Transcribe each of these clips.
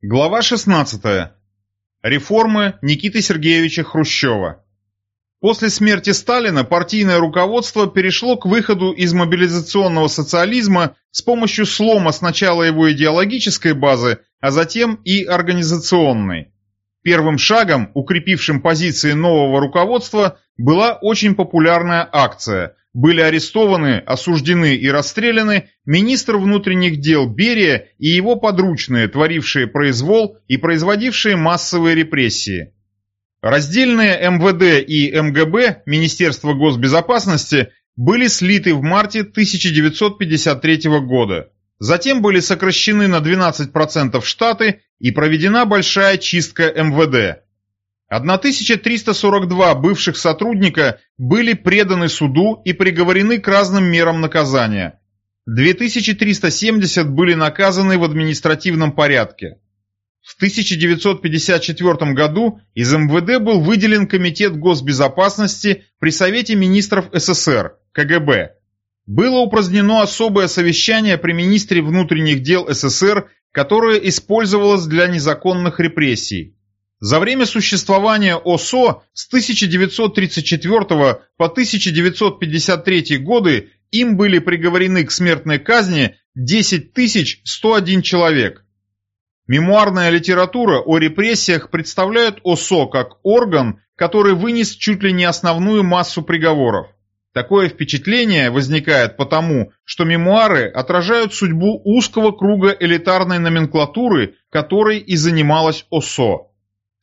Глава 16. Реформы Никиты Сергеевича Хрущева. После смерти Сталина партийное руководство перешло к выходу из мобилизационного социализма с помощью слома сначала его идеологической базы, а затем и организационной. Первым шагом, укрепившим позиции нового руководства, была очень популярная акция были арестованы, осуждены и расстреляны министр внутренних дел Берия и его подручные, творившие произвол и производившие массовые репрессии. Раздельные МВД и МГБ Министерства госбезопасности были слиты в марте 1953 года. Затем были сокращены на 12% штаты и проведена большая чистка МВД. 1342 бывших сотрудника были преданы суду и приговорены к разным мерам наказания. 2370 были наказаны в административном порядке. В 1954 году из МВД был выделен Комитет госбезопасности при Совете министров СССР, КГБ. Было упразднено особое совещание при министре внутренних дел СССР, которое использовалось для незаконных репрессий. За время существования ОСО с 1934 по 1953 годы им были приговорены к смертной казни 10 101 человек. Мемуарная литература о репрессиях представляет ОСО как орган, который вынес чуть ли не основную массу приговоров. Такое впечатление возникает потому, что мемуары отражают судьбу узкого круга элитарной номенклатуры, которой и занималась ОСО.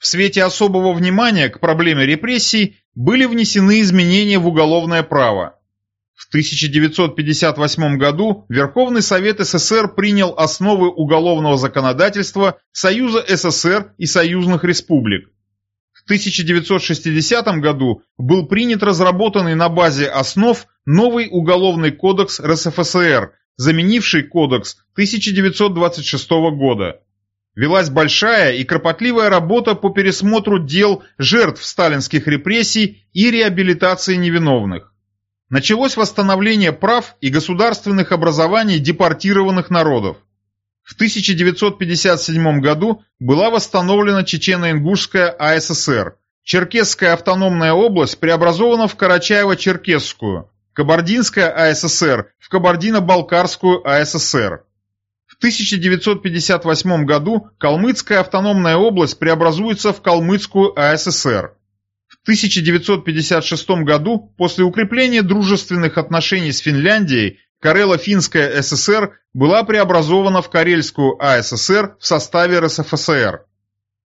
В свете особого внимания к проблеме репрессий были внесены изменения в уголовное право. В 1958 году Верховный Совет СССР принял основы уголовного законодательства Союза СССР и союзных республик. В 1960 году был принят разработанный на базе основ новый Уголовный кодекс РСФСР, заменивший кодекс 1926 года велась большая и кропотливая работа по пересмотру дел жертв сталинских репрессий и реабилитации невиновных. Началось восстановление прав и государственных образований депортированных народов. В 1957 году была восстановлена Чечено-Ингушская АССР. Черкесская автономная область преобразована в Карачаево-Черкесскую, Кабардинская АССР в Кабардино-Балкарскую АССР. В 1958 году Калмыцкая автономная область преобразуется в Калмыцкую АССР. В 1956 году, после укрепления дружественных отношений с Финляндией, Карело-Финская ССР была преобразована в Карельскую АССР в составе РСФСР.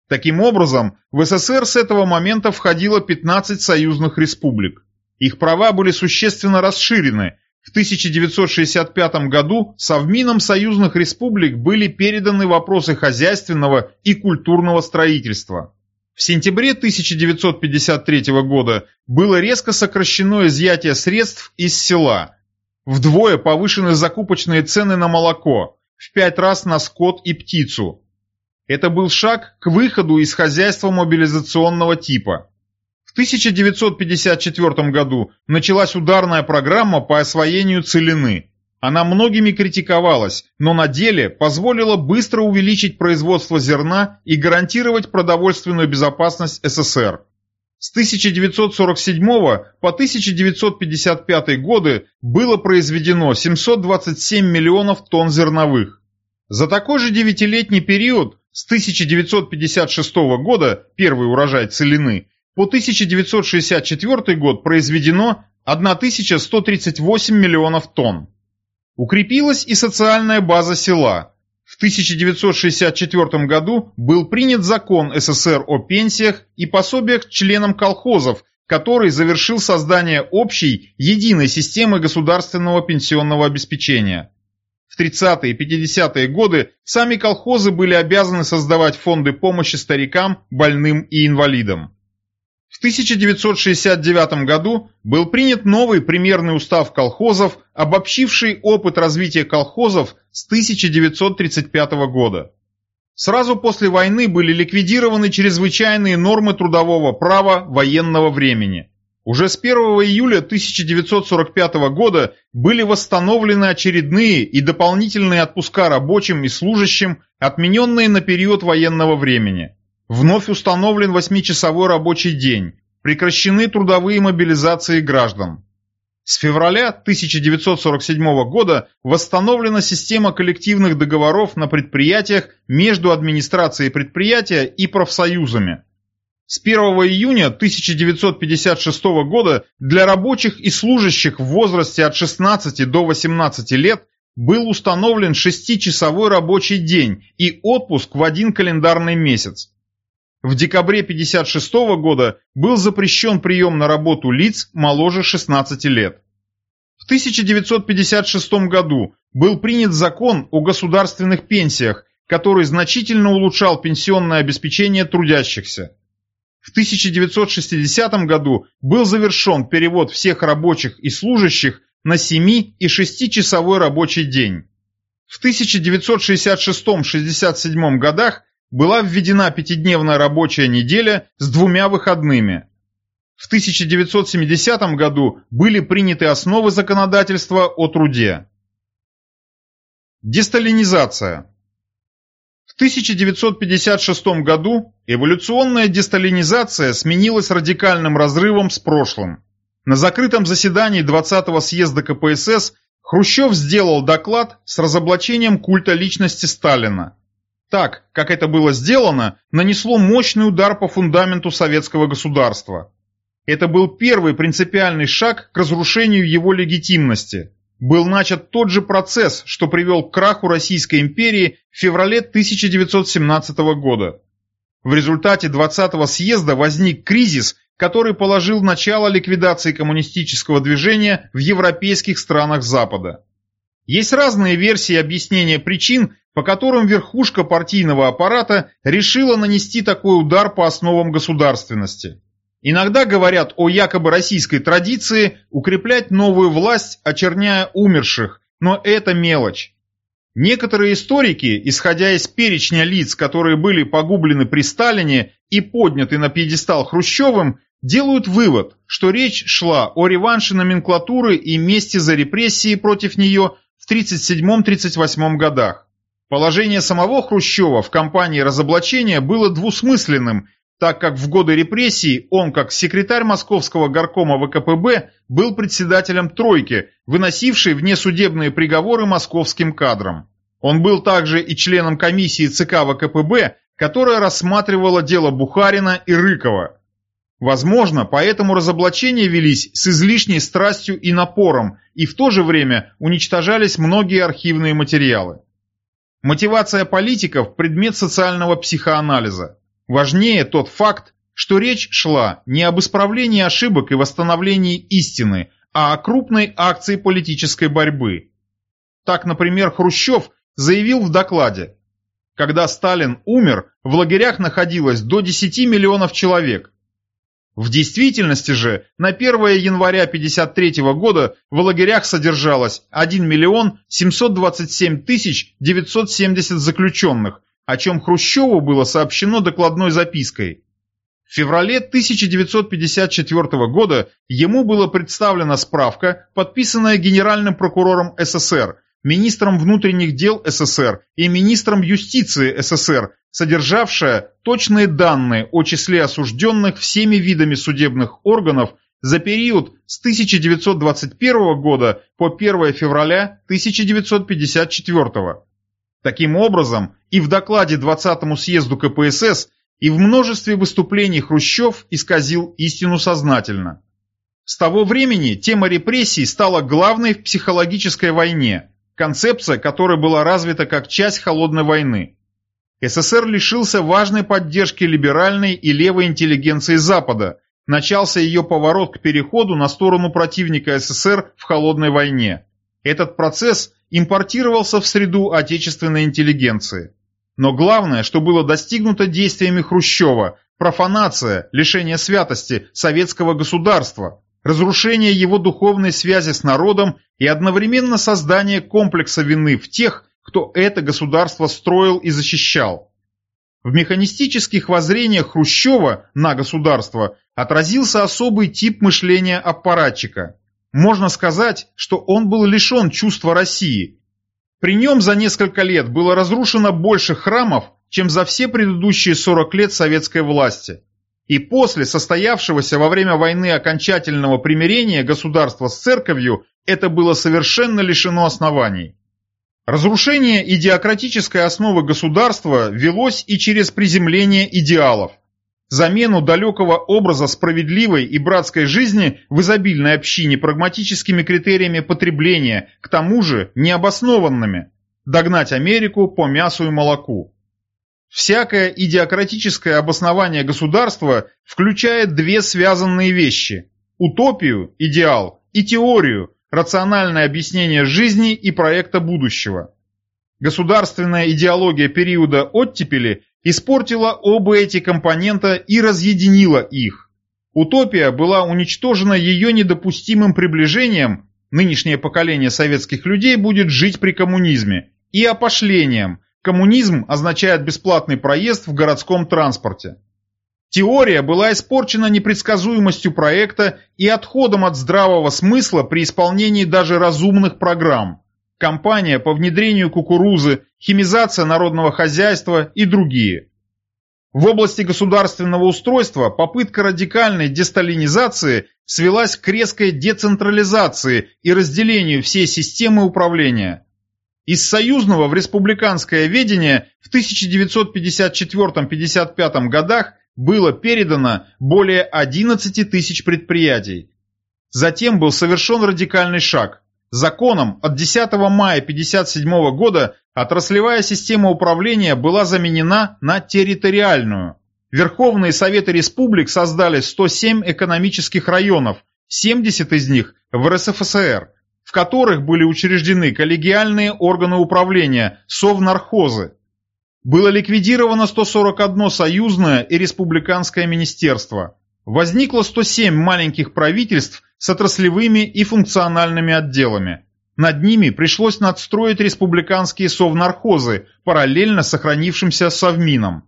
Таким образом, в СССР с этого момента входило 15 союзных республик. Их права были существенно расширены, в 1965 году Совмином союзных республик были переданы вопросы хозяйственного и культурного строительства. В сентябре 1953 года было резко сокращено изъятие средств из села. Вдвое повышены закупочные цены на молоко, в пять раз на скот и птицу. Это был шаг к выходу из хозяйства мобилизационного типа. 1954 году началась ударная программа по освоению целины. Она многими критиковалась, но на деле позволила быстро увеличить производство зерна и гарантировать продовольственную безопасность СССР. С 1947 по 1955 годы было произведено 727 миллионов тонн зерновых. За такой же девятилетний период с 1956 года, первый урожай целины, по 1964 год произведено 1138 миллионов тонн. Укрепилась и социальная база села. В 1964 году был принят закон СССР о пенсиях и пособиях членам колхозов, который завершил создание общей, единой системы государственного пенсионного обеспечения. В 30-е и 50-е годы сами колхозы были обязаны создавать фонды помощи старикам, больным и инвалидам. В 1969 году был принят новый примерный устав колхозов, обобщивший опыт развития колхозов с 1935 года. Сразу после войны были ликвидированы чрезвычайные нормы трудового права военного времени. Уже с 1 июля 1945 года были восстановлены очередные и дополнительные отпуска рабочим и служащим, отмененные на период военного времени. Вновь установлен 8-часовой рабочий день, прекращены трудовые мобилизации граждан. С февраля 1947 года восстановлена система коллективных договоров на предприятиях между администрацией предприятия и профсоюзами. С 1 июня 1956 года для рабочих и служащих в возрасте от 16 до 18 лет был установлен 6-часовой рабочий день и отпуск в один календарный месяц. В декабре 1956 года был запрещен прием на работу лиц моложе 16 лет. В 1956 году был принят закон о государственных пенсиях, который значительно улучшал пенсионное обеспечение трудящихся. В 1960 году был завершен перевод всех рабочих и служащих на 7- и 6-часовой рабочий день. В 1966-67 годах была введена пятидневная рабочая неделя с двумя выходными. В 1970 году были приняты основы законодательства о труде. Десталинизация 1956 году эволюционная десталинизация сменилась радикальным разрывом с прошлым. На закрытом заседании 20-го съезда КПСС Хрущев сделал доклад с разоблачением культа личности Сталина. Так, как это было сделано, нанесло мощный удар по фундаменту советского государства. Это был первый принципиальный шаг к разрушению его легитимности – был начат тот же процесс, что привел к краху Российской империи в феврале 1917 года. В результате 20-го съезда возник кризис, который положил начало ликвидации коммунистического движения в европейских странах Запада. Есть разные версии объяснения причин, по которым верхушка партийного аппарата решила нанести такой удар по основам государственности. Иногда говорят о якобы российской традиции укреплять новую власть, очерняя умерших, но это мелочь. Некоторые историки, исходя из перечня лиц, которые были погублены при Сталине и подняты на пьедестал Хрущевым, делают вывод, что речь шла о реванше номенклатуры и мести за репрессии против нее в 1937-1938 годах. Положение самого Хрущева в кампании разоблачения было двусмысленным так как в годы репрессий он, как секретарь московского горкома ВКПБ, был председателем «тройки», выносившей внесудебные приговоры московским кадрам. Он был также и членом комиссии ЦК ВКПБ, которая рассматривала дело Бухарина и Рыкова. Возможно, поэтому разоблачения велись с излишней страстью и напором, и в то же время уничтожались многие архивные материалы. Мотивация политиков – предмет социального психоанализа. Важнее тот факт, что речь шла не об исправлении ошибок и восстановлении истины, а о крупной акции политической борьбы. Так, например, Хрущев заявил в докладе, когда Сталин умер, в лагерях находилось до 10 миллионов человек. В действительности же на 1 января 1953 года в лагерях содержалось 1 миллион 727 тысяч 970 заключенных, о чем Хрущеву было сообщено докладной запиской. В феврале 1954 года ему была представлена справка, подписанная генеральным прокурором СССр, министром внутренних дел СССр и министром юстиции СССр, содержавшая точные данные о числе осужденных всеми видами судебных органов за период с 1921 года по 1 февраля 1954 года. Таким образом, и в докладе 20-му съезду КПСС, и в множестве выступлений Хрущев исказил истину сознательно. С того времени тема репрессий стала главной в психологической войне, концепция которой была развита как часть холодной войны. СССР лишился важной поддержки либеральной и левой интеллигенции Запада, начался ее поворот к переходу на сторону противника СССР в холодной войне. Этот процесс импортировался в среду отечественной интеллигенции. Но главное, что было достигнуто действиями Хрущева – профанация, лишение святости советского государства, разрушение его духовной связи с народом и одновременно создание комплекса вины в тех, кто это государство строил и защищал. В механистических воззрениях Хрущева на государство отразился особый тип мышления аппаратчика. Можно сказать, что он был лишен чувства России. При нем за несколько лет было разрушено больше храмов, чем за все предыдущие 40 лет советской власти. И после состоявшегося во время войны окончательного примирения государства с церковью это было совершенно лишено оснований. Разрушение идеократической основы государства велось и через приземление идеалов. Замену далекого образа справедливой и братской жизни в изобильной общине прагматическими критериями потребления, к тому же необоснованными. Догнать Америку по мясу и молоку. Всякое идеократическое обоснование государства включает две связанные вещи – утопию, идеал, и теорию, рациональное объяснение жизни и проекта будущего. Государственная идеология периода оттепели испортила оба эти компонента и разъединила их. Утопия была уничтожена ее недопустимым приближением, нынешнее поколение советских людей будет жить при коммунизме, и опошлением, коммунизм означает бесплатный проезд в городском транспорте. Теория была испорчена непредсказуемостью проекта и отходом от здравого смысла при исполнении даже разумных программ. Компания по внедрению кукурузы, химизация народного хозяйства и другие. В области государственного устройства попытка радикальной десталинизации свелась к резкой децентрализации и разделению всей системы управления. Из союзного в республиканское ведение в 1954-55 годах было передано более 11 тысяч предприятий. Затем был совершен радикальный шаг. Законом от 10 мая 1957 года отраслевая система управления была заменена на территориальную. Верховные Советы Республик создали 107 экономических районов, 70 из них в РСФСР, в которых были учреждены коллегиальные органы управления, совнархозы, было ликвидировано 141 союзное и республиканское министерство. Возникло 107 маленьких правительств с отраслевыми и функциональными отделами. Над ними пришлось надстроить республиканские совнархозы, параллельно сохранившимся совминам.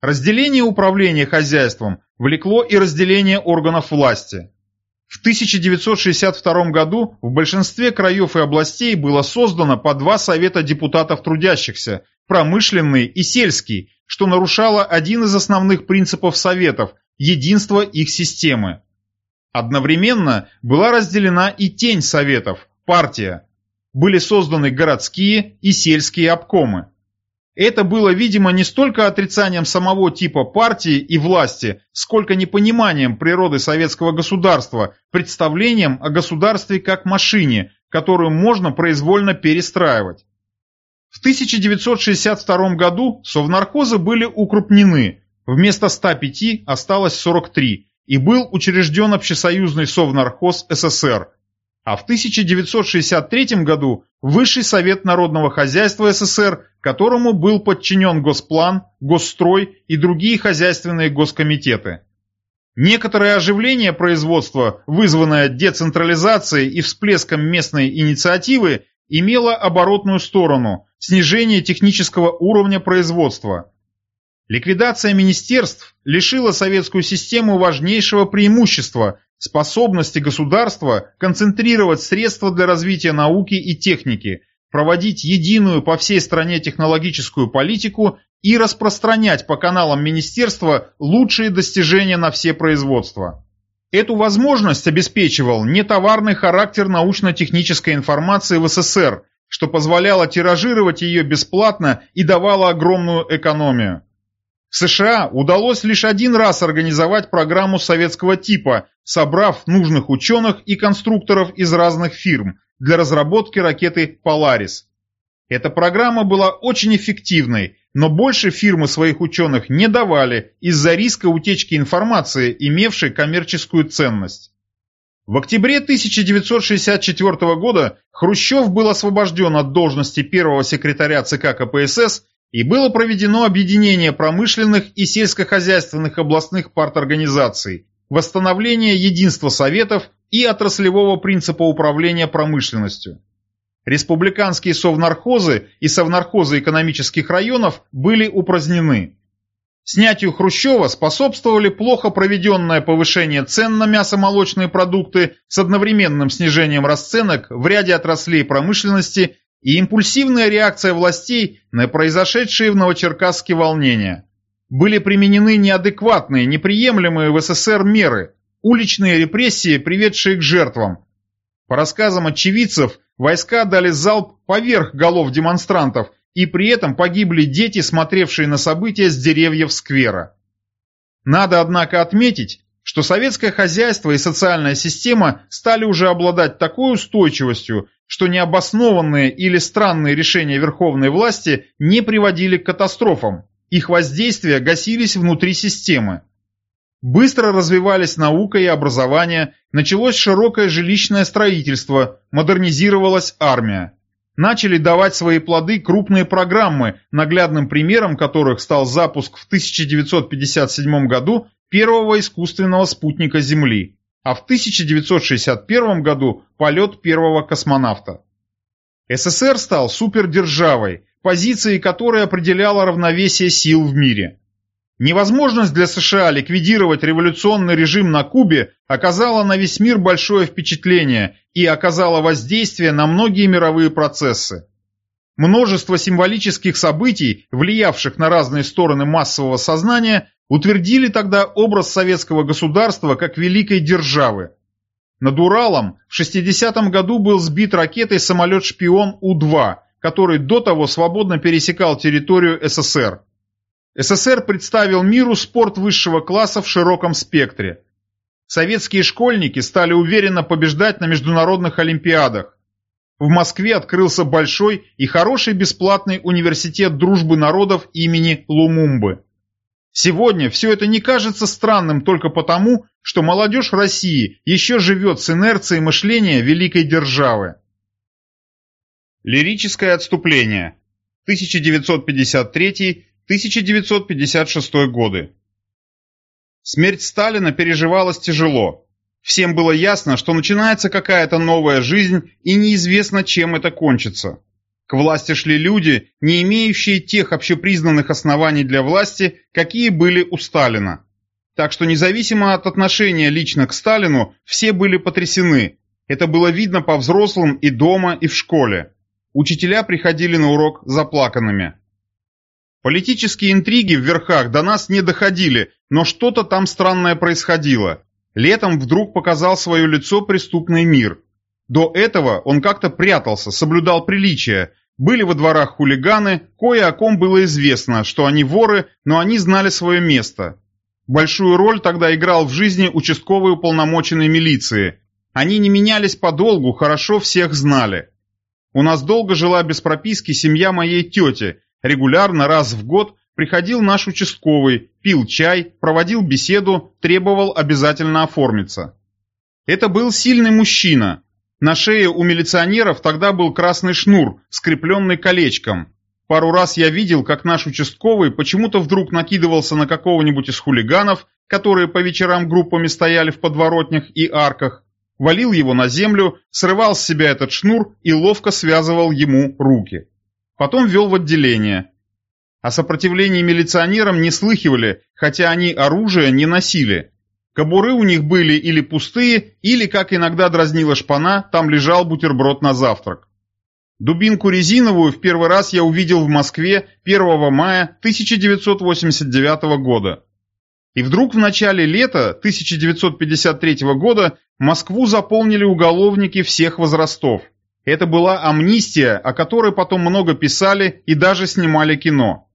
Разделение управления хозяйством влекло и разделение органов власти. В 1962 году в большинстве краев и областей было создано по два совета депутатов трудящихся, промышленный и сельский, что нарушало один из основных принципов Советов – единство их системы. Одновременно была разделена и тень Советов – партия. Были созданы городские и сельские обкомы. Это было, видимо, не столько отрицанием самого типа партии и власти, сколько непониманием природы советского государства, представлением о государстве как машине, которую можно произвольно перестраивать. В 1962 году совнархозы были укрупнены, вместо 105 осталось 43, и был учрежден Общесоюзный совнархоз СССР. А в 1963 году Высший Совет Народного Хозяйства СССР, которому был подчинен Госплан, Госстрой и другие хозяйственные госкомитеты. Некоторое оживление производства, вызванное децентрализацией и всплеском местной инициативы, имело оборотную сторону – снижение технического уровня производства. Ликвидация министерств лишила советскую систему важнейшего преимущества – способности государства концентрировать средства для развития науки и техники, проводить единую по всей стране технологическую политику и распространять по каналам министерства лучшие достижения на все производства. Эту возможность обеспечивал нетоварный характер научно-технической информации в СССР, что позволяло тиражировать ее бесплатно и давало огромную экономию. США удалось лишь один раз организовать программу советского типа, собрав нужных ученых и конструкторов из разных фирм для разработки ракеты «Поларис». Эта программа была очень эффективной, но больше фирмы своих ученых не давали из-за риска утечки информации, имевшей коммерческую ценность. В октябре 1964 года Хрущев был освобожден от должности первого секретаря ЦК КПСС и было проведено объединение промышленных и сельскохозяйственных областных парторганизаций, восстановление единства советов и отраслевого принципа управления промышленностью. Республиканские совнархозы и совнархозы экономических районов были упразднены. Снятию Хрущева способствовали плохо проведенное повышение цен на мясо-молочные продукты с одновременным снижением расценок в ряде отраслей промышленности и импульсивная реакция властей на произошедшие в Новочеркасске волнения. Были применены неадекватные, неприемлемые в СССР меры, уличные репрессии, приведшие к жертвам. По рассказам очевидцев, войска дали залп поверх голов демонстрантов, и при этом погибли дети, смотревшие на события с деревьев сквера. Надо, однако, отметить, что советское хозяйство и социальная система стали уже обладать такой устойчивостью, что необоснованные или странные решения верховной власти не приводили к катастрофам, их воздействия гасились внутри системы. Быстро развивались наука и образование, началось широкое жилищное строительство, модернизировалась армия. Начали давать свои плоды крупные программы, наглядным примером которых стал запуск в 1957 году первого искусственного спутника Земли, а в 1961 году полет первого космонавта. СССР стал супердержавой, позицией которой определяла равновесие сил в мире. Невозможность для США ликвидировать революционный режим на Кубе оказала на весь мир большое впечатление и оказала воздействие на многие мировые процессы. Множество символических событий, влиявших на разные стороны массового сознания, утвердили тогда образ советского государства как великой державы. Над Уралом в 60-м году был сбит ракетой самолет-шпион У-2, который до того свободно пересекал территорию СССР. СССР представил миру спорт высшего класса в широком спектре. Советские школьники стали уверенно побеждать на международных олимпиадах. В Москве открылся большой и хороший бесплатный университет дружбы народов имени Лумумбы. Сегодня все это не кажется странным только потому, что молодежь России еще живет с инерцией мышления великой державы. Лирическое отступление. 1953-1956 годы. Смерть Сталина переживалась тяжело. Всем было ясно, что начинается какая-то новая жизнь и неизвестно, чем это кончится. К власти шли люди, не имеющие тех общепризнанных оснований для власти, какие были у Сталина. Так что независимо от отношения лично к Сталину, все были потрясены. Это было видно по взрослым и дома, и в школе. Учителя приходили на урок заплаканными. Политические интриги в верхах до нас не доходили, но что-то там странное происходило. Летом вдруг показал свое лицо преступный мир. До этого он как-то прятался, соблюдал приличия. Были во дворах хулиганы, кое о ком было известно, что они воры, но они знали свое место. Большую роль тогда играл в жизни участковый уполномоченный милиции. Они не менялись подолгу, хорошо всех знали. У нас долго жила без прописки семья моей тети. Регулярно, раз в год, приходил наш участковый, пил чай, проводил беседу, требовал обязательно оформиться. Это был сильный мужчина. На шее у милиционеров тогда был красный шнур, скрепленный колечком. Пару раз я видел, как наш участковый почему-то вдруг накидывался на какого-нибудь из хулиганов, которые по вечерам группами стояли в подворотнях и арках, валил его на землю, срывал с себя этот шнур и ловко связывал ему руки. Потом вел в отделение. О сопротивлении милиционерам не слыхивали, хотя они оружие не носили. Кобуры у них были или пустые, или, как иногда дразнила шпана, там лежал бутерброд на завтрак. Дубинку резиновую в первый раз я увидел в Москве 1 мая 1989 года. И вдруг в начале лета 1953 года Москву заполнили уголовники всех возрастов. Это была амнистия, о которой потом много писали и даже снимали кино.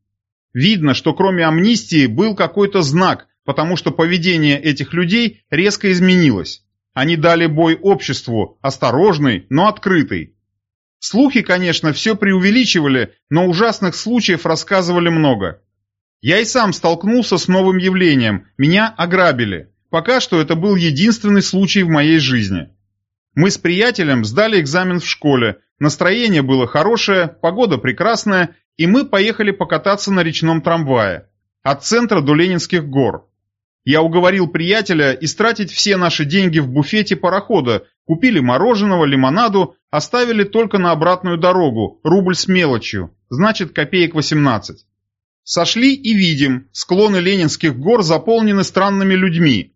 Видно, что кроме амнистии был какой-то знак, потому что поведение этих людей резко изменилось. Они дали бой обществу, осторожный, но открытый. Слухи, конечно, все преувеличивали, но ужасных случаев рассказывали много. Я и сам столкнулся с новым явлением, меня ограбили. Пока что это был единственный случай в моей жизни. Мы с приятелем сдали экзамен в школе, настроение было хорошее, погода прекрасная, и мы поехали покататься на речном трамвае. От центра до Ленинских гор. Я уговорил приятеля истратить все наши деньги в буфете парохода, купили мороженого, лимонаду, оставили только на обратную дорогу, рубль с мелочью, значит копеек 18. Сошли и видим, склоны Ленинских гор заполнены странными людьми.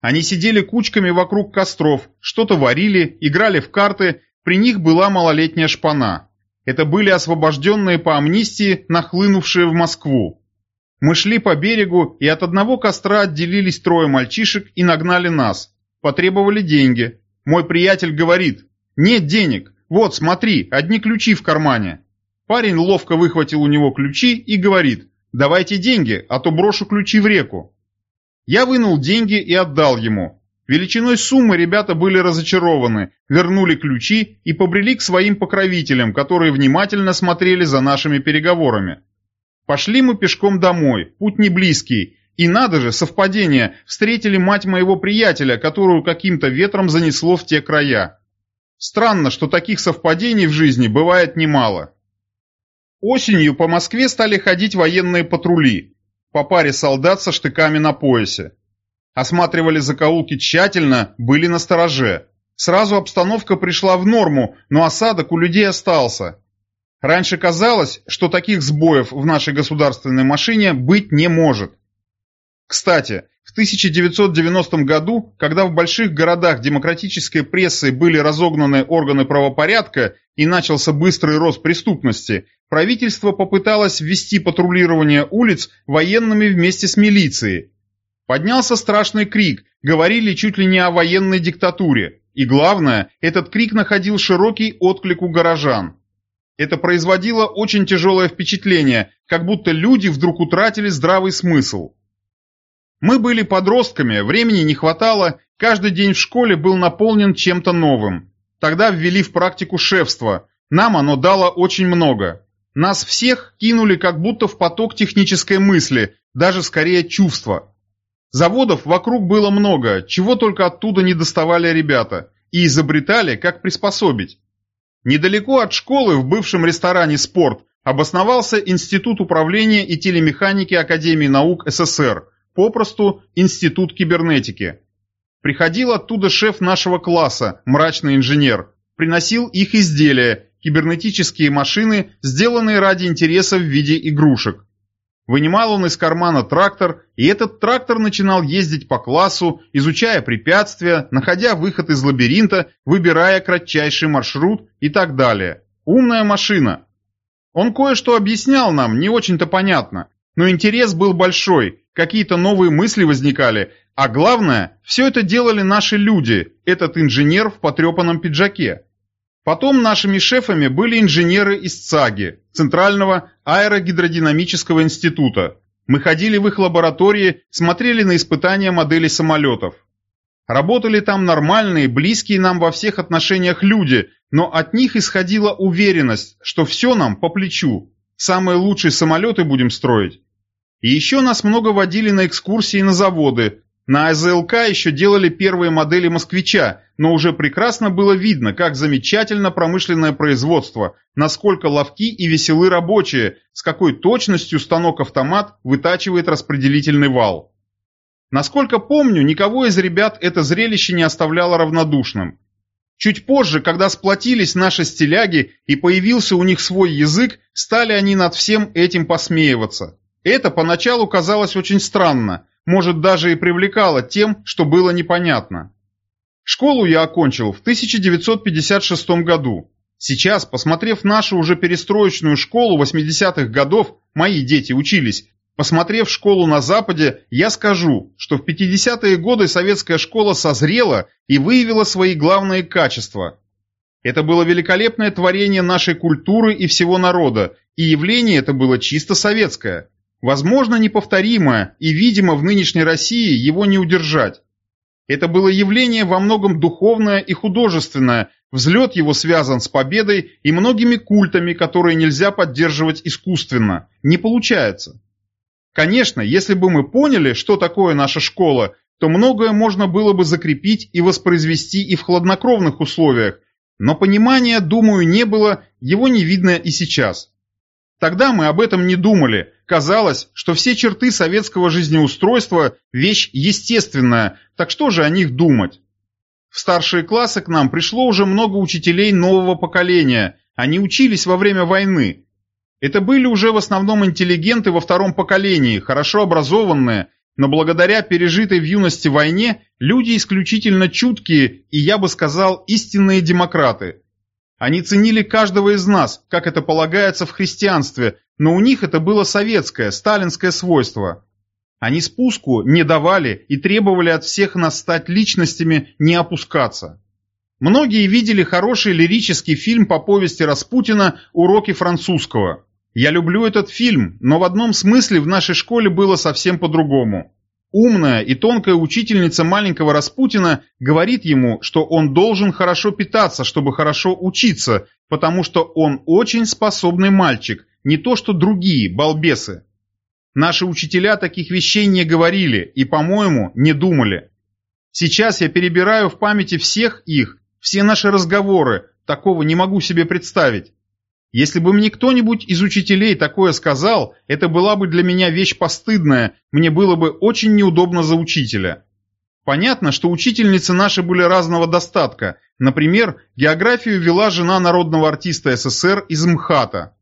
Они сидели кучками вокруг костров, что-то варили, играли в карты, при них была малолетняя шпана. Это были освобожденные по амнистии, нахлынувшие в Москву. Мы шли по берегу, и от одного костра отделились трое мальчишек и нагнали нас. Потребовали деньги. Мой приятель говорит, нет денег, вот смотри, одни ключи в кармане. Парень ловко выхватил у него ключи и говорит, давайте деньги, а то брошу ключи в реку. Я вынул деньги и отдал ему. Величиной суммы ребята были разочарованы, вернули ключи и побрели к своим покровителям, которые внимательно смотрели за нашими переговорами. Пошли мы пешком домой, путь не близкий, и надо же, совпадение, встретили мать моего приятеля, которую каким-то ветром занесло в те края. Странно, что таких совпадений в жизни бывает немало. Осенью по Москве стали ходить военные патрули, по паре солдат со штыками на поясе. Осматривали закоулки тщательно, были на стороже. Сразу обстановка пришла в норму, но осадок у людей остался. Раньше казалось, что таких сбоев в нашей государственной машине быть не может. Кстати, в 1990 году, когда в больших городах демократической прессой были разогнаны органы правопорядка и начался быстрый рост преступности, правительство попыталось ввести патрулирование улиц военными вместе с милицией. Поднялся страшный крик, говорили чуть ли не о военной диктатуре. И главное, этот крик находил широкий отклик у горожан. Это производило очень тяжелое впечатление, как будто люди вдруг утратили здравый смысл. Мы были подростками, времени не хватало, каждый день в школе был наполнен чем-то новым. Тогда ввели в практику шефство, нам оно дало очень много. Нас всех кинули как будто в поток технической мысли, даже скорее чувства. Заводов вокруг было много, чего только оттуда не доставали ребята, и изобретали, как приспособить. Недалеко от школы в бывшем ресторане «Спорт» обосновался Институт управления и телемеханики Академии наук СССР, попросту Институт кибернетики. Приходил оттуда шеф нашего класса, мрачный инженер, приносил их изделия, кибернетические машины, сделанные ради интереса в виде игрушек. Вынимал он из кармана трактор, и этот трактор начинал ездить по классу, изучая препятствия, находя выход из лабиринта, выбирая кратчайший маршрут и так далее. Умная машина. Он кое-что объяснял нам, не очень-то понятно, но интерес был большой, какие-то новые мысли возникали, а главное, все это делали наши люди, этот инженер в потрепанном пиджаке. Потом нашими шефами были инженеры из ЦАГИ, Центрального аэрогидродинамического института. Мы ходили в их лаборатории, смотрели на испытания моделей самолетов. Работали там нормальные, близкие нам во всех отношениях люди, но от них исходила уверенность, что все нам по плечу. Самые лучшие самолеты будем строить. И еще нас много водили на экскурсии на заводы, на АЗЛК еще делали первые модели «Москвича», но уже прекрасно было видно, как замечательно промышленное производство, насколько ловки и веселы рабочие, с какой точностью станок-автомат вытачивает распределительный вал. Насколько помню, никого из ребят это зрелище не оставляло равнодушным. Чуть позже, когда сплотились наши стиляги и появился у них свой язык, стали они над всем этим посмеиваться. Это поначалу казалось очень странно – может даже и привлекало тем, что было непонятно. Школу я окончил в 1956 году. Сейчас, посмотрев нашу уже перестроечную школу 80-х годов, мои дети учились, посмотрев школу на Западе, я скажу, что в 50-е годы советская школа созрела и выявила свои главные качества. Это было великолепное творение нашей культуры и всего народа, и явление это было чисто советское. Возможно, неповторимое, и, видимо, в нынешней России его не удержать. Это было явление во многом духовное и художественное, взлет его связан с победой и многими культами, которые нельзя поддерживать искусственно. Не получается. Конечно, если бы мы поняли, что такое наша школа, то многое можно было бы закрепить и воспроизвести и в хладнокровных условиях, но понимания, думаю, не было, его не видно и сейчас. Тогда мы об этом не думали, Казалось, что все черты советского жизнеустройства – вещь естественная, так что же о них думать? В старшие классы к нам пришло уже много учителей нового поколения, они учились во время войны. Это были уже в основном интеллигенты во втором поколении, хорошо образованные, но благодаря пережитой в юности войне люди исключительно чуткие и, я бы сказал, истинные демократы. Они ценили каждого из нас, как это полагается в христианстве, но у них это было советское, сталинское свойство. Они спуску не давали и требовали от всех нас стать личностями, не опускаться. Многие видели хороший лирический фильм по повести Распутина «Уроки французского». Я люблю этот фильм, но в одном смысле в нашей школе было совсем по-другому. Умная и тонкая учительница маленького Распутина говорит ему, что он должен хорошо питаться, чтобы хорошо учиться, потому что он очень способный мальчик, не то что другие, балбесы. Наши учителя таких вещей не говорили и, по-моему, не думали. Сейчас я перебираю в памяти всех их, все наши разговоры, такого не могу себе представить. Если бы мне кто-нибудь из учителей такое сказал, это была бы для меня вещь постыдная, мне было бы очень неудобно за учителя. Понятно, что учительницы наши были разного достатка. Например, географию вела жена народного артиста СССР из МХАТа.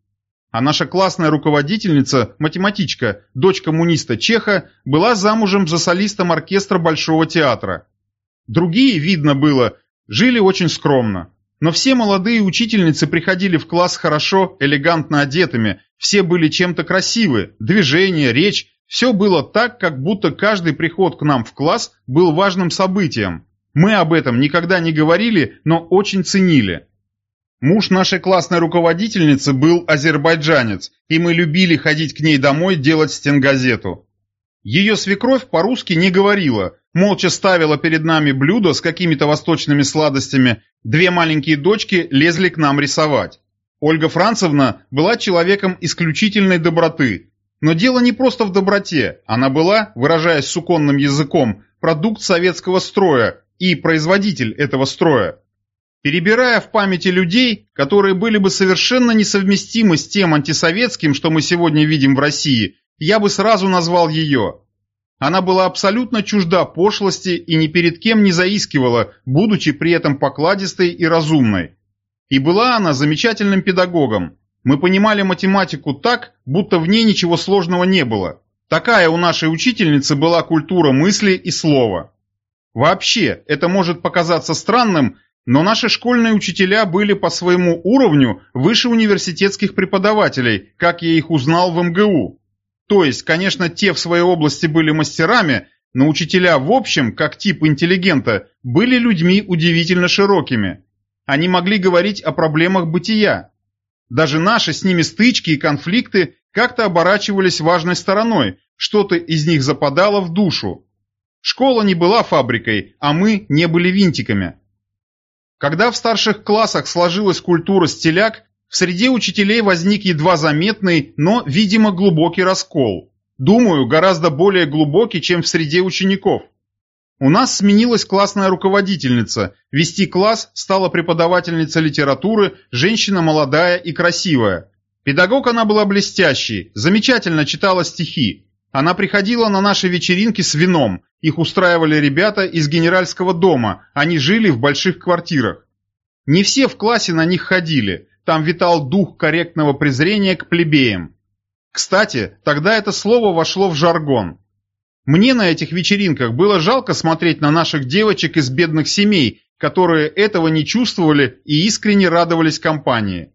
А наша классная руководительница, математичка, дочь коммуниста Чеха, была замужем за солистом оркестра Большого театра. Другие, видно было, жили очень скромно. Но все молодые учительницы приходили в класс хорошо, элегантно одетыми, все были чем-то красивы, движение, речь, все было так, как будто каждый приход к нам в класс был важным событием. Мы об этом никогда не говорили, но очень ценили. Муж нашей классной руководительницы был азербайджанец, и мы любили ходить к ней домой делать стенгазету. Ее свекровь по-русски не говорила, молча ставила перед нами блюдо с какими-то восточными сладостями, две маленькие дочки лезли к нам рисовать. Ольга Францевна была человеком исключительной доброты. Но дело не просто в доброте, она была, выражаясь суконным языком, продукт советского строя и производитель этого строя. Перебирая в памяти людей, которые были бы совершенно несовместимы с тем антисоветским, что мы сегодня видим в России, я бы сразу назвал ее. Она была абсолютно чужда пошлости и ни перед кем не заискивала, будучи при этом покладистой и разумной. И была она замечательным педагогом. Мы понимали математику так, будто в ней ничего сложного не было. Такая у нашей учительницы была культура мысли и слова. Вообще, это может показаться странным, но наши школьные учителя были по своему уровню выше университетских преподавателей, как я их узнал в МГУ. То есть, конечно, те в своей области были мастерами, но учителя в общем, как тип интеллигента, были людьми удивительно широкими. Они могли говорить о проблемах бытия. Даже наши с ними стычки и конфликты как-то оборачивались важной стороной, что-то из них западало в душу. Школа не была фабрикой, а мы не были винтиками. Когда в старших классах сложилась культура стиляк, в среде учителей возник едва заметный, но, видимо, глубокий раскол. Думаю, гораздо более глубокий, чем в среде учеников. У нас сменилась классная руководительница. Вести класс стала преподавательница литературы, женщина молодая и красивая. Педагог она была блестящей, замечательно читала стихи. Она приходила на наши вечеринки с вином. Их устраивали ребята из генеральского дома, они жили в больших квартирах. Не все в классе на них ходили, там витал дух корректного презрения к плебеям. Кстати, тогда это слово вошло в жаргон. Мне на этих вечеринках было жалко смотреть на наших девочек из бедных семей, которые этого не чувствовали и искренне радовались компании.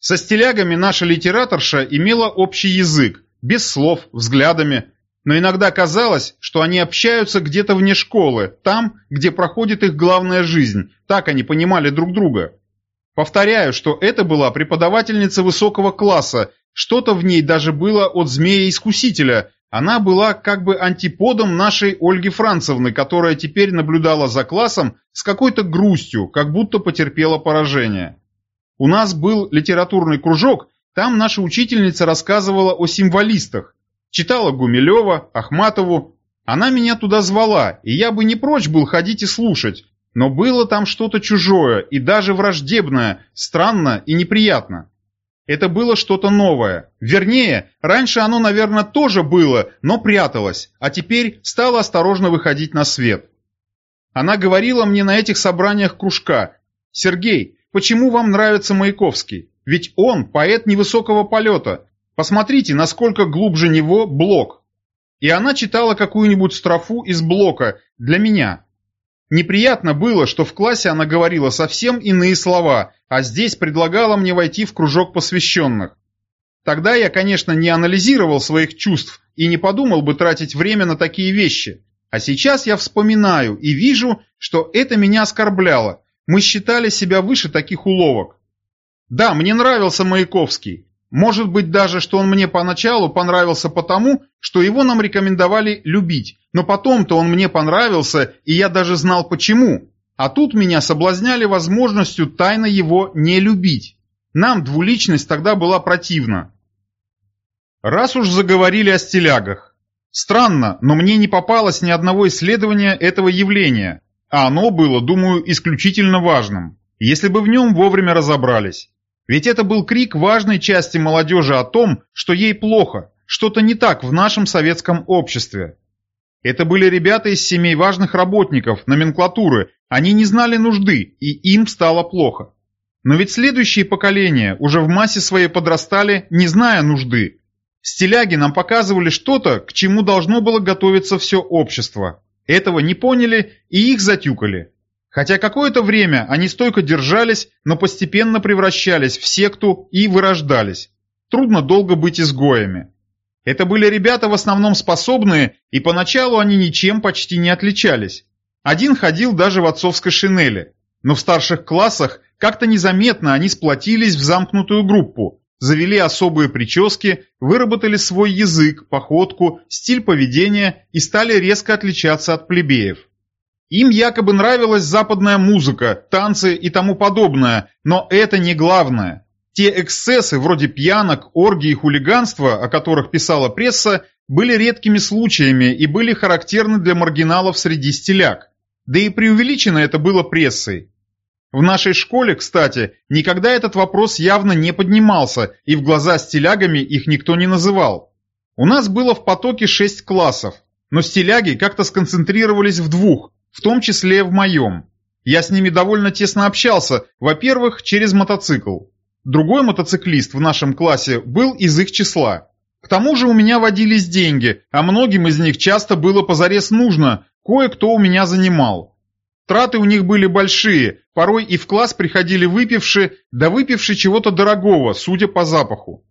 Со стилягами наша литераторша имела общий язык, без слов, взглядами, но иногда казалось, что они общаются где-то вне школы, там, где проходит их главная жизнь, так они понимали друг друга. Повторяю, что это была преподавательница высокого класса, что-то в ней даже было от змея-искусителя. Она была как бы антиподом нашей Ольги Францевны, которая теперь наблюдала за классом с какой-то грустью, как будто потерпела поражение. У нас был литературный кружок, там наша учительница рассказывала о символистах. Читала Гумилева, Ахматову. Она меня туда звала, и я бы не прочь был ходить и слушать, но было там что-то чужое и даже враждебное, странно и неприятно. Это было что-то новое. Вернее, раньше оно, наверное, тоже было, но пряталось, а теперь стало осторожно выходить на свет. Она говорила мне на этих собраниях кружка, «Сергей, почему вам нравится Маяковский? Ведь он поэт невысокого полета. Посмотрите, насколько глубже него блок. И она читала какую-нибудь строфу из блока для меня. Неприятно было, что в классе она говорила совсем иные слова, а здесь предлагала мне войти в кружок посвященных. Тогда я, конечно, не анализировал своих чувств и не подумал бы тратить время на такие вещи. А сейчас я вспоминаю и вижу, что это меня оскорбляло. Мы считали себя выше таких уловок. Да, мне нравился Маяковский. Может быть даже, что он мне поначалу понравился потому, что его нам рекомендовали любить, но потом-то он мне понравился, и я даже знал почему. А тут меня соблазняли возможностью тайно его не любить. Нам двуличность тогда была противна. Раз уж заговорили о стилягах, Странно, но мне не попалось ни одного исследования этого явления, а оно было, думаю, исключительно важным, если бы в нем вовремя разобрались. Ведь это был крик важной части молодежи о том, что ей плохо, что-то не так в нашем советском обществе. Это были ребята из семей важных работников, номенклатуры, они не знали нужды, и им стало плохо. Но ведь следующие поколения уже в массе своей подрастали, не зная нужды, Стиляги нам показывали что-то, к чему должно было готовиться все общество. Этого не поняли и их затюкали. Хотя какое-то время они стойко держались, но постепенно превращались в секту и вырождались. Трудно долго быть изгоями. Это были ребята в основном способные, и поначалу они ничем почти не отличались. Один ходил даже в отцовской шинели. Но в старших классах как-то незаметно они сплотились в замкнутую группу, завели особые прически, выработали свой язык, походку, стиль поведения и стали резко отличаться от плебеев. Им якобы нравилась западная музыка, танцы и тому подобное, но это не главное. Те эксцессы вроде пьянок, оргий и хулиганства, о которых писала пресса, были редкими случаями и были характерны для маргиналов среди стиляк. Да и преувеличено это было прессой. В нашей школе, кстати, никогда этот вопрос явно не поднимался, и в глаза стилягами их никто не называл. У нас было в потоке шесть классов, но стиляги как-то сконцентрировались в двух, в том числе в моем. Я с ними довольно тесно общался, во-первых, через мотоцикл. Другой мотоциклист в нашем классе был из их числа. К тому же у меня водились деньги, а многим из них часто было позарез нужно, кое-кто у меня занимал. Траты у них были большие, порой и в класс приходили выпившие, да выпившие чего-то дорогого, судя по запаху.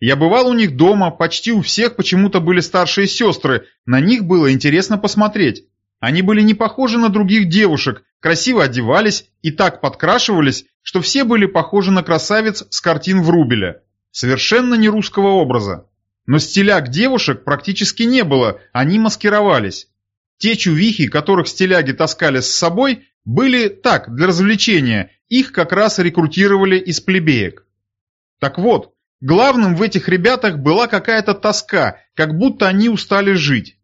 Я бывал у них дома, почти у всех почему-то были старшие сестры, на них было интересно посмотреть. Они были не похожи на других девушек, красиво одевались и так подкрашивались, что все были похожи на красавиц с картин Врубеля. Совершенно не русского образа. Но стиляк девушек практически не было, они маскировались. Те чувихи, которых стиляги таскали с собой, были так, для развлечения, их как раз рекрутировали из плебеек. Так вот, главным в этих ребятах была какая-то тоска, как будто они устали жить.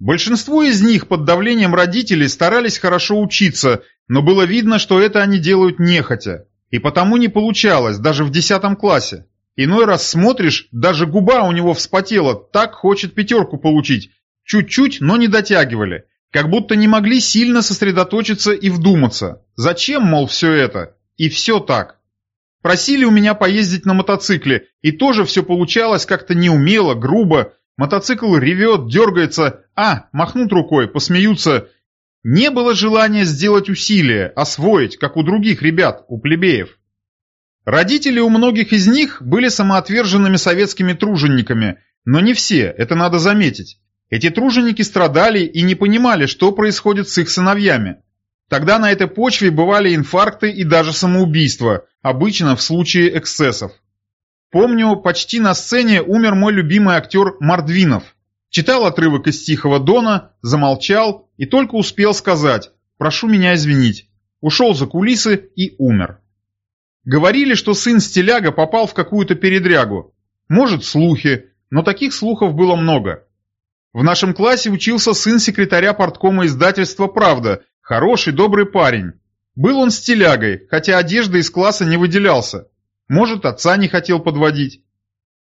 Большинство из них под давлением родителей старались хорошо учиться, но было видно, что это они делают нехотя. И потому не получалось, даже в десятом классе. Иной раз смотришь, даже губа у него вспотела, так хочет пятерку получить, Чуть-чуть, но не дотягивали. Как будто не могли сильно сосредоточиться и вдуматься. Зачем, мол, все это? И все так. Просили у меня поездить на мотоцикле, и тоже все получалось как-то неумело, грубо. Мотоцикл ревет, дергается, а, махнут рукой, посмеются. Не было желания сделать усилия, освоить, как у других ребят, у плебеев. Родители у многих из них были самоотверженными советскими тружениками, но не все, это надо заметить. Эти труженики страдали и не понимали, что происходит с их сыновьями. Тогда на этой почве бывали инфаркты и даже самоубийства, обычно в случае эксцессов. Помню, почти на сцене умер мой любимый актер Мордвинов. Читал отрывок из «Тихого дона», замолчал и только успел сказать «прошу меня извинить». Ушел за кулисы и умер. Говорили, что сын стиляга попал в какую-то передрягу. Может, слухи, но таких слухов было много. В нашем классе учился сын секретаря порткома издательства «Правда», хороший, добрый парень. Был он стилягой, хотя одежда из класса не выделялся. Может, отца не хотел подводить.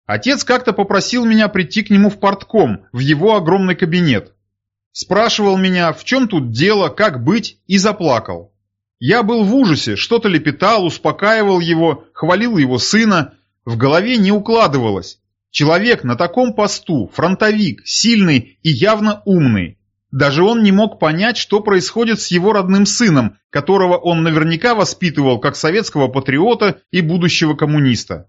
Отец как-то попросил меня прийти к нему в портком, в его огромный кабинет. Спрашивал меня, в чем тут дело, как быть, и заплакал. Я был в ужасе, что-то лепетал, успокаивал его, хвалил его сына. В голове не укладывалось. Человек на таком посту, фронтовик, сильный и явно умный. Даже он не мог понять, что происходит с его родным сыном, которого он наверняка воспитывал как советского патриота и будущего коммуниста.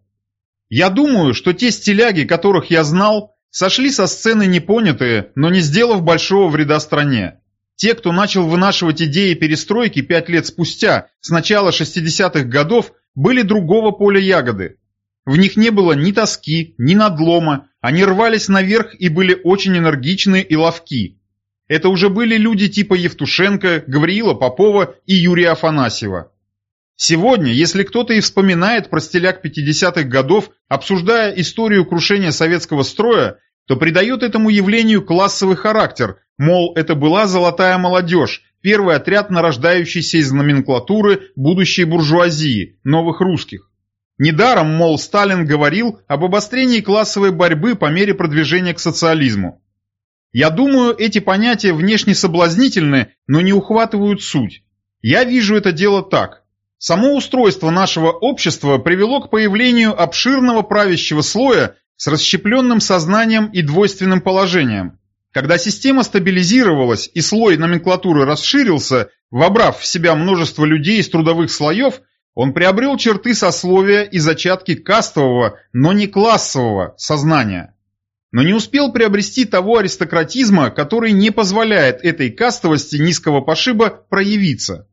Я думаю, что те стиляги, которых я знал, сошли со сцены непонятые, но не сделав большого вреда стране. Те, кто начал вынашивать идеи перестройки пять лет спустя, с начала 60-х годов, были другого поля ягоды. В них не было ни тоски, ни надлома, они рвались наверх и были очень энергичны и ловки. Это уже были люди типа Евтушенко, Гавриила Попова и Юрия Афанасьева. Сегодня, если кто-то и вспоминает про стиляк 50-х годов, обсуждая историю крушения советского строя, то придает этому явлению классовый характер, мол, это была золотая молодежь, первый отряд нарождающийся из номенклатуры будущей буржуазии, новых русских. Недаром, мол, Сталин говорил об обострении классовой борьбы по мере продвижения к социализму. Я думаю, эти понятия внешне соблазнительны, но не ухватывают суть. Я вижу это дело так. Само устройство нашего общества привело к появлению обширного правящего слоя, с расщепленным сознанием и двойственным положением. Когда система стабилизировалась и слой номенклатуры расширился, вобрав в себя множество людей из трудовых слоев, он приобрел черты сословия и зачатки кастового, но не классового сознания. Но не успел приобрести того аристократизма, который не позволяет этой кастовости низкого пошиба проявиться.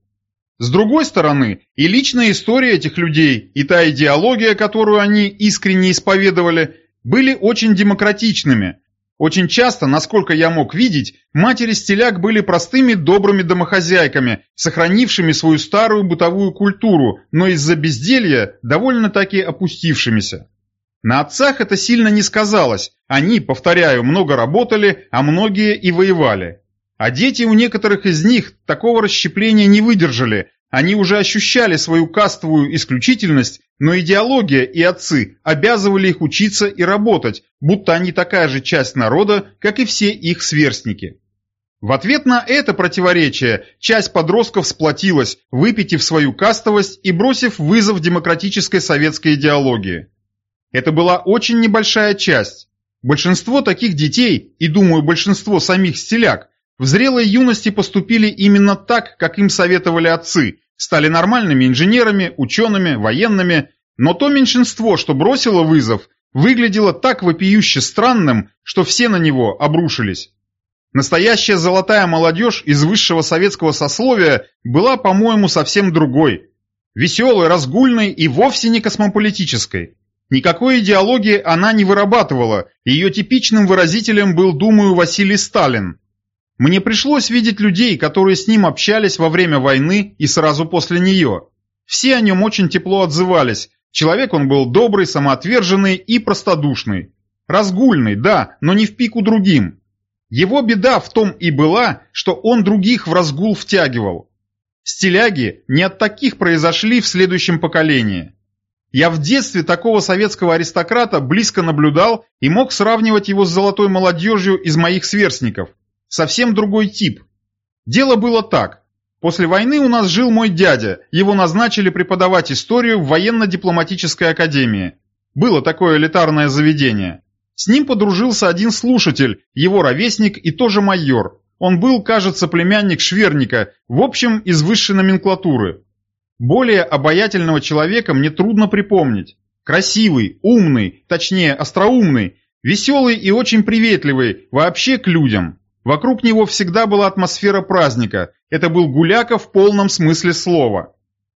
С другой стороны, и личная история этих людей, и та идеология, которую они искренне исповедовали – были очень демократичными. Очень часто, насколько я мог видеть, матери стиляк были простыми добрыми домохозяйками, сохранившими свою старую бытовую культуру, но из-за безделья довольно-таки опустившимися. На отцах это сильно не сказалось, они, повторяю, много работали, а многие и воевали. А дети у некоторых из них такого расщепления не выдержали, они уже ощущали свою кастовую исключительность, но идеология и отцы обязывали их учиться и работать, будто они такая же часть народа, как и все их сверстники. В ответ на это противоречие часть подростков сплотилась, выпитив свою кастовость и бросив вызов демократической советской идеологии. Это была очень небольшая часть. Большинство таких детей, и думаю большинство самих стиляк, в зрелой юности поступили именно так, как им советовали отцы, стали нормальными инженерами, учеными, военными, но то меньшинство, что бросило вызов, выглядело так вопиюще странным, что все на него обрушились. Настоящая золотая молодежь из высшего советского сословия была, по-моему, совсем другой. Веселой, разгульной и вовсе не космополитической. Никакой идеологии она не вырабатывала, ее типичным выразителем был, думаю, Василий Сталин. Мне пришлось видеть людей, которые с ним общались во время войны и сразу после нее. Все о нем очень тепло отзывались. Человек он был добрый, самоотверженный и простодушный. Разгульный, да, но не в пику другим. Его беда в том и была, что он других в разгул втягивал. Стиляги не от таких произошли в следующем поколении. Я в детстве такого советского аристократа близко наблюдал и мог сравнивать его с золотой молодежью из моих сверстников – совсем другой тип. Дело было так. После войны у нас жил мой дядя, его назначили преподавать историю в военно-дипломатической академии. Было такое элитарное заведение. С ним подружился один слушатель, его ровесник и тоже майор. Он был, кажется, племянник Шверника, в общем, из высшей номенклатуры. Более обаятельного человека мне трудно припомнить. Красивый, умный, точнее, остроумный, веселый и очень приветливый, вообще к людям. Вокруг него всегда была атмосфера праздника, это был гуляка в полном смысле слова.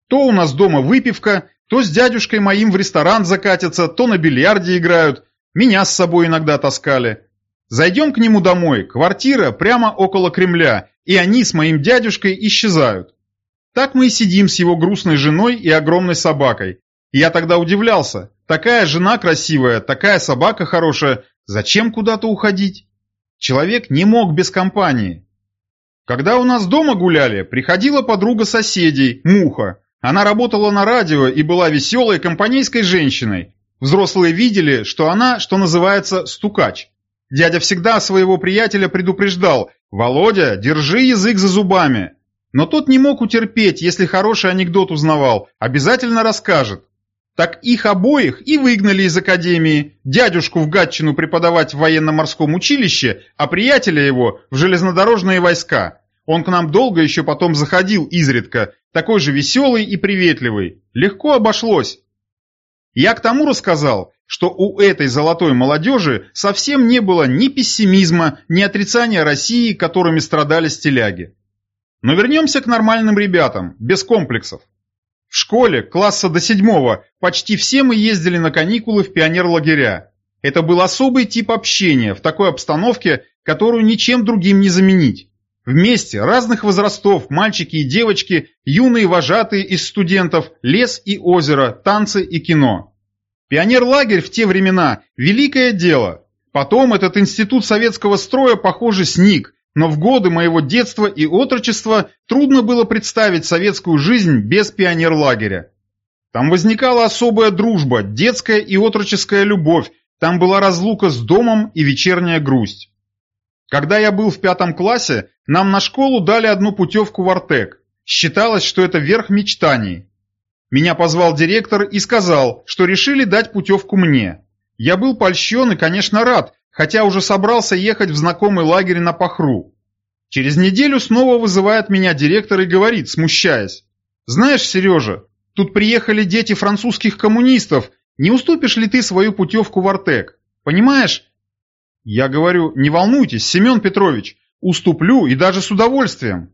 То у нас дома выпивка, то с дядюшкой моим в ресторан закатятся, то на бильярде играют, меня с собой иногда таскали. Зайдем к нему домой, квартира прямо около Кремля, и они с моим дядюшкой исчезают. Так мы и сидим с его грустной женой и огромной собакой. Я тогда удивлялся, такая жена красивая, такая собака хорошая, зачем куда-то уходить? Человек не мог без компании. Когда у нас дома гуляли, приходила подруга соседей, Муха. Она работала на радио и была веселой компанейской женщиной. Взрослые видели, что она, что называется, стукач. Дядя всегда своего приятеля предупреждал «Володя, держи язык за зубами». Но тот не мог утерпеть, если хороший анекдот узнавал, обязательно расскажет. Так их обоих и выгнали из академии, дядюшку в Гатчину преподавать в военно-морском училище, а приятеля его в железнодорожные войска. Он к нам долго еще потом заходил изредка, такой же веселый и приветливый. Легко обошлось. Я к тому рассказал, что у этой золотой молодежи совсем не было ни пессимизма, ни отрицания России, которыми страдали стиляги. Но вернемся к нормальным ребятам, без комплексов. В школе, класса до седьмого, почти все мы ездили на каникулы в пионерлагеря. Это был особый тип общения в такой обстановке, которую ничем другим не заменить. Вместе, разных возрастов, мальчики и девочки, юные вожатые из студентов, лес и озеро, танцы и кино. Пионерлагерь в те времена – великое дело. Потом этот институт советского строя, похоже, сник, но в годы моего детства и отрочества трудно было представить советскую жизнь без пионерлагеря. Там возникала особая дружба, детская и отроческая любовь, там была разлука с домом и вечерняя грусть. Когда я был в пятом классе, нам на школу дали одну путевку в Артек. Считалось, что это верх мечтаний. Меня позвал директор и сказал, что решили дать путевку мне. Я был польщен и, конечно, рад, хотя уже собрался ехать в знакомый лагерь на Пахру. Через неделю снова вызывает меня директор и говорит, смущаясь. «Знаешь, Сережа, тут приехали дети французских коммунистов, не уступишь ли ты свою путевку в Артек? Понимаешь?» Я говорю, не волнуйтесь, Семен Петрович, уступлю и даже с удовольствием.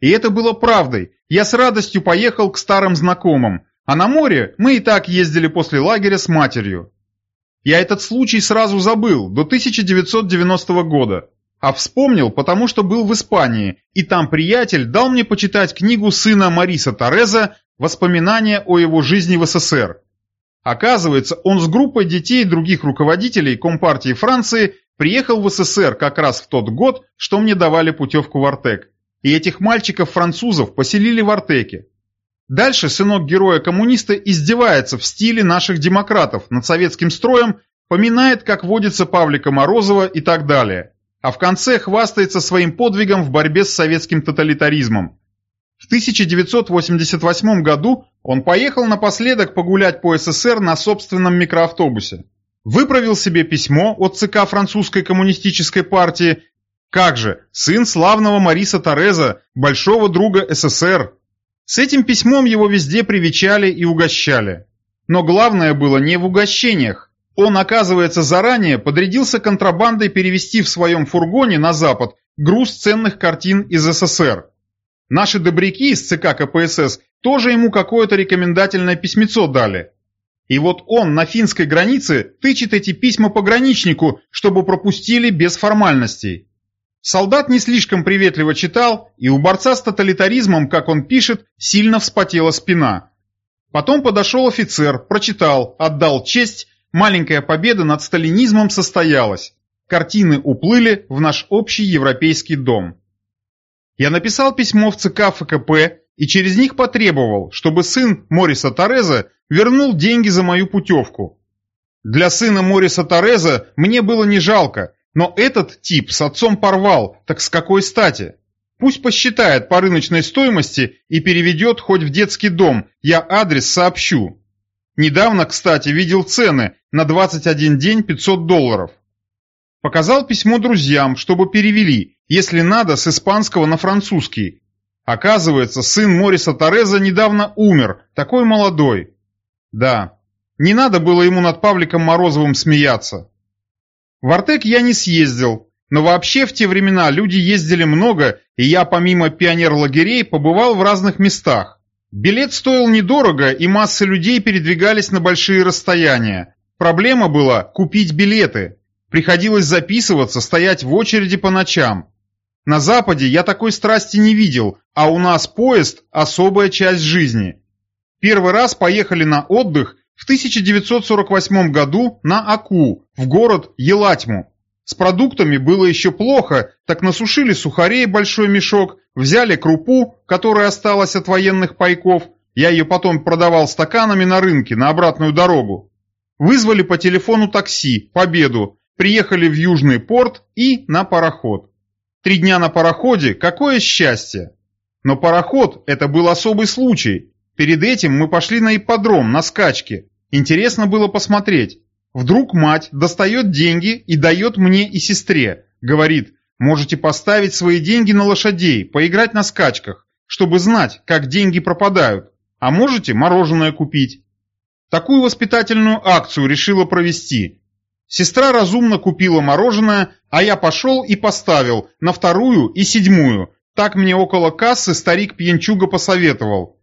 И это было правдой, я с радостью поехал к старым знакомым, а на море мы и так ездили после лагеря с матерью. Я этот случай сразу забыл, до 1990 года. А вспомнил, потому что был в Испании, и там приятель дал мне почитать книгу сына Мариса Тореза «Воспоминания о его жизни в СССР». Оказывается, он с группой детей других руководителей Компартии Франции приехал в СССР как раз в тот год, что мне давали путевку в Артек. И этих мальчиков-французов поселили в Артеке. Дальше сынок героя-коммуниста издевается в стиле наших демократов над советским строем, поминает, как водится Павлика Морозова и так далее. А в конце хвастается своим подвигом в борьбе с советским тоталитаризмом. В 1988 году он поехал напоследок погулять по СССР на собственном микроавтобусе. Выправил себе письмо от ЦК французской коммунистической партии. Как же, сын славного Мариса Тореза, большого друга СССР, с этим письмом его везде привечали и угощали. Но главное было не в угощениях. Он, оказывается, заранее подрядился контрабандой перевести в своем фургоне на Запад груз ценных картин из СССР. Наши добряки из ЦК КПСС тоже ему какое-то рекомендательное письмецо дали. И вот он на финской границе тычет эти письма пограничнику, чтобы пропустили без формальностей. Солдат не слишком приветливо читал, и у борца с тоталитаризмом, как он пишет, сильно вспотела спина. Потом подошел офицер, прочитал, отдал честь, маленькая победа над сталинизмом состоялась. Картины уплыли в наш общий европейский дом. Я написал письмо в ЦК ФКП и через них потребовал, чтобы сын Мориса Тореза вернул деньги за мою путевку. Для сына Мориса Тореза мне было не жалко, но этот тип с отцом порвал, так с какой стати? Пусть посчитает по рыночной стоимости и переведет хоть в детский дом, я адрес сообщу. Недавно, кстати, видел цены на 21 день 500 долларов. Показал письмо друзьям, чтобы перевели, если надо, с испанского на французский. Оказывается, сын Мориса Тореза недавно умер, такой молодой. Да, не надо было ему над Павликом Морозовым смеяться. В Артек я не съездил, но вообще в те времена люди ездили много, и я помимо пионер-лагерей побывал в разных местах. Билет стоил недорого, и массы людей передвигались на большие расстояния. Проблема была купить билеты. Приходилось записываться, стоять в очереди по ночам. На Западе я такой страсти не видел, а у нас поезд – особая часть жизни. Первый раз поехали на отдых в 1948 году на Аку, в город Елатьму. С продуктами было еще плохо, так насушили сухарей большой мешок, взяли крупу, которая осталась от военных пайков, я ее потом продавал стаканами на рынке на обратную дорогу. Вызвали по телефону такси, победу, приехали в Южный порт и на пароход. Три дня на пароходе, какое счастье! Но пароход – это был особый случай. Перед этим мы пошли на ипподром, на скачки. Интересно было посмотреть. Вдруг мать достает деньги и дает мне и сестре. Говорит, можете поставить свои деньги на лошадей, поиграть на скачках, чтобы знать, как деньги пропадают. А можете мороженое купить. Такую воспитательную акцию решила провести. Сестра разумно купила мороженое, а я пошел и поставил на вторую и седьмую. Так мне около кассы старик пьянчуга посоветовал.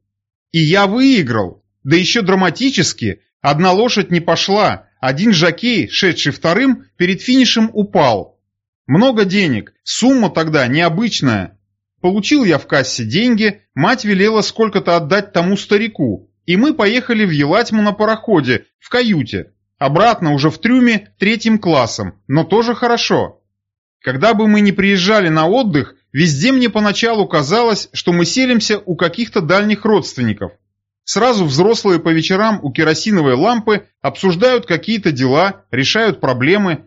И я выиграл. Да еще драматически. Одна лошадь не пошла. Один жокей, шедший вторым, перед финишем упал. Много денег. Сумма тогда необычная. Получил я в кассе деньги, мать велела сколько-то отдать тому старику, и мы поехали в Елатьму на пароходе, в каюте. Обратно уже в трюме третьим классом, но тоже хорошо. Когда бы мы ни приезжали на отдых, везде мне поначалу казалось, что мы селимся у каких-то дальних родственников. Сразу взрослые по вечерам у керосиновой лампы обсуждают какие-то дела, решают проблемы.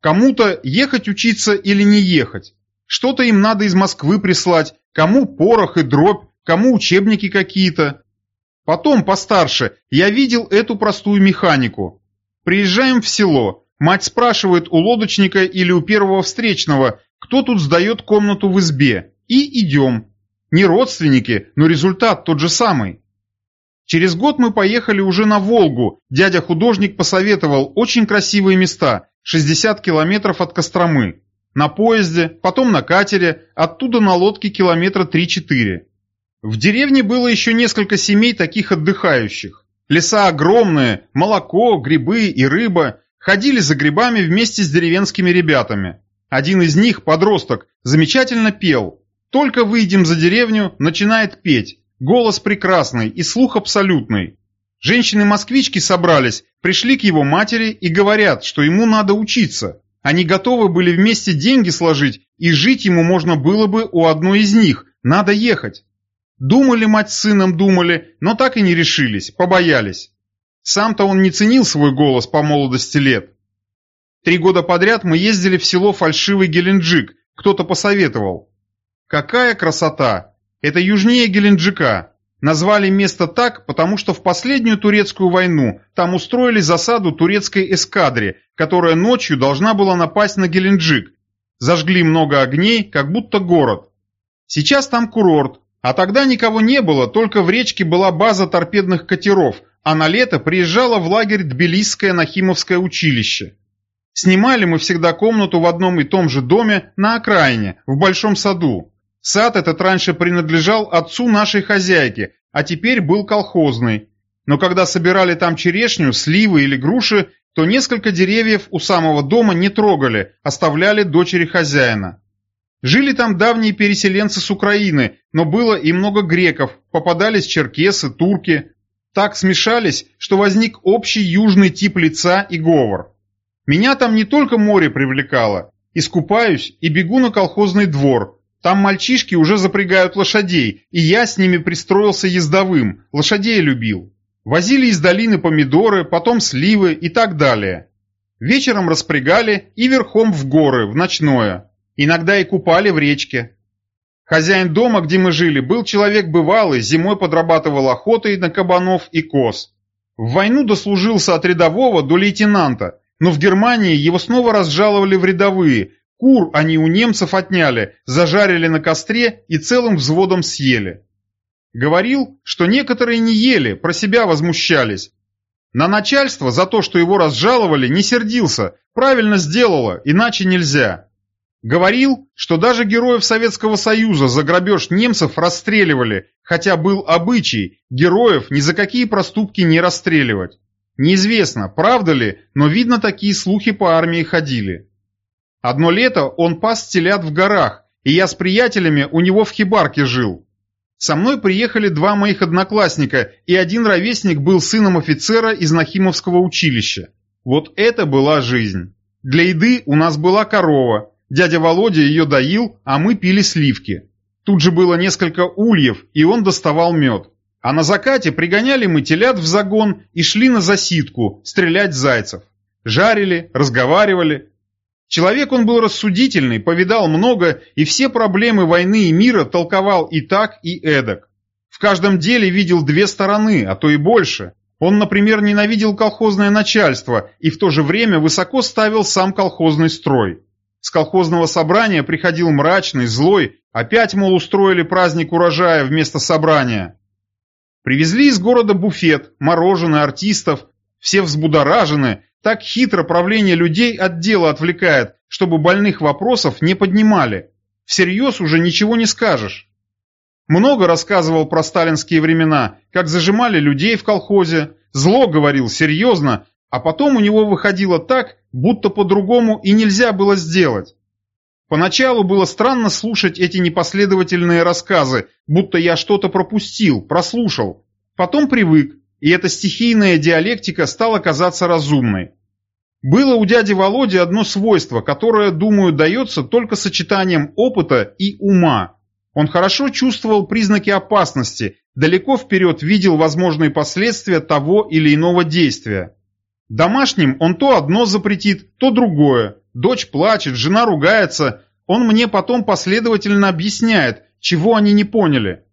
Кому-то ехать учиться или не ехать. Что-то им надо из Москвы прислать, кому порох и дробь, кому учебники какие-то. Потом, постарше, я видел эту простую механику. Приезжаем в село, мать спрашивает у лодочника или у первого встречного, кто тут сдает комнату в избе, и идем. Не родственники, но результат тот же самый. Через год мы поехали уже на Волгу, дядя-художник посоветовал очень красивые места, 60 километров от Костромы. На поезде, потом на катере, оттуда на лодке километра 3-4. В деревне было еще несколько семей таких отдыхающих. Леса огромные, молоко, грибы и рыба. Ходили за грибами вместе с деревенскими ребятами. Один из них, подросток, замечательно пел. Только выйдем за деревню, начинает петь. Голос прекрасный и слух абсолютный. Женщины-москвички собрались, пришли к его матери и говорят, что ему надо учиться. Они готовы были вместе деньги сложить, и жить ему можно было бы у одной из них, надо ехать. Думали мать с сыном, думали, но так и не решились, побоялись. Сам-то он не ценил свой голос по молодости лет. Три года подряд мы ездили в село Фальшивый Геленджик, кто-то посоветовал. Какая красота! Это южнее Геленджика. Назвали место так, потому что в последнюю турецкую войну там устроили засаду турецкой эскадре, которая ночью должна была напасть на Геленджик. Зажгли много огней, как будто город. Сейчас там курорт, а тогда никого не было, только в речке была база торпедных катеров, а на лето приезжало в лагерь Тбилисское Нахимовское училище. Снимали мы всегда комнату в одном и том же доме на окраине, в большом саду. Сад этот раньше принадлежал отцу нашей хозяйки, а теперь был колхозный. Но когда собирали там черешню, сливы или груши, то несколько деревьев у самого дома не трогали, оставляли дочери хозяина. Жили там давние переселенцы с Украины, но было и много греков, попадались черкесы, турки. Так смешались, что возник общий южный тип лица и говор. Меня там не только море привлекало. Искупаюсь и бегу на колхозный двор. Там мальчишки уже запрягают лошадей, и я с ними пристроился ездовым, лошадей любил. Возили из долины помидоры, потом сливы и так далее. Вечером распрягали и верхом в горы, в ночное. Иногда и купали в речке. Хозяин дома, где мы жили, был человек бывалый, зимой подрабатывал охотой на кабанов и коз. В войну дослужился от рядового до лейтенанта, но в Германии его снова разжаловали в рядовые. Кур они у немцев отняли, зажарили на костре и целым взводом съели. Говорил, что некоторые не ели, про себя возмущались. На начальство за то, что его разжаловали, не сердился, правильно сделало, иначе нельзя. Говорил, что даже героев Советского Союза за грабеж немцев расстреливали, хотя был обычай героев ни за какие проступки не расстреливать. Неизвестно, правда ли, но видно такие слухи по армии ходили. Одно лето он пас телят в горах, и я с приятелями у него в хибарке жил. Со мной приехали два моих одноклассника, и один ровесник был сыном офицера из Нахимовского училища. Вот это была жизнь. Для еды у нас была корова, Дядя Володя ее доил, а мы пили сливки. Тут же было несколько ульев, и он доставал мед. А на закате пригоняли мы телят в загон и шли на засидку, стрелять зайцев. Жарили, разговаривали. Человек он был рассудительный, повидал много и все проблемы войны и мира толковал и так, и эдак. В каждом деле видел две стороны, а то и больше. Он, например, ненавидел колхозное начальство и в то же время высоко ставил сам колхозный строй. С колхозного собрания приходил мрачный, злой, опять, мол, устроили праздник урожая вместо собрания. Привезли из города буфет, мороженое, артистов, все взбудоражены, так хитро правление людей от дела отвлекает, чтобы больных вопросов не поднимали. Всерьез уже ничего не скажешь. Много рассказывал про сталинские времена, как зажимали людей в колхозе, зло говорил серьезно, а потом у него выходило так, будто по-другому и нельзя было сделать. Поначалу было странно слушать эти непоследовательные рассказы, будто я что-то пропустил, прослушал. Потом привык, и эта стихийная диалектика стала казаться разумной. Было у дяди Володи одно свойство, которое, думаю, дается только сочетанием опыта и ума. Он хорошо чувствовал признаки опасности, далеко вперед видел возможные последствия того или иного действия. Домашним он то одно запретит, то другое. Дочь плачет, жена ругается. Он мне потом последовательно объясняет, чего они не поняли.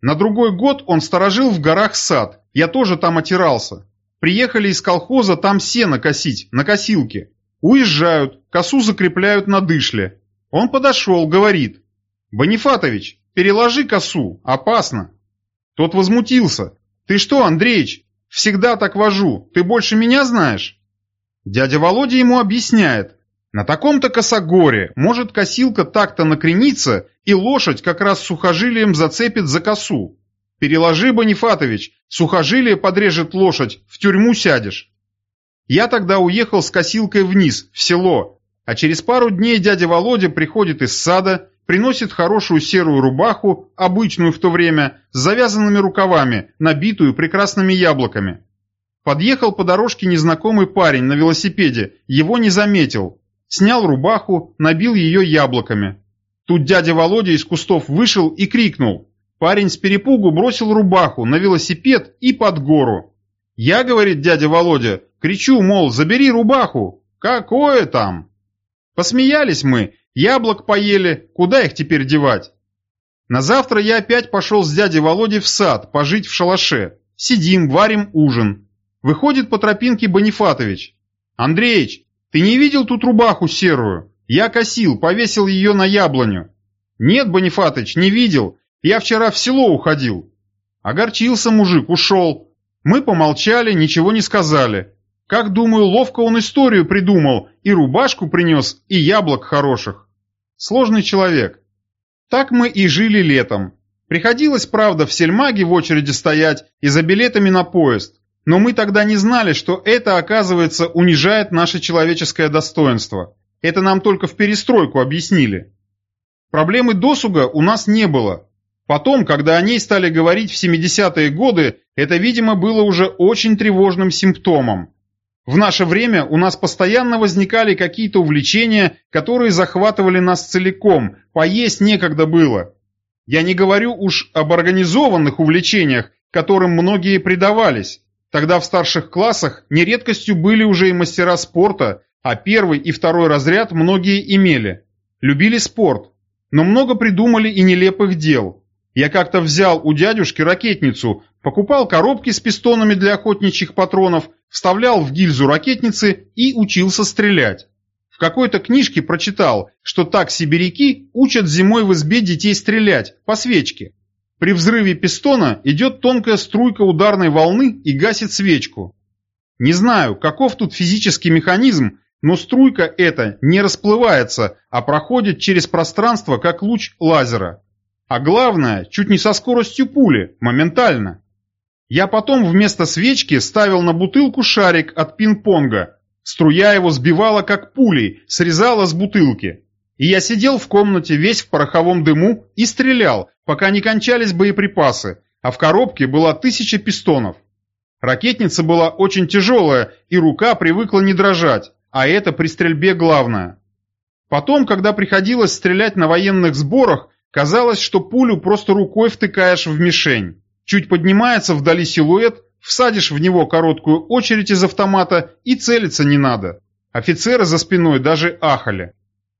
На другой год он сторожил в горах сад. Я тоже там отирался. Приехали из колхоза там сено косить, на косилке. Уезжают, косу закрепляют на дышле. Он подошел, говорит, «Бонифатович, переложи косу, опасно!» Тот возмутился. «Ты что, Андреич, всегда так вожу, ты больше меня знаешь?» Дядя Володя ему объясняет. На таком-то косогоре может косилка так-то накрениться, и лошадь как раз сухожилием зацепит за косу. Переложи, Бонифатович, сухожилие подрежет лошадь, в тюрьму сядешь. Я тогда уехал с косилкой вниз, в село, а через пару дней дядя Володя приходит из сада, приносит хорошую серую рубаху, обычную в то время, с завязанными рукавами, набитую прекрасными яблоками. Подъехал по дорожке незнакомый парень на велосипеде, его не заметил. Снял рубаху, набил ее яблоками. Тут дядя Володя из кустов вышел и крикнул. Парень с перепугу бросил рубаху на велосипед и под гору. «Я, — говорит дядя Володя, — кричу, мол, забери рубаху! Какое там?» Посмеялись мы, Яблок поели, куда их теперь девать? На завтра я опять пошел с дядей Володей в сад, пожить в шалаше. Сидим, варим ужин. Выходит по тропинке Бонифатович. «Андреич, ты не видел тут рубаху серую? Я косил, повесил ее на яблоню». «Нет, Бонифатович, не видел. Я вчера в село уходил». Огорчился мужик, ушел. Мы помолчали, ничего не сказали. Как, думаю, ловко он историю придумал, и рубашку принес, и яблок хороших. Сложный человек. Так мы и жили летом. Приходилось, правда, в сельмаге в очереди стоять и за билетами на поезд. Но мы тогда не знали, что это, оказывается, унижает наше человеческое достоинство. Это нам только в перестройку объяснили. Проблемы досуга у нас не было. Потом, когда о ней стали говорить в 70-е годы, это, видимо, было уже очень тревожным симптомом. В наше время у нас постоянно возникали какие-то увлечения, которые захватывали нас целиком, поесть некогда было. Я не говорю уж об организованных увлечениях, которым многие предавались. Тогда в старших классах нередкостью были уже и мастера спорта, а первый и второй разряд многие имели. Любили спорт, но много придумали и нелепых дел. Я как-то взял у дядюшки ракетницу, покупал коробки с пистонами для охотничьих патронов, вставлял в гильзу ракетницы и учился стрелять. В какой-то книжке прочитал, что так сибиряки учат зимой в избе детей стрелять, по свечке. При взрыве пистона идет тонкая струйка ударной волны и гасит свечку. Не знаю, каков тут физический механизм, но струйка эта не расплывается, а проходит через пространство, как луч лазера. А главное, чуть не со скоростью пули, моментально. Я потом вместо свечки ставил на бутылку шарик от пинг-понга. Струя его сбивала как пулей, срезала с бутылки. И я сидел в комнате весь в пороховом дыму и стрелял, пока не кончались боеприпасы, а в коробке была тысяча пистонов. Ракетница была очень тяжелая, и рука привыкла не дрожать, а это при стрельбе главное. Потом, когда приходилось стрелять на военных сборах, казалось, что пулю просто рукой втыкаешь в мишень. Чуть поднимается вдали силуэт, всадишь в него короткую очередь из автомата и целиться не надо. Офицеры за спиной даже ахали.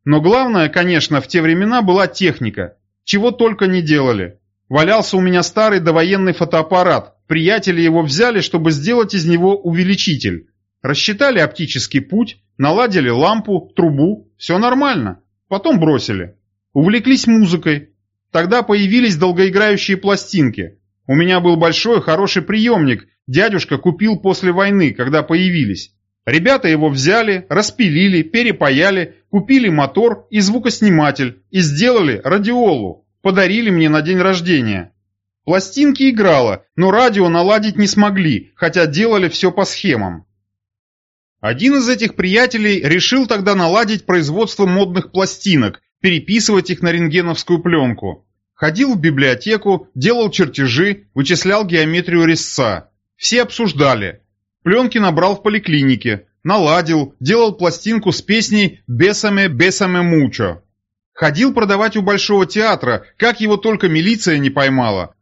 Но главное, конечно, в те времена была техника. Чего только не делали. Валялся у меня старый довоенный фотоаппарат. Приятели его взяли, чтобы сделать из него увеличитель. Рассчитали оптический путь, наладили лампу, трубу. Все нормально. Потом бросили. Увлеклись музыкой. Тогда появились долгоиграющие пластинки. У меня был большой, хороший приемник. Дядюшка купил после войны, когда появились. Ребята его взяли, распилили, перепаяли, купили мотор и звукосниматель и сделали радиолу. Подарили мне на день рождения. Пластинки играла, но радио наладить не смогли, хотя делали все по схемам. Один из этих приятелей решил тогда наладить производство модных пластинок, переписывать их на рентгеновскую пленку. Ходил в библиотеку, делал чертежи, вычислял геометрию резца. Все обсуждали, Пленки набрал в поликлинике, наладил, делал пластинку с песней «Бесаме, бесаме мучо». Ходил продавать у Большого театра, как его только милиция не поймала.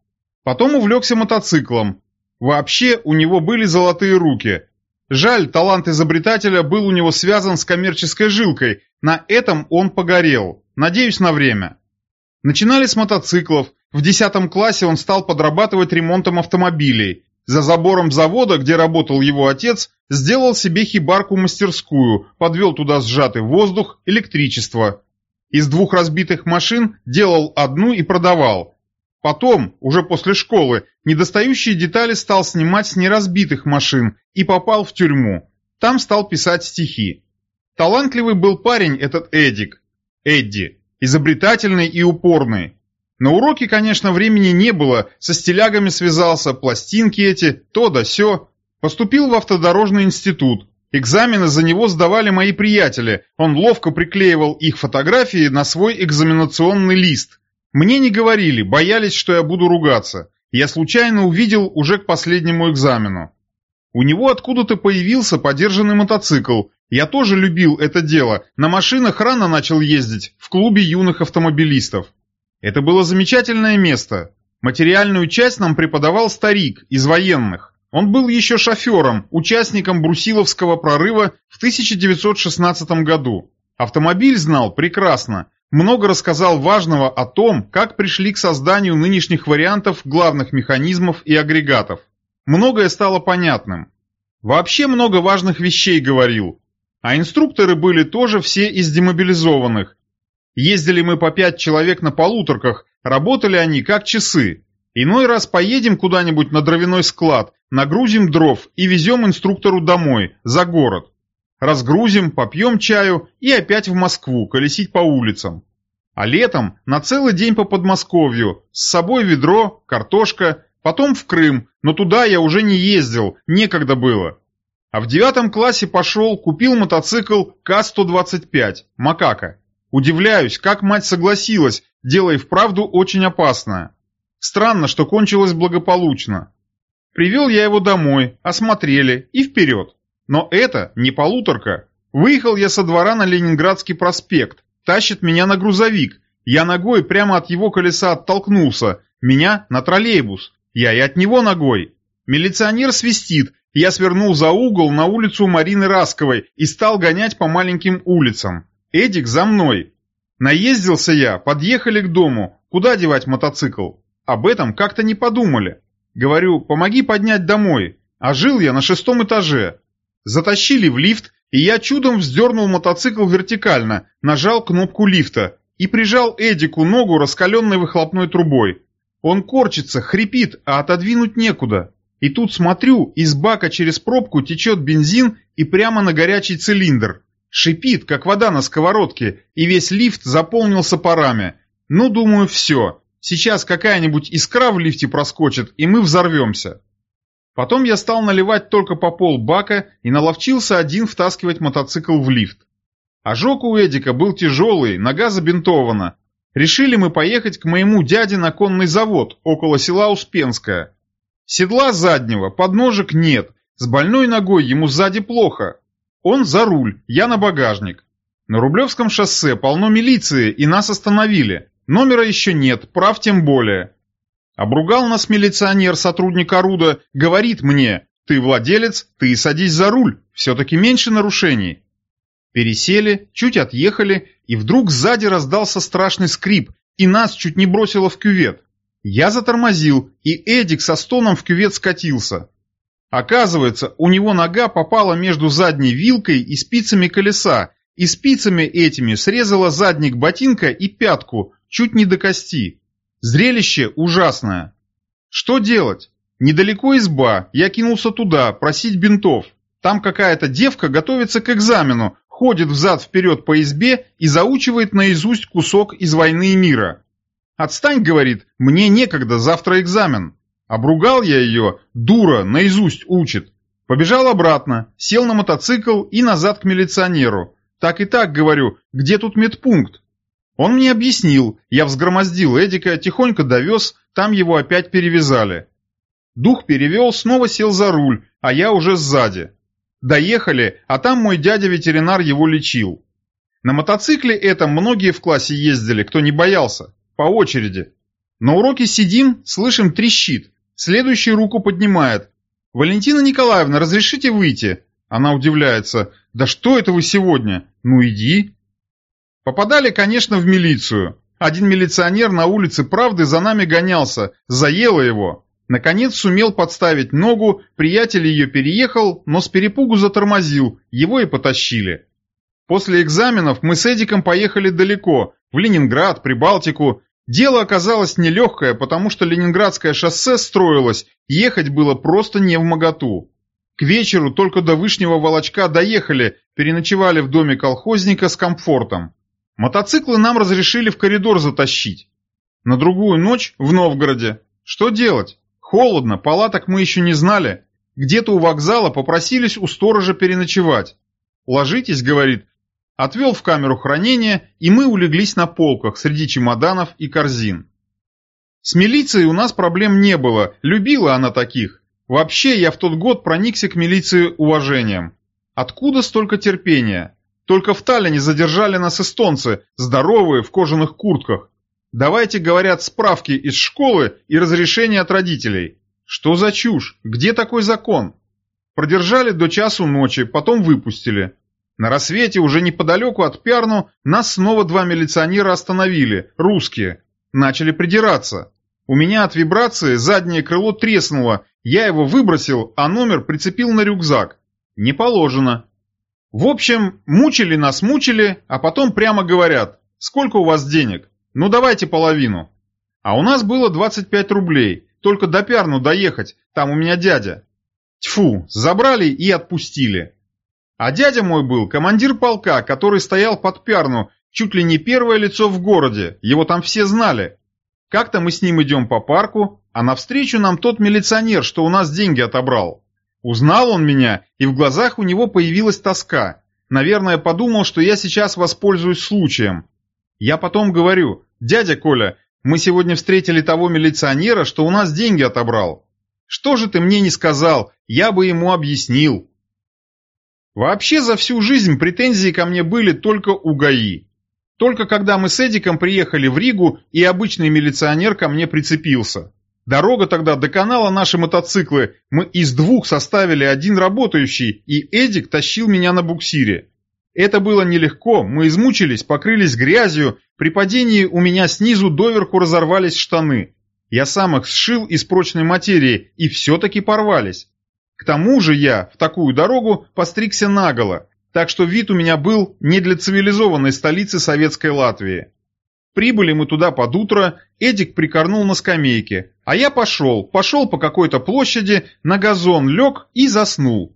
Потом увлекся мотоциклом. Вообще, у него были золотые руки. Жаль, талант изобретателя был у него связан с коммерческой жилкой, на этом он погорел, надеюсь, на время. Начинали с мотоциклов, в 10 классе он стал подрабатывать ремонтом автомобилей, за забором завода, где работал его отец, сделал себе хибарку-мастерскую, подвел туда сжатый воздух, электричество. Из двух разбитых машин делал одну и продавал. Потом, уже после школы, недостающие детали стал снимать с неразбитых машин и попал в тюрьму. Там стал писать стихи. Талантливый был парень этот Эдик. Эдди. Изобретательный и упорный. На уроки, конечно, времени не было, со стилягами связался, пластинки эти, то да сё. Поступил в автодорожный институт. Экзамены за него сдавали мои приятели, он ловко приклеивал их фотографии на свой экзаменационный лист. Мне не говорили, боялись, что я буду ругаться. Я случайно увидел уже к последнему экзамену. У него откуда-то появился подержанный мотоцикл. Я тоже любил это дело, на машинах рано начал ездить, в клубе юных автомобилистов. Это было замечательное место. Материальную часть нам преподавал старик из военных. Он был еще шофером, участником Брусиловского прорыва в 1916 году. Автомобиль знал прекрасно, много рассказал важного о том, как пришли к созданию нынешних вариантов главных механизмов и агрегатов. Многое стало понятным. Вообще много важных вещей говорил. А инструкторы были тоже все из демобилизованных, Ездили мы по пять человек на полуторках, работали они как часы. Иной раз поедем куда-нибудь на дровяной склад, нагрузим дров и везем инструктору домой, за город. Разгрузим, попьем чаю и опять в Москву, колесить по улицам. А летом на целый день по Подмосковью, с собой ведро, картошка, потом в Крым, но туда я уже не ездил, некогда было. А в девятом классе пошел, купил мотоцикл К-125, Макака. Удивляюсь, как мать согласилась, дело и вправду очень опасное. Странно, что кончилось благополучно. Привел я его домой, осмотрели и вперед. Но это не полуторка. Выехал я со двора на Ленинградский проспект. Тащит меня на грузовик. Я ногой прямо от его колеса оттолкнулся. Меня на троллейбус. Я и от него ногой. Милиционер свистит. Я свернул за угол на улицу Марины Расковой и стал гонять по маленьким улицам. Эдик за мной. Наездился я, подъехали к дому. Куда девать мотоцикл? Об этом как-то не подумали. Говорю, помоги поднять домой. А жил я на шестом этаже. Затащили в лифт, и я чудом вздернул мотоцикл вертикально, нажал кнопку лифта и прижал Эдику ногу раскаленной выхлопной трубой. Он корчится, хрипит, а отодвинуть некуда. И тут смотрю, из бака через пробку течет бензин и прямо на горячий цилиндр. Шипит, как вода на сковородке, и весь лифт заполнился парами. Ну, думаю, все. Сейчас какая-нибудь искра в лифте проскочит, и мы взорвемся. Потом я стал наливать только по пол бака и наловчился один втаскивать мотоцикл в лифт. Ожог у Эдика был тяжелый, нога забинтована. Решили мы поехать к моему дяде на конный завод, около села Успенское. Седла заднего, подножек нет, с больной ногой ему сзади плохо, он за руль, я на багажник. На Рублевском шоссе полно милиции, и нас остановили. Номера еще нет, прав тем более. Обругал нас милиционер, сотрудник Оруда, говорит мне, ты владелец, ты садись за руль, все-таки меньше нарушений. Пересели, чуть отъехали, и вдруг сзади раздался страшный скрип, и нас чуть не бросило в кювет. Я затормозил, и Эдик со стоном в кювет скатился. Оказывается, у него нога попала между задней вилкой и спицами колеса, и спицами этими срезала задник ботинка и пятку, чуть не до кости. Зрелище ужасное. Что делать? Недалеко изба, я кинулся туда, просить бинтов. Там какая-то девка готовится к экзамену, ходит взад-вперед по избе и заучивает наизусть кусок из «Войны и мира». «Отстань», — говорит, — «мне некогда, завтра экзамен». Обругал я ее, дура, наизусть учит. Побежал обратно, сел на мотоцикл и назад к милиционеру. Так и так, говорю, где тут медпункт? Он мне объяснил, я взгромоздил Эдика, тихонько довез, там его опять перевязали. Дух перевел, снова сел за руль, а я уже сзади. Доехали, а там мой дядя-ветеринар его лечил. На мотоцикле этом многие в классе ездили, кто не боялся, по очереди. На уроке сидим, слышим трещит. Следующий руку поднимает. «Валентина Николаевна, разрешите выйти?» Она удивляется. «Да что это вы сегодня? Ну иди». Попадали, конечно, в милицию. Один милиционер на улице Правды за нами гонялся, заело его. Наконец сумел подставить ногу, приятель ее переехал, но с перепугу затормозил, его и потащили. После экзаменов мы с Эдиком поехали далеко, в Ленинград, Прибалтику. Дело оказалось нелегкое, потому что Ленинградское шоссе строилось, ехать было просто не в моготу. К вечеру только до Вышнего Волочка доехали, переночевали в доме колхозника с комфортом. Мотоциклы нам разрешили в коридор затащить. На другую ночь в Новгороде. Что делать? Холодно, палаток мы еще не знали. Где-то у вокзала попросились у сторожа переночевать. «Ложитесь», — говорит. Отвел в камеру хранения, и мы улеглись на полках среди чемоданов и корзин. С милицией у нас проблем не было, любила она таких. Вообще, я в тот год проникся к милиции уважением. Откуда столько терпения? Только в Таллине задержали нас эстонцы, здоровые, в кожаных куртках. Давайте, говорят, справки из школы и разрешение от родителей. Что за чушь? Где такой закон? Продержали до часу ночи, потом выпустили. На рассвете, уже неподалеку от Пярну, нас снова два милиционера остановили, русские. Начали придираться. У меня от вибрации заднее крыло треснуло, я его выбросил, а номер прицепил на рюкзак. Не положено. В общем, мучили нас, мучили, а потом прямо говорят, сколько у вас денег? Ну давайте половину. А у нас было 25 рублей, только до Пярну доехать, там у меня дядя. Тьфу, забрали и отпустили. А дядя мой был командир полка, который стоял под Пярну, чуть ли не первое лицо в городе, его там все знали. Как-то мы с ним идем по парку, а навстречу нам тот милиционер, что у нас деньги отобрал. Узнал он меня, и в глазах у него появилась тоска. Наверное, подумал, что я сейчас воспользуюсь случаем. Я потом говорю, дядя Коля, мы сегодня встретили того милиционера, что у нас деньги отобрал. Что же ты мне не сказал? Я бы ему объяснил. Вообще за всю жизнь претензии ко мне были только у ГАИ. Только когда мы с Эдиком приехали в Ригу, и обычный милиционер ко мне прицепился. Дорога тогда до канала наши мотоциклы, мы из двух составили один работающий, и Эдик тащил меня на буксире. Это было нелегко, мы измучились, покрылись грязью, при падении у меня снизу доверху разорвались штаны. Я сам их сшил из прочной материи, и все-таки порвались. К тому же я в такую дорогу постригся наголо, так что вид у меня был не для цивилизованной столицы советской Латвии. Прибыли мы туда под утро, Эдик прикорнул на скамейке, а я пошел, пошел по какой-то площади, на газон лег и заснул.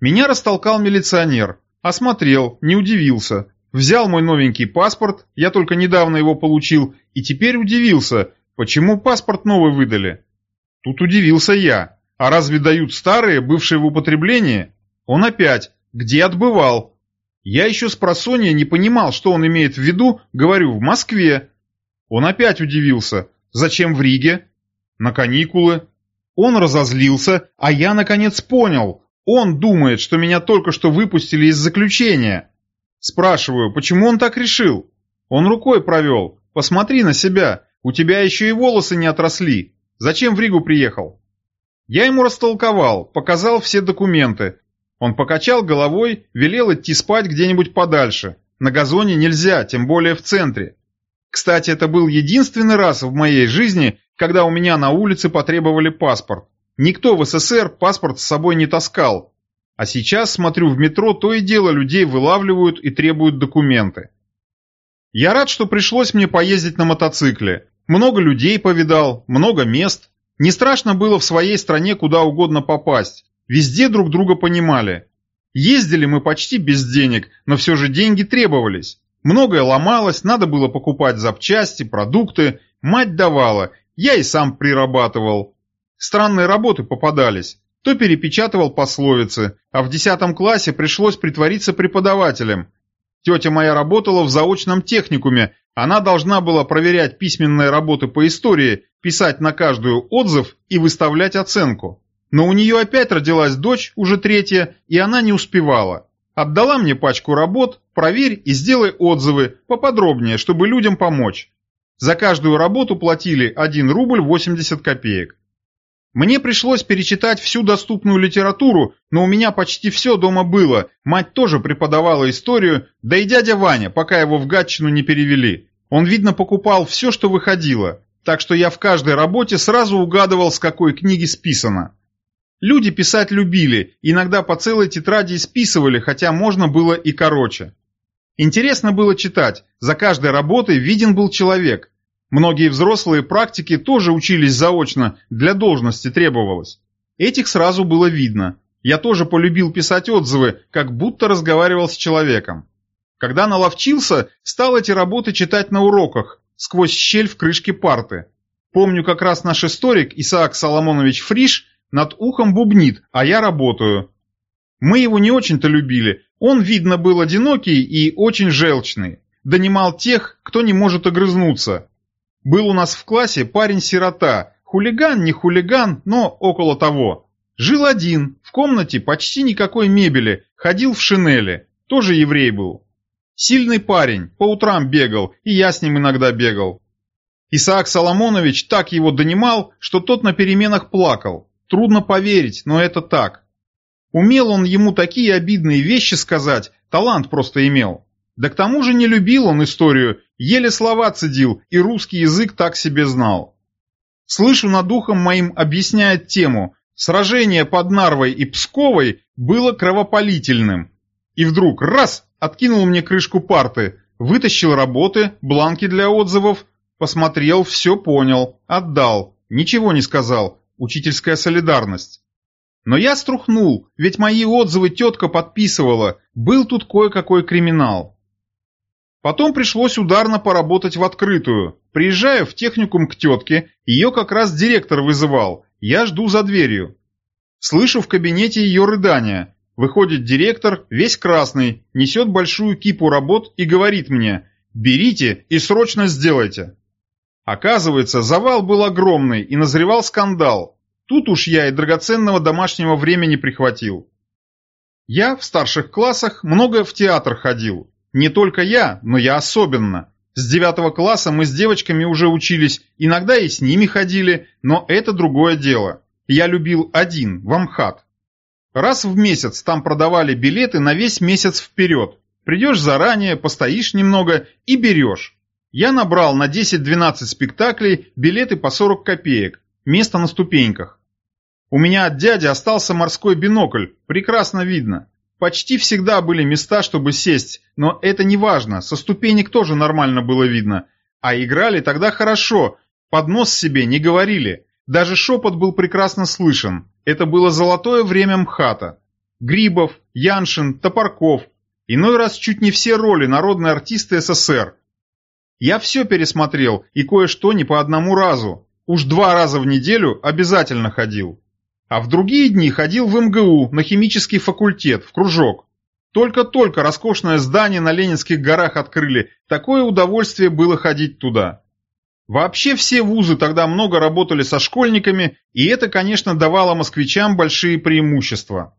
Меня растолкал милиционер, Осмотрел, не удивился. Взял мой новенький паспорт, я только недавно его получил, и теперь удивился, почему паспорт новый выдали. Тут удивился я. А разве дают старые, бывшие в употреблении? Он опять, где отбывал? Я еще с просонья не понимал, что он имеет в виду, говорю, в Москве. Он опять удивился. Зачем в Риге? На каникулы. Он разозлился, а я наконец понял. Он думает, что меня только что выпустили из заключения. Спрашиваю, почему он так решил? Он рукой провел. Посмотри на себя, у тебя еще и волосы не отросли. Зачем в Ригу приехал? Я ему растолковал, показал все документы. Он покачал головой, велел идти спать где-нибудь подальше. На газоне нельзя, тем более в центре. Кстати, это был единственный раз в моей жизни, когда у меня на улице потребовали паспорт. Никто в СССР паспорт с собой не таскал. А сейчас, смотрю, в метро то и дело людей вылавливают и требуют документы. Я рад, что пришлось мне поездить на мотоцикле. Много людей повидал, много мест. Не страшно было в своей стране куда угодно попасть. Везде друг друга понимали. Ездили мы почти без денег, но все же деньги требовались. Многое ломалось, надо было покупать запчасти, продукты. Мать давала, я и сам прирабатывал. Странные работы попадались. То перепечатывал пословицы, а в десятом классе пришлось притвориться преподавателем. Тетя моя работала в заочном техникуме, она должна была проверять письменные работы по истории, писать на каждую отзыв и выставлять оценку. Но у нее опять родилась дочь, уже третья, и она не успевала. Отдала мне пачку работ, проверь и сделай отзывы, поподробнее, чтобы людям помочь. За каждую работу платили 1 рубль 80 копеек. Мне пришлось перечитать всю доступную литературу, но у меня почти все дома было, мать тоже преподавала историю, да и дядя Ваня, пока его в Гатчину не перевели. Он, видно, покупал все, что выходило, так что я в каждой работе сразу угадывал, с какой книги списано. Люди писать любили, иногда по целой тетради списывали, хотя можно было и короче. Интересно было читать, за каждой работой виден был человек. Многие взрослые практики тоже учились заочно, для должности требовалось. Этих сразу было видно. Я тоже полюбил писать отзывы, как будто разговаривал с человеком. Когда наловчился, стал эти работы читать на уроках, сквозь щель в крышке парты. Помню, как раз наш историк Исаак Соломонович Фриш над ухом бубнит, а я работаю. Мы его не очень-то любили. Он, видно, был одинокий и очень желчный. Донимал тех, кто не может огрызнуться. Был у нас в классе парень-сирота. Хулиган, не хулиган, но около того. Жил один, в комнате почти никакой мебели, ходил в шинели. Тоже еврей был. Сильный парень, по утрам бегал, и я с ним иногда бегал. Исаак Соломонович так его донимал, что тот на переменах плакал. Трудно поверить, но это так. Умел он ему такие обидные вещи сказать, талант просто имел. Да к тому же не любил он историю, еле слова цедил и русский язык так себе знал. Слышу над ухом моим объясняет тему. Сражение под Нарвой и Псковой было кровополительным. И вдруг раз откинул мне крышку парты, вытащил работы, бланки для отзывов, посмотрел, все понял, отдал, ничего не сказал, учительская солидарность. Но я струхнул, ведь мои отзывы тетка подписывала, был тут кое-какой криминал. Потом пришлось ударно поработать в открытую. Приезжаю в техникум к тетке, ее как раз директор вызывал, я жду за дверью. Слышу в кабинете ее рыдания. Выходит директор, весь красный, несет большую кипу работ и говорит мне «берите и срочно сделайте». Оказывается, завал был огромный и назревал скандал. Тут уж я и драгоценного домашнего времени прихватил. Я в старших классах много в театр ходил. Не только я, но я особенно. С девятого класса мы с девочками уже учились, иногда и с ними ходили, но это другое дело. Я любил один, в Амхат. Раз в месяц там продавали билеты на весь месяц вперед. Придешь заранее, постоишь немного и берешь. Я набрал на 10-12 спектаклей билеты по 40 копеек, место на ступеньках. У меня от дяди остался морской бинокль, прекрасно видно. Почти всегда были места, чтобы сесть, но это не важно, со ступенек тоже нормально было видно. А играли тогда хорошо, под нос себе не говорили. Даже шепот был прекрасно слышен. Это было золотое время МХАТа. Грибов, Яншин, Топорков. Иной раз чуть не все роли народные артисты СССР. Я все пересмотрел, и кое-что не по одному разу. Уж два раза в неделю обязательно ходил. А в другие дни ходил в МГУ, на химический факультет, в кружок. Только-только роскошное здание на Ленинских горах открыли, такое удовольствие было ходить туда. Вообще все вузы тогда много работали со школьниками, и это, конечно, давало москвичам большие преимущества.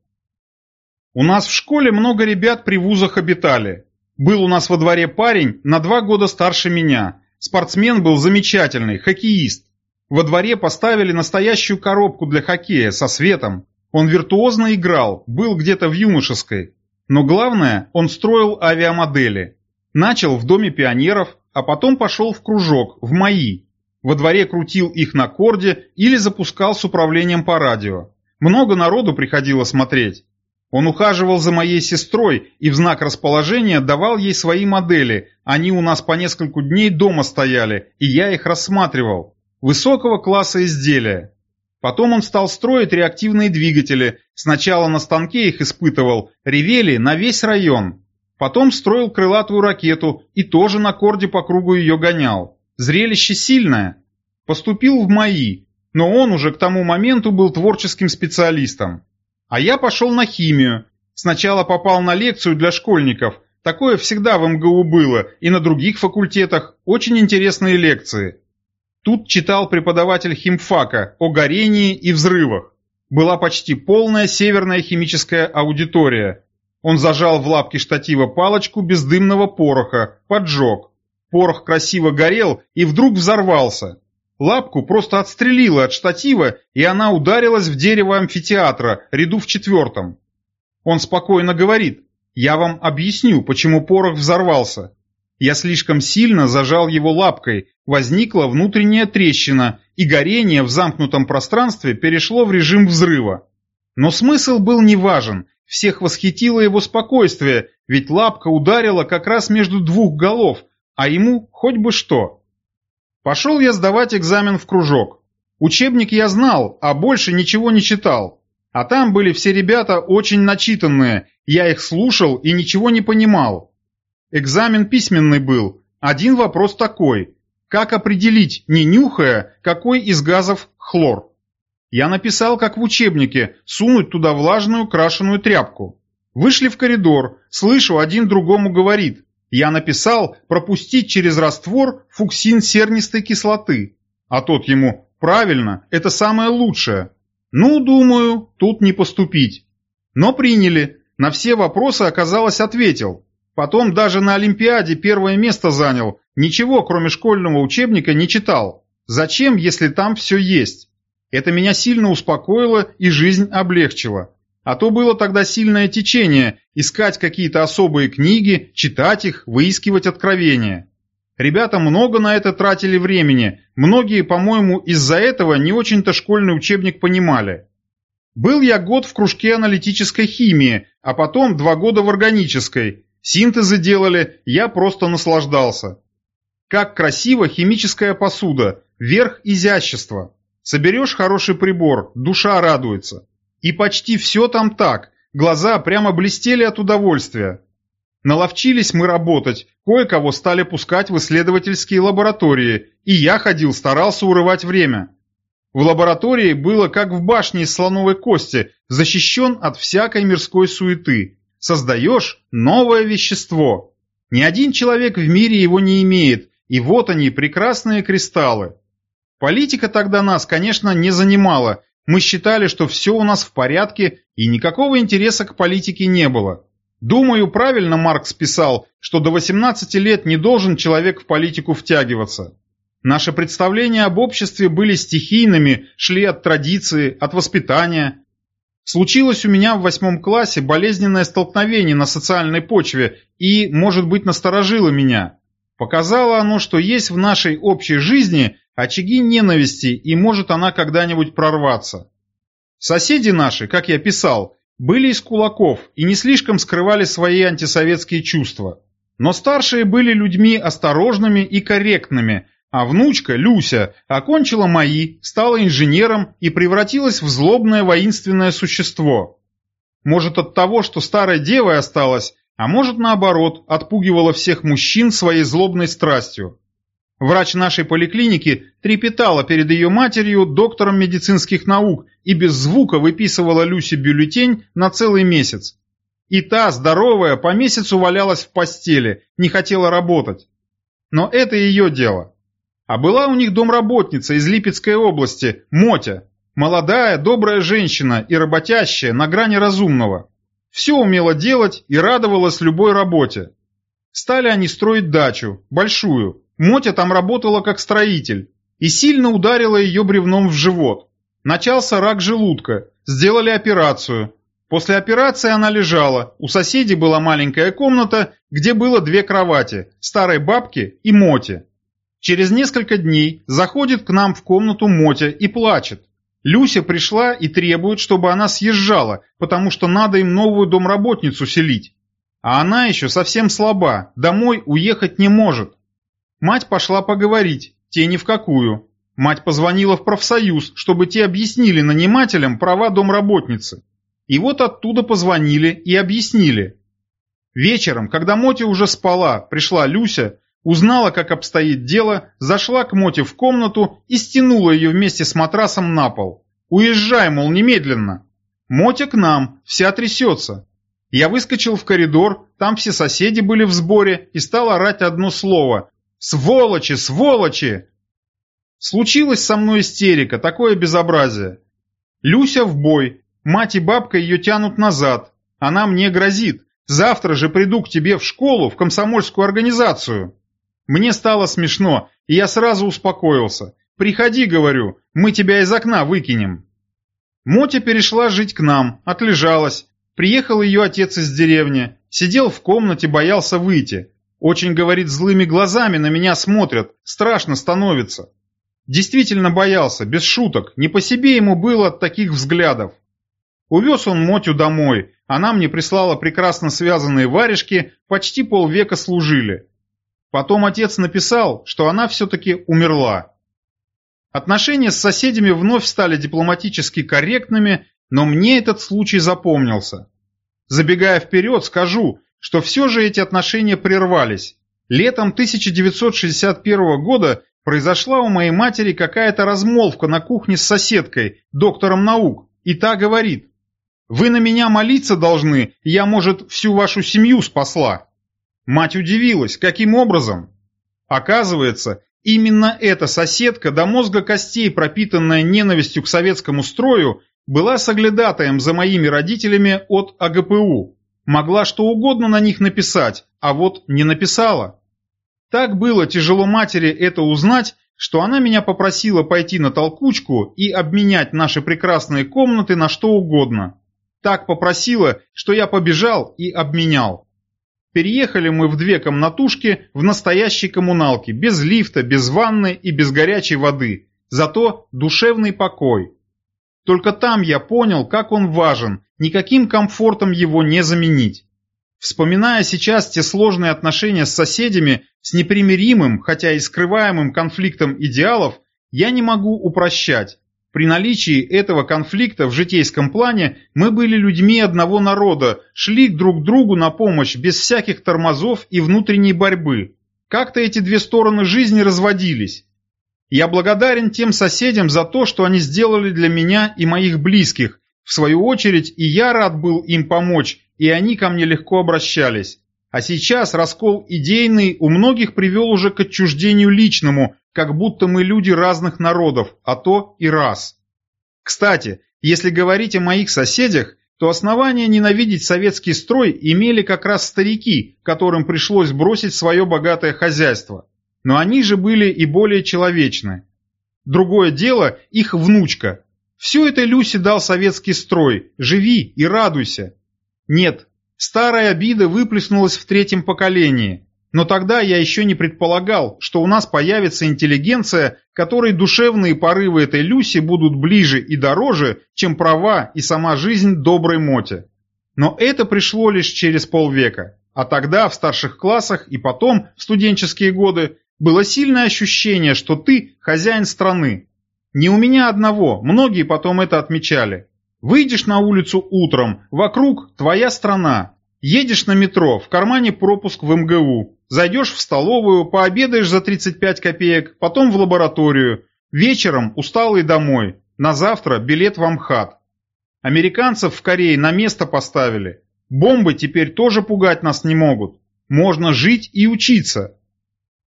У нас в школе много ребят при вузах обитали, был у нас во дворе парень на два года старше меня. Спортсмен был замечательный, хоккеист. Во дворе поставили настоящую коробку для хоккея со светом. Он виртуозно играл, был где-то в юношеской. Но главное, он строил авиамодели. Начал в Доме пионеров, а потом пошел в кружок, в МАИ. Во дворе крутил их на корде или запускал с управлением по радио. Много народу приходило смотреть. Он ухаживал за моей сестрой и в знак расположения давал ей свои модели. Они у нас по нескольку дней дома стояли, и я их рассматривал. Высокого класса изделия. Потом он стал строить реактивные двигатели. Сначала на станке их испытывал, ревели на весь район. Потом строил крылатую ракету и тоже на корде по кругу ее гонял. Зрелище сильное. Поступил в МАИ, но он уже к тому моменту был творческим специалистом. А я пошел на химию. Сначала попал на лекцию для школьников. Такое всегда в МГУ было, и на других факультетах очень интересные лекции. Тут читал преподаватель химфака о горении и взрывах. Была почти полная северная химическая аудитория. Он зажал в лапке штатива палочку бездымного пороха, поджег. Порох красиво горел и вдруг взорвался. Лапку просто отстрелило от штатива, и она ударилась в дерево амфитеатра, ряду в четвертом. Он спокойно говорит, «Я вам объясню, почему порох взорвался. Я слишком сильно зажал его лапкой, возникла внутренняя трещина, и горение в замкнутом пространстве перешло в режим взрыва. Но смысл был неважен, всех восхитило его спокойствие, ведь лапка ударила как раз между двух голов, а ему хоть бы что. Пошел я сдавать экзамен в кружок. Учебник я знал, а больше ничего не читал. А там были все ребята очень начитанные, я их слушал и ничего не понимал. Экзамен письменный был. Один вопрос такой. Как определить, не нюхая, какой из газов хлор? Я написал, как в учебнике, сунуть туда влажную крашеную тряпку. Вышли в коридор, слышу, один другому говорит. Я написал пропустить через раствор фуксин сернистой кислоты. А тот ему «Правильно, это самое лучшее». Ну, думаю, тут не поступить. Но приняли. На все вопросы, оказалось, ответил. Потом даже на Олимпиаде первое место занял. Ничего, кроме школьного учебника, не читал. Зачем, если там все есть? Это меня сильно успокоило и жизнь облегчило. А то было тогда сильное течение, искать какие-то особые книги, читать их, выискивать откровения. Ребята много на это тратили времени, многие, по-моему, из-за этого не очень-то школьный учебник понимали. Был я год в кружке аналитической химии, а потом два года в органической. Синтезы делали, я просто наслаждался. Как красиво химическая посуда, верх изящества. Соберешь хороший прибор, душа радуется. И почти все там так, глаза прямо блестели от удовольствия. Наловчились мы работать, кое-кого стали пускать в исследовательские лаборатории, и я ходил, старался урывать время. В лаборатории было как в башне из слоновой кости, защищен от всякой мирской суеты. Создаешь новое вещество. Ни один человек в мире его не имеет, и вот они, прекрасные кристаллы. Политика тогда нас, конечно, не занимала, мы считали, что все у нас в порядке и никакого интереса к политике не было. Думаю, правильно Маркс писал, что до 18 лет не должен человек в политику втягиваться. Наши представления об обществе были стихийными, шли от традиции, от воспитания. Случилось у меня в восьмом классе болезненное столкновение на социальной почве и, может быть, насторожило меня. Показало оно, что есть в нашей общей жизни очаги ненависти, и может она когда-нибудь прорваться. Соседи наши, как я писал, были из кулаков и не слишком скрывали свои антисоветские чувства. Но старшие были людьми осторожными и корректными, а внучка, Люся, окончила мои, стала инженером и превратилась в злобное воинственное существо. Может от того, что старой девой осталась, а может наоборот, отпугивала всех мужчин своей злобной страстью. Врач нашей поликлиники трепетала перед ее матерью, доктором медицинских наук, и без звука выписывала Люсе бюллетень на целый месяц. И та, здоровая, по месяцу валялась в постели, не хотела работать. Но это ее дело. А была у них домработница из Липецкой области, Мотя. Молодая, добрая женщина и работящая, на грани разумного. Все умела делать и радовалась любой работе. Стали они строить дачу, большую, Мотя там работала как строитель и сильно ударила ее бревном в живот. Начался рак желудка, сделали операцию. После операции она лежала, у соседей была маленькая комната, где было две кровати, старой бабки и Моти. Через несколько дней заходит к нам в комнату Мотя и плачет. Люся пришла и требует, чтобы она съезжала, потому что надо им новую домработницу селить. А она еще совсем слаба, домой уехать не может. Мать пошла поговорить, те ни в какую. Мать позвонила в профсоюз, чтобы те объяснили нанимателям права домработницы. И вот оттуда позвонили и объяснили. Вечером, когда Моти уже спала, пришла Люся, узнала, как обстоит дело, зашла к Моте в комнату и стянула ее вместе с матрасом на пол. «Уезжай, мол, немедленно!» Мотя к нам, вся трясется. Я выскочил в коридор, там все соседи были в сборе и стал орать одно слово. «Сволочи, сволочи!» Случилась со мной истерика, такое безобразие. Люся в бой, мать и бабка ее тянут назад. Она мне грозит. Завтра же приду к тебе в школу, в комсомольскую организацию. Мне стало смешно, и я сразу успокоился. «Приходи, — говорю, — мы тебя из окна выкинем». Мотя перешла жить к нам, отлежалась. Приехал ее отец из деревни, сидел в комнате, боялся выйти. Очень, говорит, злыми глазами на меня смотрят, страшно становится. Действительно боялся, без шуток, не по себе ему было от таких взглядов. Увез он Мотю домой, она мне прислала прекрасно связанные варежки, почти полвека служили. Потом отец написал, что она все-таки умерла. Отношения с соседями вновь стали дипломатически корректными, но мне этот случай запомнился. Забегая вперед, скажу, что все же эти отношения прервались. Летом 1961 года произошла у моей матери какая-то размолвка на кухне с соседкой, доктором наук, и та говорит, «Вы на меня молиться должны, я, может, всю вашу семью спасла». Мать удивилась, каким образом? Оказывается, именно эта соседка, до мозга костей пропитанная ненавистью к советскому строю, была соглядатаем за моими родителями от АГПУ. Могла что угодно на них написать, а вот не написала. Так было тяжело матери это узнать, что она меня попросила пойти на толкучку и обменять наши прекрасные комнаты на что угодно. Так попросила, что я побежал и обменял. Переехали мы в две комнатушки в настоящей коммуналке, без лифта, без ванны и без горячей воды. Зато душевный покой. Только там я понял, как он важен, никаким комфортом его не заменить. Вспоминая сейчас те сложные отношения с соседями, с непримиримым, хотя и скрываемым конфликтом идеалов, я не могу упрощать. При наличии этого конфликта в житейском плане мы были людьми одного народа, шли друг другу на помощь без всяких тормозов и внутренней борьбы. Как-то эти две стороны жизни разводились. Я благодарен тем соседям за то, что они сделали для меня и моих близких. В свою очередь и я рад был им помочь, и они ко мне легко обращались. А сейчас раскол идейный у многих привел уже к отчуждению личному, как будто мы люди разных народов, а то и рас. Кстати, если говорить о моих соседях, то основания ненавидеть советский строй имели как раз старики, которым пришлось бросить свое богатое хозяйство. Но они же были и более человечны. Другое дело их внучка. Все это Люсе дал советский строй, живи и радуйся. Нет, старая обида выплеснулась в третьем поколении. Но тогда я еще не предполагал, что у нас появится интеллигенция, которой душевные порывы этой Люси будут ближе и дороже, чем права и сама жизнь доброй Моти. Но это пришло лишь через полвека. А тогда, в старших классах и потом, в студенческие годы, было сильное ощущение, что ты хозяин страны. Не у меня одного, многие потом это отмечали. Выйдешь на улицу утром, вокруг твоя страна. Едешь на метро, в кармане пропуск в МГУ, Зайдешь в столовую, пообедаешь за 35 копеек, потом в лабораторию. Вечером усталый домой. На завтра билет в Амхат. Американцев в Корее на место поставили. Бомбы теперь тоже пугать нас не могут. Можно жить и учиться.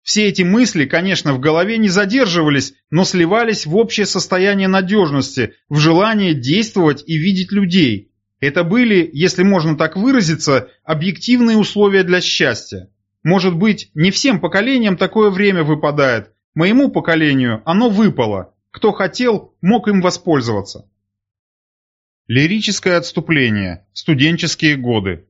Все эти мысли, конечно, в голове не задерживались, но сливались в общее состояние надежности, в желание действовать и видеть людей. Это были, если можно так выразиться, объективные условия для счастья. Может быть, не всем поколениям такое время выпадает. Моему поколению оно выпало. Кто хотел, мог им воспользоваться. Лирическое отступление. Студенческие годы.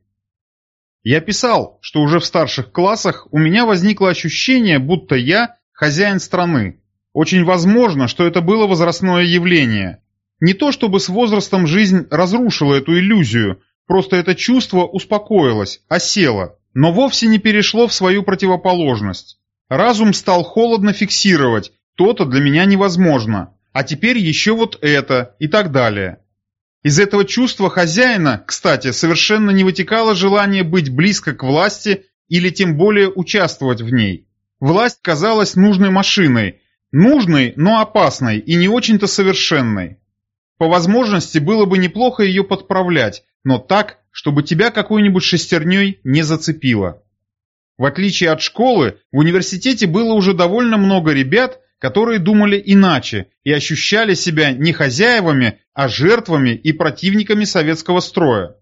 Я писал, что уже в старших классах у меня возникло ощущение, будто я хозяин страны. Очень возможно, что это было возрастное явление. Не то чтобы с возрастом жизнь разрушила эту иллюзию, просто это чувство успокоилось, осело, но вовсе не перешло в свою противоположность. Разум стал холодно фиксировать, то-то для меня невозможно, а теперь еще вот это и так далее. Из этого чувства хозяина, кстати, совершенно не вытекало желание быть близко к власти или тем более участвовать в ней. Власть казалась нужной машиной, нужной, но опасной и не очень-то совершенной. По возможности было бы неплохо ее подправлять, но так, чтобы тебя какой-нибудь шестерней не зацепило. В отличие от школы, в университете было уже довольно много ребят, которые думали иначе и ощущали себя не хозяевами, а жертвами и противниками советского строя.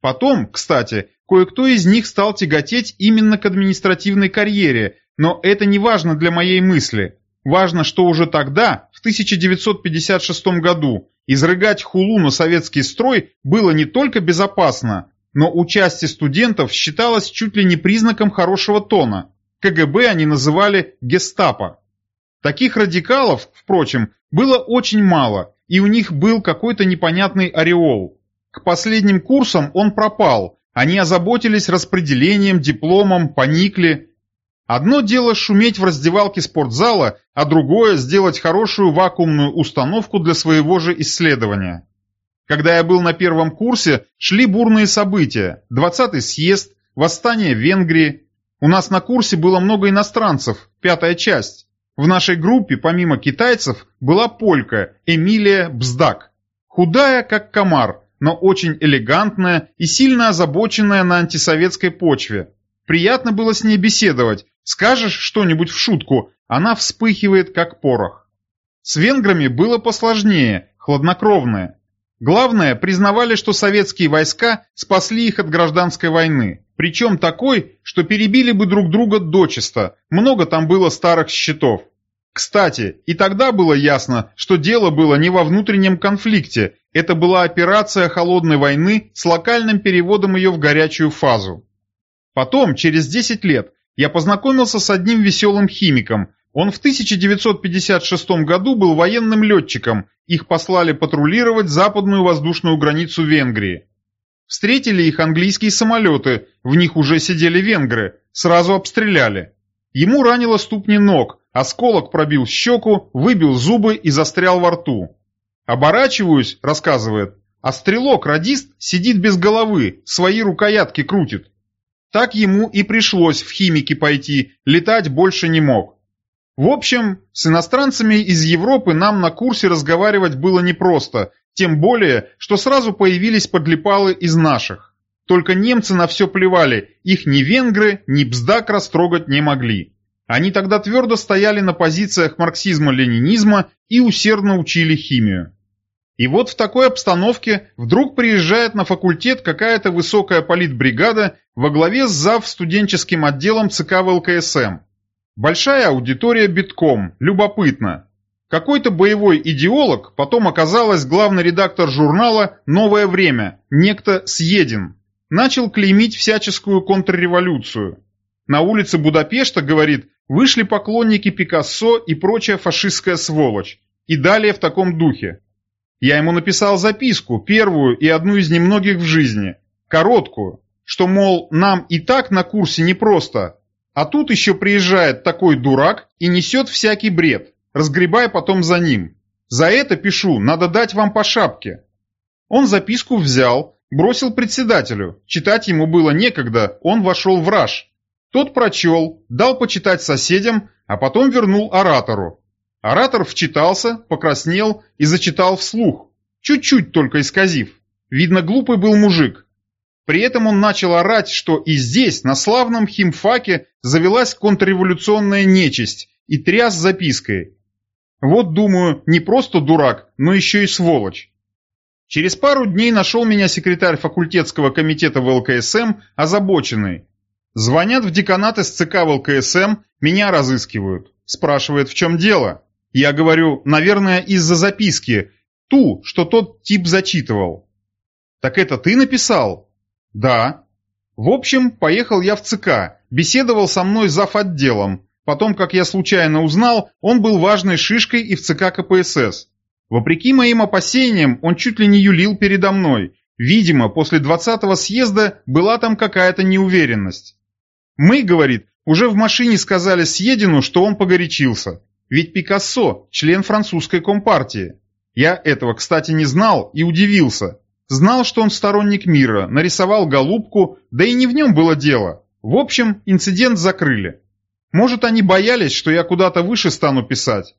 Потом, кстати, кое-кто из них стал тяготеть именно к административной карьере, но это не важно для моей мысли. Важно, что уже тогда, в 1956 году, изрыгать хулу на советский строй было не только безопасно, но участие студентов считалось чуть ли не признаком хорошего тона. КГБ они называли гестапо. Таких радикалов, впрочем, было очень мало, и у них был какой-то непонятный ореол. К последним курсам он пропал, они озаботились распределением, дипломом, поникли. Одно дело шуметь в раздевалке спортзала, а другое – сделать хорошую вакуумную установку для своего же исследования. Когда я был на первом курсе, шли бурные события. 20-й съезд, восстание в Венгрии. У нас на курсе было много иностранцев, пятая часть. В нашей группе, помимо китайцев, была полька Эмилия Бздак. Худая, как комар, но очень элегантная и сильно озабоченная на антисоветской почве. Приятно было с ней беседовать. Скажешь что-нибудь в шутку, она вспыхивает, как порох. С венграми было посложнее, хладнокровное. Главное, признавали, что советские войска спасли их от гражданской войны. Причем такой, что перебили бы друг друга дочисто, много там было старых счетов. Кстати, и тогда было ясно, что дело было не во внутреннем конфликте, это была операция холодной войны с локальным переводом ее в горячую фазу. Потом, через 10 лет, я познакомился с одним веселым химиком. Он в 1956 году был военным летчиком, их послали патрулировать западную воздушную границу Венгрии. Встретили их английские самолеты, в них уже сидели венгры, сразу обстреляли. Ему ранило ступни ног, осколок пробил щеку, выбил зубы и застрял во рту. «Оборачиваюсь», — рассказывает, «а стрелок-радист сидит без головы, свои рукоятки крутит». Так ему и пришлось в химики пойти, летать больше не мог. В общем, с иностранцами из Европы нам на курсе разговаривать было непросто, тем более, что сразу появились подлипалы из наших. Только немцы на все плевали, их ни венгры, ни бздак растрогать не могли. Они тогда твердо стояли на позициях марксизма-ленинизма и усердно учили химию. И вот в такой обстановке вдруг приезжает на факультет какая-то высокая политбригада во главе с зав студенческим отделом ЦК ВЛКСМ. Большая аудитория битком, любопытно. Какой-то боевой идеолог потом оказалась главный редактор журнала «Новое время», некто Съедин. Начал клеймить всяческую контрреволюцию. На улице Будапешта, говорит, вышли поклонники Пикассо и прочая фашистская сволочь. И далее в таком духе. Я ему написал записку, первую и одну из немногих в жизни, короткую, что, мол, нам и так на курсе непросто, а тут еще приезжает такой дурак и несет всякий бред разгребая потом за ним. За это пишу, надо дать вам по шапке. Он записку взял, бросил председателю. Читать ему было некогда, он вошел в раж. Тот прочел, дал почитать соседям, а потом вернул оратору. Оратор вчитался, покраснел и зачитал вслух, чуть-чуть только исказив. Видно, глупый был мужик. При этом он начал орать, что и здесь, на славном химфаке, завелась контрреволюционная нечисть, и тряс запиской. Вот, думаю, не просто дурак, но еще и сволочь. Через пару дней нашел меня секретарь факультетского комитета ВЛКСМ, озабоченный. Звонят в деканат из ЦК ВЛКСМ, меня разыскивают. Спрашивает, в чем дело. Я говорю, наверное, из-за записки. Ту, что тот тип зачитывал. Так это ты написал? Да. В общем, поехал я в ЦК, беседовал со мной зав. отделом. Потом, как я случайно узнал, он был важной шишкой и в ЦК КПСС. Вопреки моим опасениям, он чуть ли не юлил передо мной. Видимо, после 20-го съезда была там какая-то неуверенность. Мы, говорит, уже в машине сказали Съедину, что он погорячился. Ведь Пикассо – член французской компартии. Я этого, кстати, не знал и удивился. Знал, что он сторонник мира, нарисовал голубку, да и не в нем было дело. В общем, инцидент закрыли. Может, они боялись, что я куда-то выше стану писать.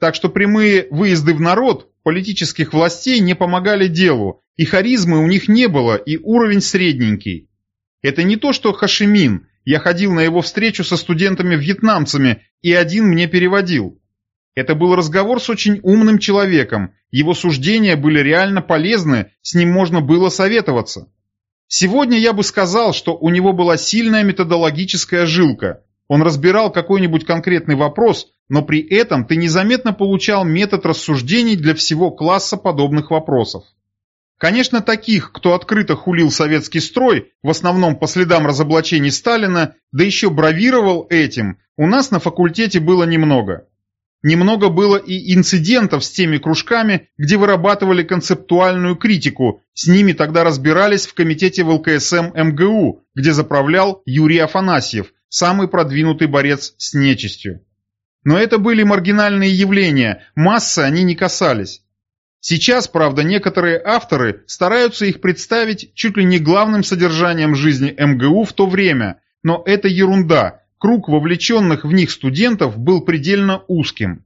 Так что прямые выезды в народ политических властей не помогали делу, и харизмы у них не было, и уровень средненький. Это не то, что Хашимин, я ходил на его встречу со студентами-вьетнамцами, и один мне переводил. Это был разговор с очень умным человеком, его суждения были реально полезны, с ним можно было советоваться. Сегодня я бы сказал, что у него была сильная методологическая жилка. Он разбирал какой-нибудь конкретный вопрос, но при этом ты незаметно получал метод рассуждений для всего класса подобных вопросов. Конечно, таких, кто открыто хулил советский строй, в основном по следам разоблачений Сталина, да еще бравировал этим, у нас на факультете было немного. Немного было и инцидентов с теми кружками, где вырабатывали концептуальную критику, с ними тогда разбирались в комитете в ЛКСМ МГУ, где заправлял Юрий Афанасьев, самый продвинутый борец с нечистью. Но это были маргинальные явления, массы они не касались. Сейчас, правда, некоторые авторы стараются их представить чуть ли не главным содержанием жизни МГУ в то время, но это ерунда, круг вовлеченных в них студентов был предельно узким.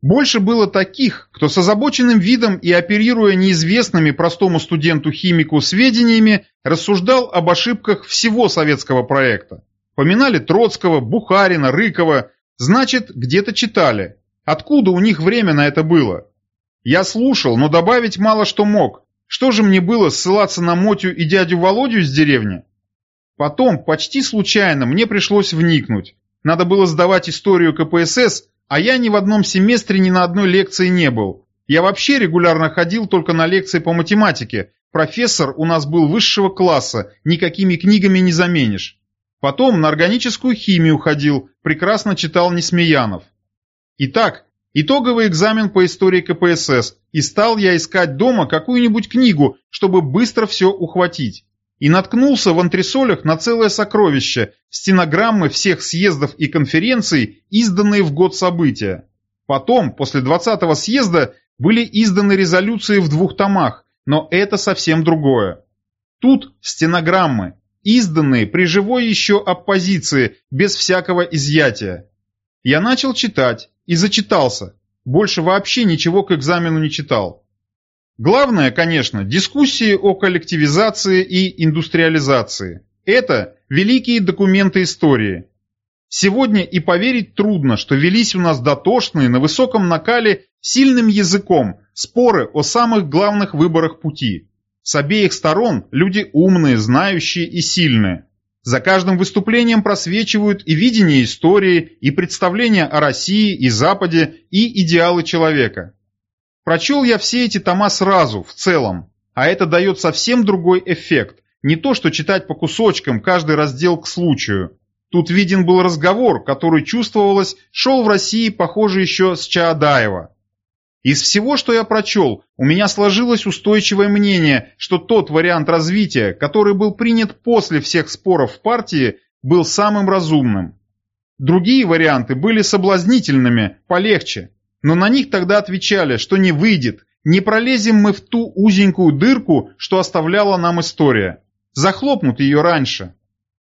Больше было таких, кто с озабоченным видом и оперируя неизвестными простому студенту-химику сведениями, рассуждал об ошибках всего советского проекта. Поминали Троцкого, Бухарина, Рыкова, значит, где-то читали. Откуда у них время на это было? Я слушал, но добавить мало что мог. Что же мне было ссылаться на Мотю и дядю Володю из деревни? Потом, почти случайно, мне пришлось вникнуть. Надо было сдавать историю КПСС, а я ни в одном семестре ни на одной лекции не был. Я вообще регулярно ходил только на лекции по математике. Профессор у нас был высшего класса, никакими книгами не заменишь. Потом на органическую химию ходил, прекрасно читал Несмеянов. Итак, Итоговый экзамен по истории КПСС, и стал я искать дома какую-нибудь книгу, чтобы быстро все ухватить. И наткнулся в антресолях на целое сокровище, стенограммы всех съездов и конференций, изданные в год события. Потом, после 20-го съезда, были изданы резолюции в двух томах, но это совсем другое. Тут стенограммы, изданные при живой еще оппозиции, без всякого изъятия. Я начал читать, и зачитался. Больше вообще ничего к экзамену не читал. Главное, конечно, дискуссии о коллективизации и индустриализации. Это великие документы истории. Сегодня и поверить трудно, что велись у нас дотошные, на высоком накале, сильным языком, споры о самых главных выборах пути. С обеих сторон люди умные, знающие и сильные. За каждым выступлением просвечивают и видение истории, и представления о России и Западе, и идеалы человека. Прочел я все эти тома сразу, в целом, а это дает совсем другой эффект. Не то, что читать по кусочкам каждый раздел к случаю. Тут виден был разговор, который чувствовалось, шел в России, похоже, еще с Чаадаева. Из всего, что я прочел, у меня сложилось устойчивое мнение, что тот вариант развития, который был принят после всех споров в партии, был самым разумным. Другие варианты были соблазнительными, полегче, но на них тогда отвечали, что не выйдет, не пролезем мы в ту узенькую дырку, что оставляла нам история. Захлопнут ее раньше.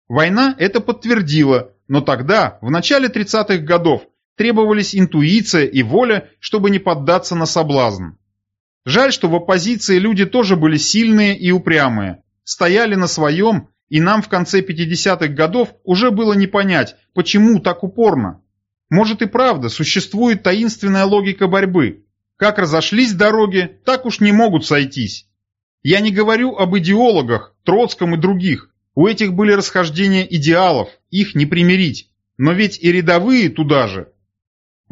Война это подтвердила, но тогда, в начале 30-х годов, требовались интуиция и воля, чтобы не поддаться на соблазн. Жаль, что в оппозиции люди тоже были сильные и упрямые, стояли на своем, и нам в конце 50-х годов уже было не понять, почему так упорно. Может и правда, существует таинственная логика борьбы. Как разошлись дороги, так уж не могут сойтись. Я не говорю об идеологах, Троцком и других. У этих были расхождения идеалов, их не примирить. Но ведь и рядовые туда же.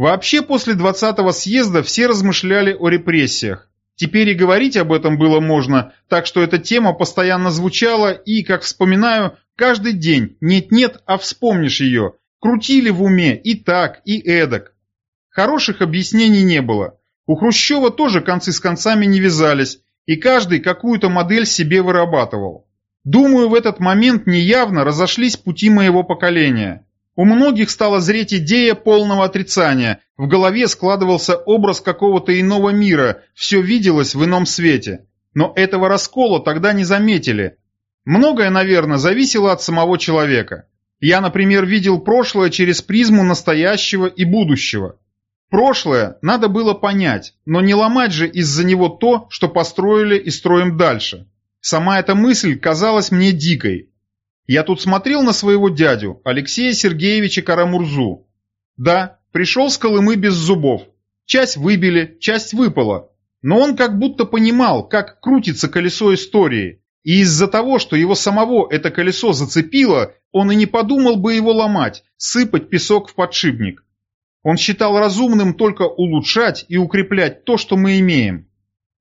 Вообще после 20-го съезда все размышляли о репрессиях. Теперь и говорить об этом было можно, так что эта тема постоянно звучала и, как вспоминаю, каждый день нет-нет, а вспомнишь ее. Крутили в уме и так, и эдак. Хороших объяснений не было. У Хрущева тоже концы с концами не вязались, и каждый какую-то модель себе вырабатывал. Думаю, в этот момент неявно разошлись пути моего поколения. У многих стала зреть идея полного отрицания, в голове складывался образ какого-то иного мира, все виделось в ином свете. Но этого раскола тогда не заметили. Многое, наверное, зависело от самого человека. Я, например, видел прошлое через призму настоящего и будущего. Прошлое надо было понять, но не ломать же из-за него то, что построили и строим дальше. Сама эта мысль казалась мне дикой, я тут смотрел на своего дядю, Алексея Сергеевича Карамурзу. Да, пришел с Колымы без зубов. Часть выбили, часть выпала. Но он как будто понимал, как крутится колесо истории. И из-за того, что его самого это колесо зацепило, он и не подумал бы его ломать, сыпать песок в подшипник. Он считал разумным только улучшать и укреплять то, что мы имеем.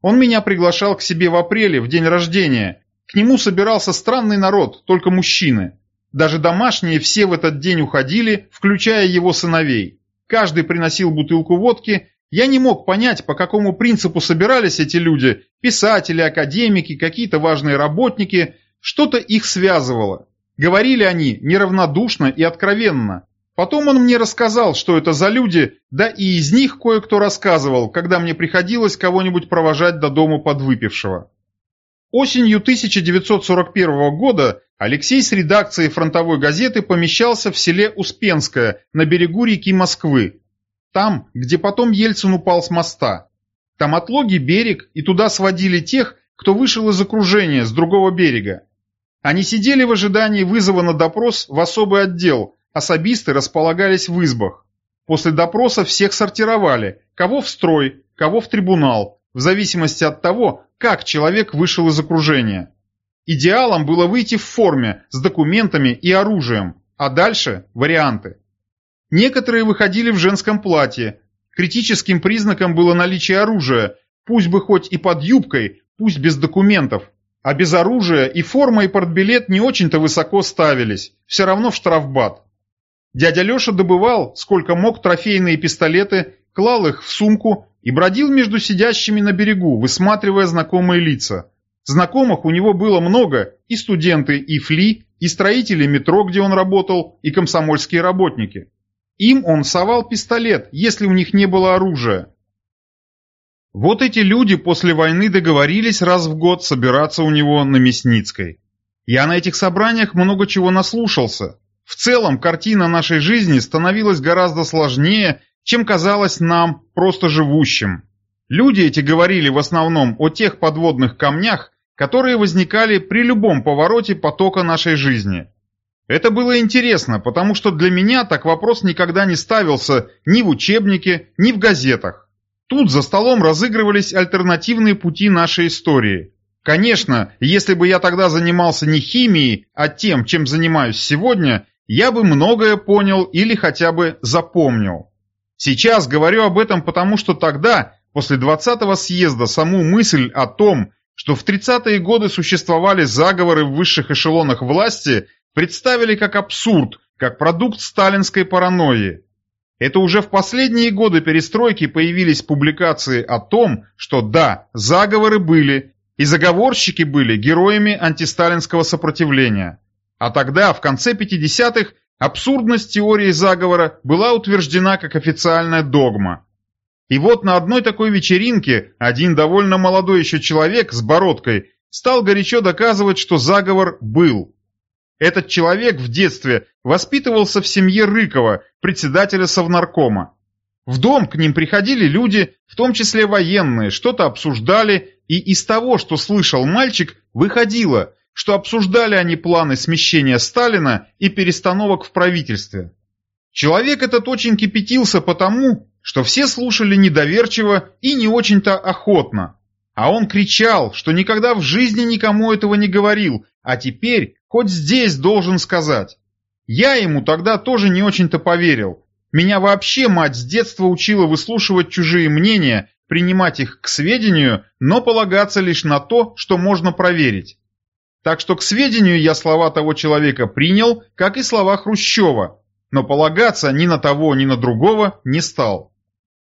Он меня приглашал к себе в апреле, в день рождения, к нему собирался странный народ, только мужчины. Даже домашние все в этот день уходили, включая его сыновей. Каждый приносил бутылку водки. Я не мог понять, по какому принципу собирались эти люди, писатели, академики, какие-то важные работники. Что-то их связывало. Говорили они неравнодушно и откровенно. Потом он мне рассказал, что это за люди, да и из них кое-кто рассказывал, когда мне приходилось кого-нибудь провожать до дома подвыпившего. Осенью 1941 года Алексей с редакцией фронтовой газеты помещался в селе Успенское на берегу реки Москвы, там, где потом Ельцин упал с моста. Там отлоги берег, и туда сводили тех, кто вышел из окружения с другого берега. Они сидели в ожидании вызова на допрос в особый отдел, особисты располагались в избах. После допроса всех сортировали, кого в строй, кого в трибунал, в зависимости от того, как человек вышел из окружения. Идеалом было выйти в форме, с документами и оружием, а дальше – варианты. Некоторые выходили в женском платье. Критическим признаком было наличие оружия, пусть бы хоть и под юбкой, пусть без документов. А без оружия и форма и портбилет не очень-то высоко ставились, все равно в штрафбат. Дядя Леша добывал, сколько мог, трофейные пистолеты, клал их в сумку и бродил между сидящими на берегу, высматривая знакомые лица. Знакомых у него было много, и студенты и ФЛИ, и строители метро, где он работал, и комсомольские работники. Им он совал пистолет, если у них не было оружия. Вот эти люди после войны договорились раз в год собираться у него на Мясницкой. Я на этих собраниях много чего наслушался. В целом, картина нашей жизни становилась гораздо сложнее чем казалось нам, просто живущим. Люди эти говорили в основном о тех подводных камнях, которые возникали при любом повороте потока нашей жизни. Это было интересно, потому что для меня так вопрос никогда не ставился ни в учебнике, ни в газетах. Тут за столом разыгрывались альтернативные пути нашей истории. Конечно, если бы я тогда занимался не химией, а тем, чем занимаюсь сегодня, я бы многое понял или хотя бы запомнил. Сейчас говорю об этом потому, что тогда, после 20-го съезда, саму мысль о том, что в 30-е годы существовали заговоры в высших эшелонах власти, представили как абсурд, как продукт сталинской паранойи. Это уже в последние годы перестройки появились публикации о том, что да, заговоры были, и заговорщики были героями антисталинского сопротивления. А тогда, в конце 50-х, Абсурдность теории заговора была утверждена как официальная догма. И вот на одной такой вечеринке один довольно молодой еще человек с бородкой стал горячо доказывать, что заговор был. Этот человек в детстве воспитывался в семье Рыкова, председателя Совнаркома. В дом к ним приходили люди, в том числе военные, что-то обсуждали, и из того, что слышал мальчик, выходило, что обсуждали они планы смещения Сталина и перестановок в правительстве. Человек этот очень кипятился потому, что все слушали недоверчиво и не очень-то охотно. А он кричал, что никогда в жизни никому этого не говорил, а теперь хоть здесь должен сказать. Я ему тогда тоже не очень-то поверил. Меня вообще мать с детства учила выслушивать чужие мнения, принимать их к сведению, но полагаться лишь на то, что можно проверить. Так что к сведению я слова того человека принял, как и слова Хрущева, но полагаться ни на того, ни на другого не стал.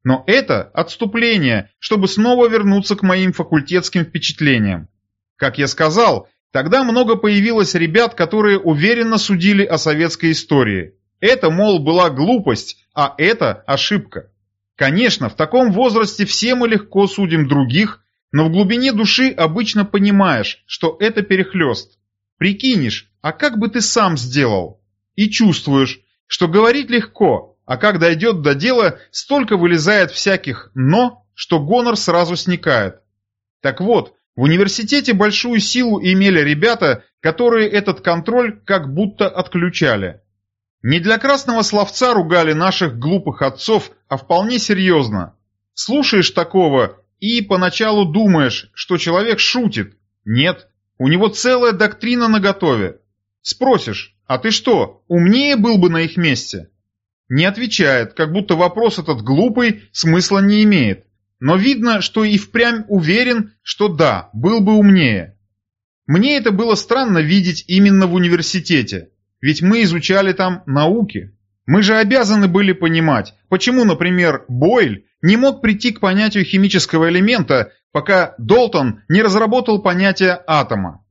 Но это отступление, чтобы снова вернуться к моим факультетским впечатлениям. Как я сказал, тогда много появилось ребят, которые уверенно судили о советской истории. Это, мол, была глупость, а это ошибка. Конечно, в таком возрасте все мы легко судим других, но в глубине души обычно понимаешь, что это перехлест. Прикинешь, а как бы ты сам сделал? И чувствуешь, что говорить легко, а как дойдет до дела, столько вылезает всяких «но», что гонор сразу сникает. Так вот, в университете большую силу имели ребята, которые этот контроль как будто отключали. Не для красного словца ругали наших глупых отцов, а вполне серьезно. Слушаешь такого и поначалу думаешь, что человек шутит. Нет, у него целая доктрина наготове. Спросишь, а ты что, умнее был бы на их месте? Не отвечает, как будто вопрос этот глупый, смысла не имеет. Но видно, что и впрямь уверен, что да, был бы умнее. Мне это было странно видеть именно в университете. Ведь мы изучали там науки. Мы же обязаны были понимать, почему, например, Бойль не мог прийти к понятию химического элемента, пока Долтон не разработал понятие атома.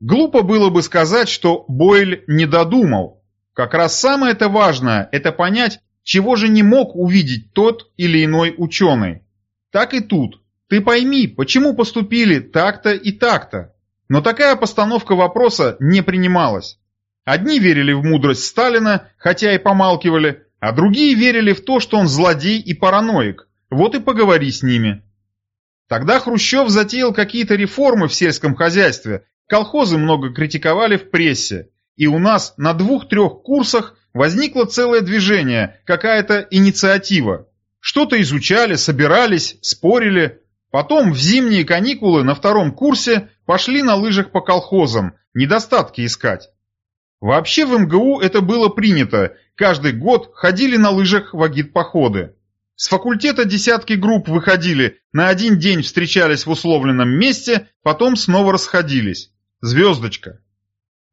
Глупо было бы сказать, что Бойль не додумал. Как раз самое-то важное – это понять, чего же не мог увидеть тот или иной ученый. Так и тут. Ты пойми, почему поступили так-то и так-то. Но такая постановка вопроса не принималась. Одни верили в мудрость Сталина, хотя и помалкивали, а другие верили в то, что он злодей и параноик. Вот и поговори с ними. Тогда Хрущев затеял какие-то реформы в сельском хозяйстве, колхозы много критиковали в прессе, и у нас на двух-трех курсах возникло целое движение, какая-то инициатива. Что-то изучали, собирались, спорили. Потом в зимние каникулы на втором курсе пошли на лыжах по колхозам, недостатки искать. Вообще в МГУ это было принято, каждый год ходили на лыжах в агитпоходы. С факультета десятки групп выходили, на один день встречались в условленном месте, потом снова расходились. Звездочка.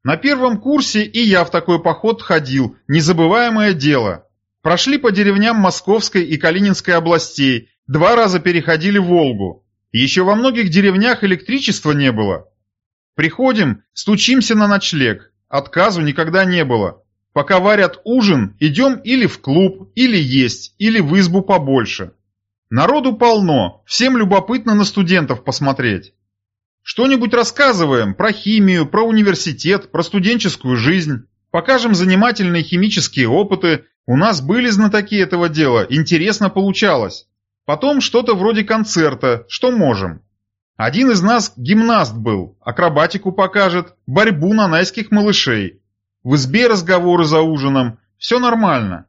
На первом курсе и я в такой поход ходил, незабываемое дело. Прошли по деревням Московской и Калининской областей, два раза переходили Волгу. Еще во многих деревнях электричества не было. Приходим, стучимся на ночлег. Отказу никогда не было. Пока варят ужин, идем или в клуб, или есть, или в избу побольше. Народу полно, всем любопытно на студентов посмотреть. Что-нибудь рассказываем про химию, про университет, про студенческую жизнь. Покажем занимательные химические опыты. У нас были знатоки этого дела, интересно получалось. Потом что-то вроде концерта, что можем. Один из нас гимнаст был, акробатику покажет, борьбу на найских малышей. В избе разговоры за ужином, все нормально.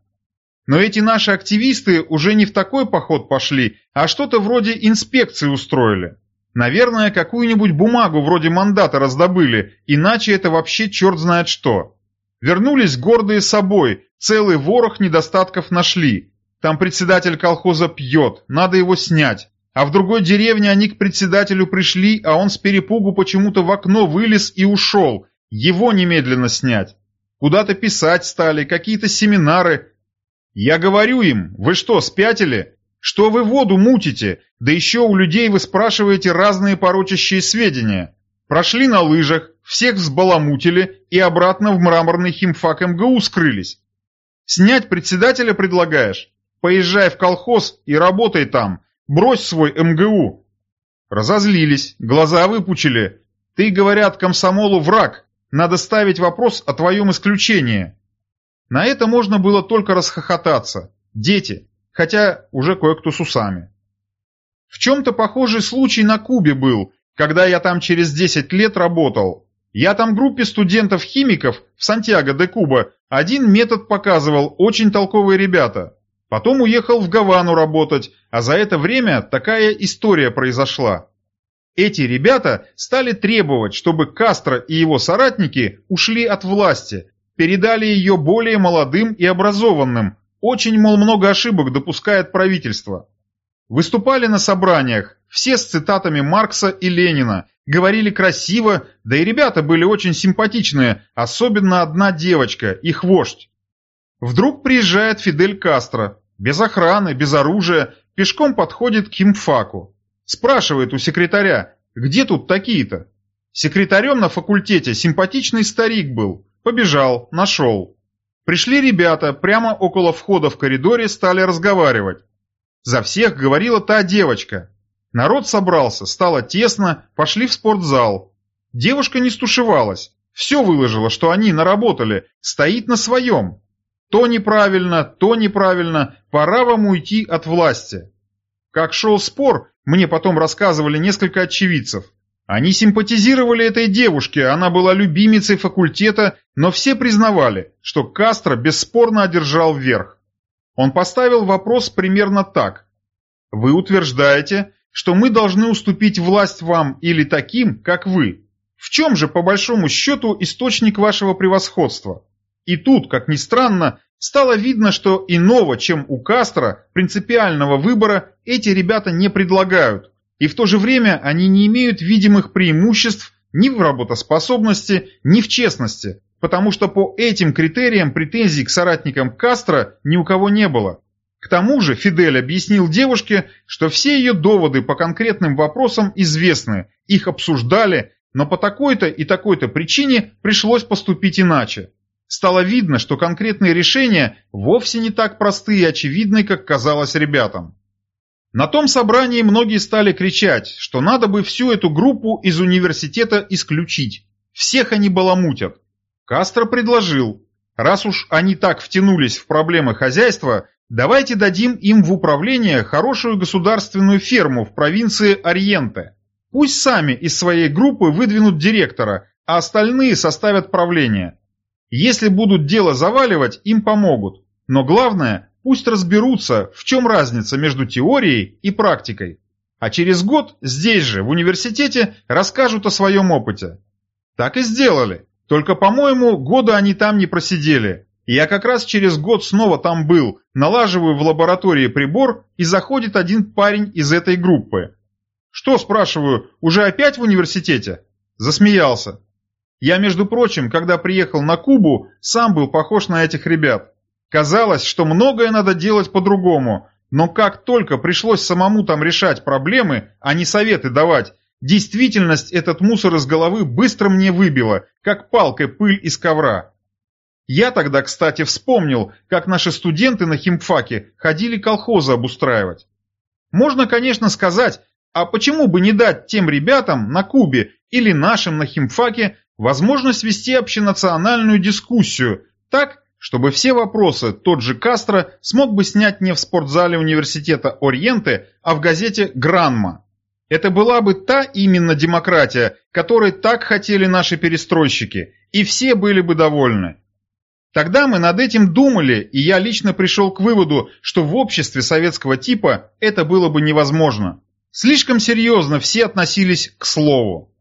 Но эти наши активисты уже не в такой поход пошли, а что-то вроде инспекции устроили. Наверное, какую-нибудь бумагу вроде мандата раздобыли, иначе это вообще черт знает что. Вернулись гордые собой, целый ворох недостатков нашли. Там председатель колхоза пьет, надо его снять. А в другой деревне они к председателю пришли, а он с перепугу почему-то в окно вылез и ушел. Его немедленно снять. Куда-то писать стали, какие-то семинары. Я говорю им, вы что, спятили? Что вы воду мутите? Да еще у людей вы спрашиваете разные порочащие сведения. Прошли на лыжах, всех взбаламутили и обратно в мраморный химфак МГУ скрылись. Снять председателя предлагаешь? Поезжай в колхоз и работай там, Брось свой МГУ!» Разозлились, глаза выпучили. «Ты, говорят, комсомолу враг, надо ставить вопрос о твоем исключении». На это можно было только расхохотаться. Дети, хотя уже кое-кто с усами. В чем-то похожий случай на Кубе был, когда я там через 10 лет работал. Я там группе студентов-химиков в Сантьяго де Куба один метод показывал, очень толковые ребята. Потом уехал в Гавану работать, а за это время такая история произошла. Эти ребята стали требовать, чтобы Кастро и его соратники ушли от власти, передали ее более молодым и образованным, очень, мол, много ошибок допускает правительство. Выступали на собраниях, все с цитатами Маркса и Ленина, говорили красиво, да и ребята были очень симпатичные, особенно одна девочка, их вождь. Вдруг приезжает Фидель Кастро, без охраны, без оружия, пешком подходит к химфаку. Спрашивает у секретаря, где тут такие-то? Секретарем на факультете симпатичный старик был. Побежал, нашел. Пришли ребята, прямо около входа в коридоре стали разговаривать. За всех говорила та девочка. Народ собрался, стало тесно, пошли в спортзал. Девушка не стушевалась. Все выложила, что они наработали, стоит на своем. То неправильно, то неправильно, пора вам уйти от власти. Как шел спор, мне потом рассказывали несколько очевидцев. Они симпатизировали этой девушке, она была любимицей факультета, но все признавали, что Кастро бесспорно одержал верх. Он поставил вопрос примерно так. Вы утверждаете, что мы должны уступить власть вам или таким, как вы. В чем же, по большому счету, источник вашего превосходства? И тут, как ни странно, стало видно, что иного, чем у Кастро, принципиального выбора эти ребята не предлагают, и в то же время они не имеют видимых преимуществ ни в работоспособности, ни в честности, потому что по этим критериям претензий к соратникам Кастро ни у кого не было. К тому же Фидель объяснил девушке, что все ее доводы по конкретным вопросам известны, их обсуждали, но по такой-то и такой-то причине пришлось поступить иначе. Стало видно, что конкретные решения вовсе не так просты и очевидны, как казалось ребятам. На том собрании многие стали кричать, что надо бы всю эту группу из университета исключить. Всех они баламутят. Кастро предложил, раз уж они так втянулись в проблемы хозяйства, давайте дадим им в управление хорошую государственную ферму в провинции Ориенте. Пусть сами из своей группы выдвинут директора, а остальные составят правление. Если будут дело заваливать, им помогут. Но главное, Пусть разберутся, в чем разница между теорией и практикой. А через год здесь же, в университете, расскажут о своем опыте. Так и сделали. Только, по-моему, года они там не просидели. Я как раз через год снова там был, налаживаю в лаборатории прибор, и заходит один парень из этой группы. «Что, спрашиваю, уже опять в университете?» Засмеялся. Я, между прочим, когда приехал на Кубу, сам был похож на этих ребят. Казалось, что многое надо делать по-другому, но как только пришлось самому там решать проблемы, а не советы давать, действительность этот мусор из головы быстро мне выбила, как палкой пыль из ковра. Я тогда, кстати, вспомнил, как наши студенты на химфаке ходили колхозы обустраивать. Можно, конечно, сказать, а почему бы не дать тем ребятам на Кубе или нашим на химфаке возможность вести общенациональную дискуссию, так, чтобы все вопросы тот же Кастро смог бы снять не в спортзале университета Ориенте, а в газете «Гранма». Это была бы та именно демократия, которой так хотели наши перестройщики, и все были бы довольны. Тогда мы над этим думали, и я лично пришел к выводу, что в обществе советского типа это было бы невозможно. Слишком серьезно все относились к слову.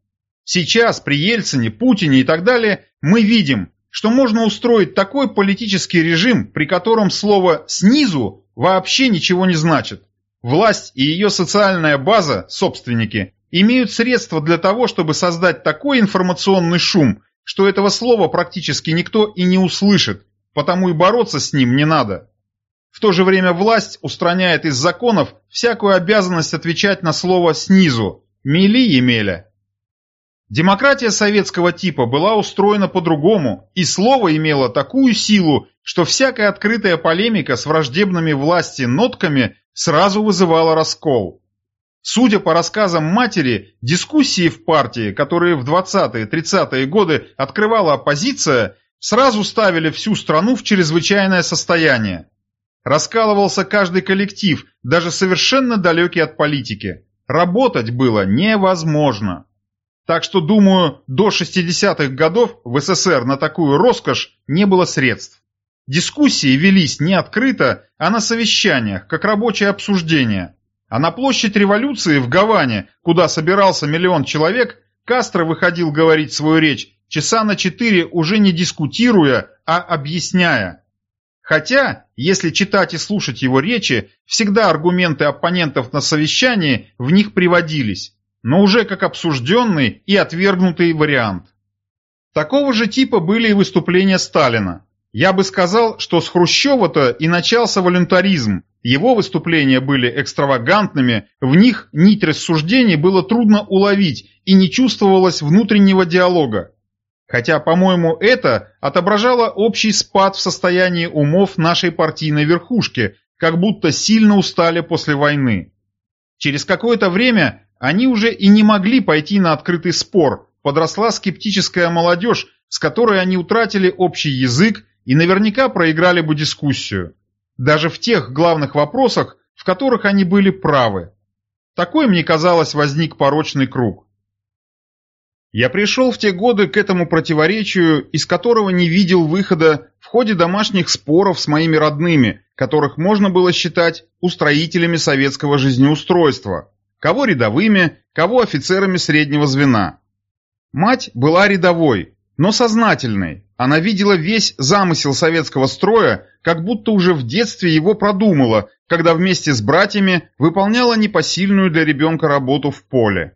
Сейчас при Ельцине, Путине и так далее мы видим, что можно устроить такой политический режим, при котором слово «снизу» вообще ничего не значит. Власть и ее социальная база, собственники, имеют средства для того, чтобы создать такой информационный шум, что этого слова практически никто и не услышит, потому и бороться с ним не надо. В то же время власть устраняет из законов всякую обязанность отвечать на слово «снизу», «мели Емеля». Демократия советского типа была устроена по-другому, и слово имело такую силу, что всякая открытая полемика с враждебными власти нотками сразу вызывала раскол. Судя по рассказам матери, дискуссии в партии, которые в 20-30-е годы открывала оппозиция, сразу ставили всю страну в чрезвычайное состояние. Раскалывался каждый коллектив, даже совершенно далекий от политики. Работать было невозможно. Так что, думаю, до 60-х годов в СССР на такую роскошь не было средств. Дискуссии велись не открыто, а на совещаниях, как рабочее обсуждение. А на площадь революции в Гаване, куда собирался миллион человек, Кастро выходил говорить свою речь часа на четыре уже не дискутируя, а объясняя. Хотя, если читать и слушать его речи, всегда аргументы оппонентов на совещании в них приводились, но уже как обсужденный и отвергнутый вариант. Такого же типа были и выступления Сталина. Я бы сказал, что с Хрущева-то и начался волюнтаризм. Его выступления были экстравагантными, в них нить рассуждений было трудно уловить и не чувствовалось внутреннего диалога. Хотя, по-моему, это отображало общий спад в состоянии умов нашей партийной верхушки, как будто сильно устали после войны. Через какое-то время они уже и не могли пойти на открытый спор, подросла скептическая молодежь, с которой они утратили общий язык и наверняка проиграли бы дискуссию. Даже в тех главных вопросах, в которых они были правы. Такой, мне казалось, возник порочный круг. Я пришел в те годы к этому противоречию, из которого не видел выхода в ходе домашних споров с моими родными, которых можно было считать устроителями советского жизнеустройства, кого рядовыми, кого офицерами среднего звена. Мать была рядовой, но сознательной. Она видела весь замысел советского строя, как будто уже в детстве его продумала, когда вместе с братьями выполняла непосильную для ребенка работу в поле.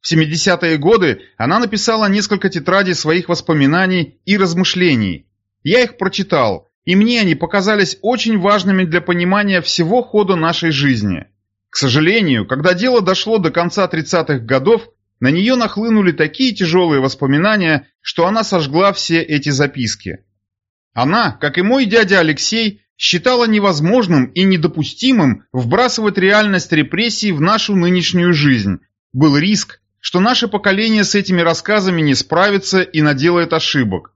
В 70-е годы она написала несколько тетрадей своих воспоминаний и размышлений. Я их прочитал, и мне они показались очень важными для понимания всего хода нашей жизни. К сожалению, когда дело дошло до конца 30-х годов, на нее нахлынули такие тяжелые воспоминания, что она сожгла все эти записки. Она, как и мой дядя Алексей, считала невозможным и недопустимым вбрасывать реальность репрессий в нашу нынешнюю жизнь. Был риск, что наше поколение с этими рассказами не справится и наделает ошибок.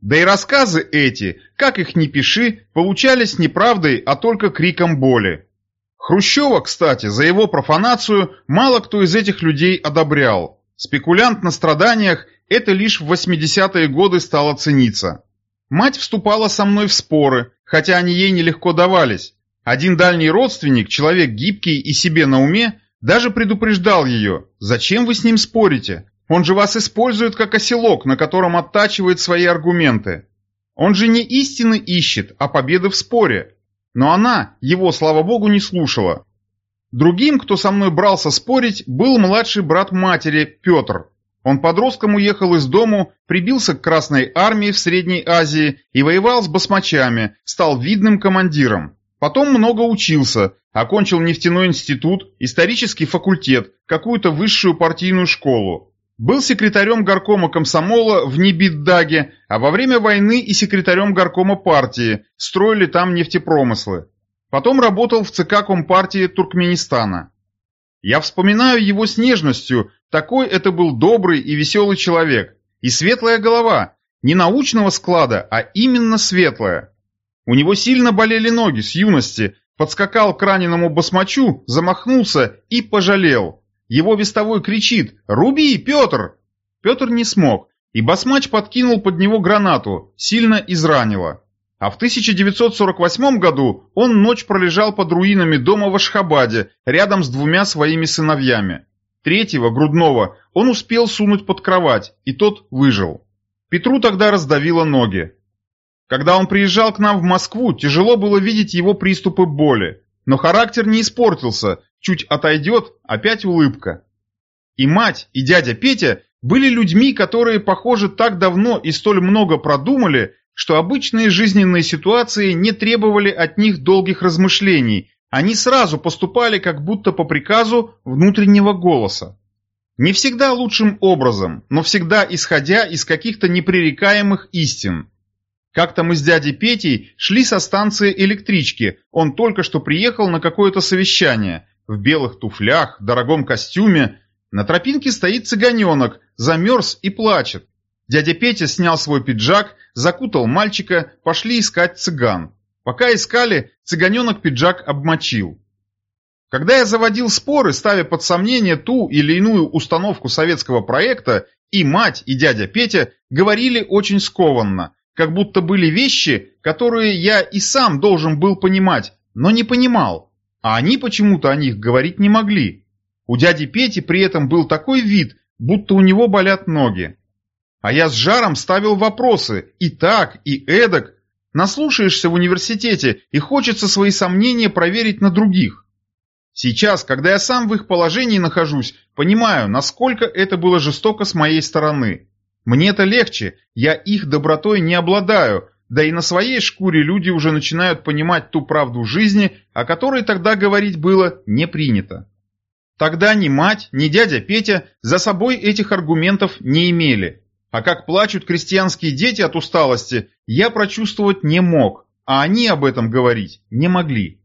Да и рассказы эти, как их ни пиши, получались не правдой, а только криком боли. Хрущева, кстати, за его профанацию мало кто из этих людей одобрял. Спекулянт на страданиях – это лишь в 80-е годы стало цениться. Мать вступала со мной в споры, хотя они ей нелегко давались. Один дальний родственник, человек гибкий и себе на уме, даже предупреждал ее, зачем вы с ним спорите? Он же вас использует как оселок, на котором оттачивает свои аргументы. Он же не истины ищет, а победы в споре. Но она его, слава богу, не слушала. Другим, кто со мной брался спорить, был младший брат матери, Петр. Он подростком уехал из дому, прибился к Красной армии в Средней Азии и воевал с басмачами, стал видным командиром. Потом много учился, окончил нефтяной институт, исторический факультет, какую-то высшую партийную школу. Был секретарем горкома комсомола в Небиддаге, а во время войны и секретарем горкома партии, строили там нефтепромыслы. Потом работал в ЦК Компартии Туркменистана. Я вспоминаю его с нежностью, такой это был добрый и веселый человек. И светлая голова, не научного склада, а именно светлая. У него сильно болели ноги с юности, подскакал к раненому басмачу, замахнулся и пожалел. Его вестовой кричит «Руби, Петр!» Петр не смог, и басмач подкинул под него гранату, сильно изранило. А в 1948 году он ночь пролежал под руинами дома в Ашхабаде, рядом с двумя своими сыновьями. Третьего, грудного, он успел сунуть под кровать, и тот выжил. Петру тогда раздавило ноги. Когда он приезжал к нам в Москву, тяжело было видеть его приступы боли. Но характер не испортился, чуть отойдет, опять улыбка. И мать, и дядя Петя были людьми, которые, похоже, так давно и столь много продумали, что обычные жизненные ситуации не требовали от них долгих размышлений, они сразу поступали как будто по приказу внутреннего голоса. Не всегда лучшим образом, но всегда исходя из каких-то непререкаемых истин. Как-то мы с дядей Петей шли со станции электрички, он только что приехал на какое-то совещание, в белых туфлях, дорогом костюме. На тропинке стоит цыганенок, замерз и плачет. Дядя Петя снял свой пиджак, закутал мальчика, пошли искать цыган. Пока искали, цыганенок пиджак обмочил. Когда я заводил споры, ставя под сомнение ту или иную установку советского проекта, и мать, и дядя Петя говорили очень скованно, как будто были вещи, которые я и сам должен был понимать, но не понимал а они почему-то о них говорить не могли. У дяди Пети при этом был такой вид, будто у него болят ноги. А я с жаром ставил вопросы, и так, и эдак. Наслушаешься в университете и хочется свои сомнения проверить на других. Сейчас, когда я сам в их положении нахожусь, понимаю, насколько это было жестоко с моей стороны. Мне-то легче, я их добротой не обладаю, да и на своей шкуре люди уже начинают понимать ту правду жизни, о которой тогда говорить было не принято. Тогда ни мать, ни дядя Петя за собой этих аргументов не имели. А как плачут крестьянские дети от усталости, я прочувствовать не мог, а они об этом говорить не могли.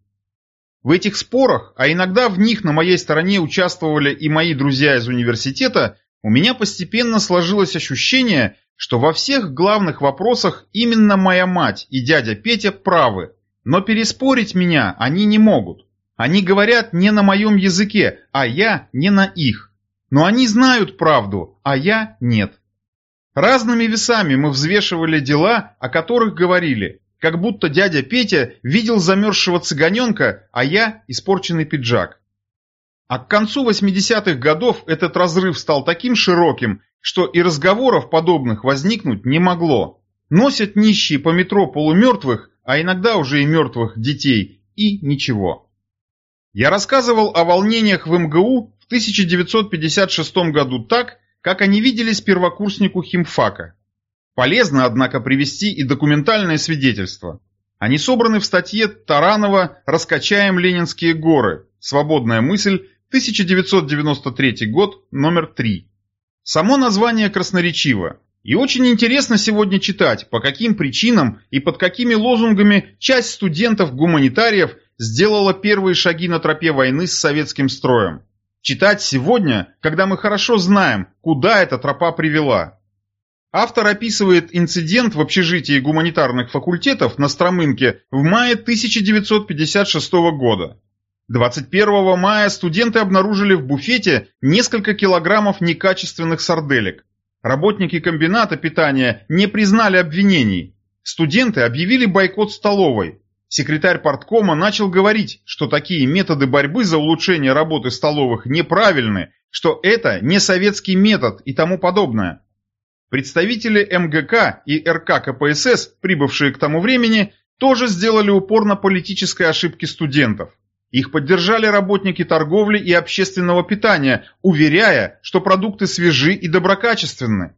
В этих спорах, а иногда в них на моей стороне участвовали и мои друзья из университета, у меня постепенно сложилось ощущение, что во всех главных вопросах именно моя мать и дядя Петя правы, но переспорить меня они не могут. Они говорят не на моем языке, а я не на их. Но они знают правду, а я нет. Разными весами мы взвешивали дела, о которых говорили, как будто дядя Петя видел замерзшего цыганенка, а я испорченный пиджак. А к концу 80-х годов этот разрыв стал таким широким, что и разговоров подобных возникнуть не могло. Носят нищие по метро полумертвых, а иногда уже и мертвых детей, и ничего. Я рассказывал о волнениях в МГУ в 1956 году так, как они виделись первокурснику химфака. Полезно, однако, привести и документальные свидетельства. Они собраны в статье Таранова «Раскачаем Ленинские горы. Свободная мысль. 1993 год. Номер 3». Само название красноречиво. И очень интересно сегодня читать, по каким причинам и под какими лозунгами часть студентов-гуманитариев сделала первые шаги на тропе войны с советским строем. Читать сегодня, когда мы хорошо знаем, куда эта тропа привела. Автор описывает инцидент в общежитии гуманитарных факультетов на Стромынке в мае 1956 года. 21 мая студенты обнаружили в буфете несколько килограммов некачественных сарделек. Работники комбината питания не признали обвинений. Студенты объявили бойкот столовой. Секретарь парткома начал говорить, что такие методы борьбы за улучшение работы столовых неправильны, что это не советский метод и тому подобное. Представители МГК и РК КПСС, прибывшие к тому времени, тоже сделали упор на политической ошибки студентов. Их поддержали работники торговли и общественного питания, уверяя, что продукты свежи и доброкачественны.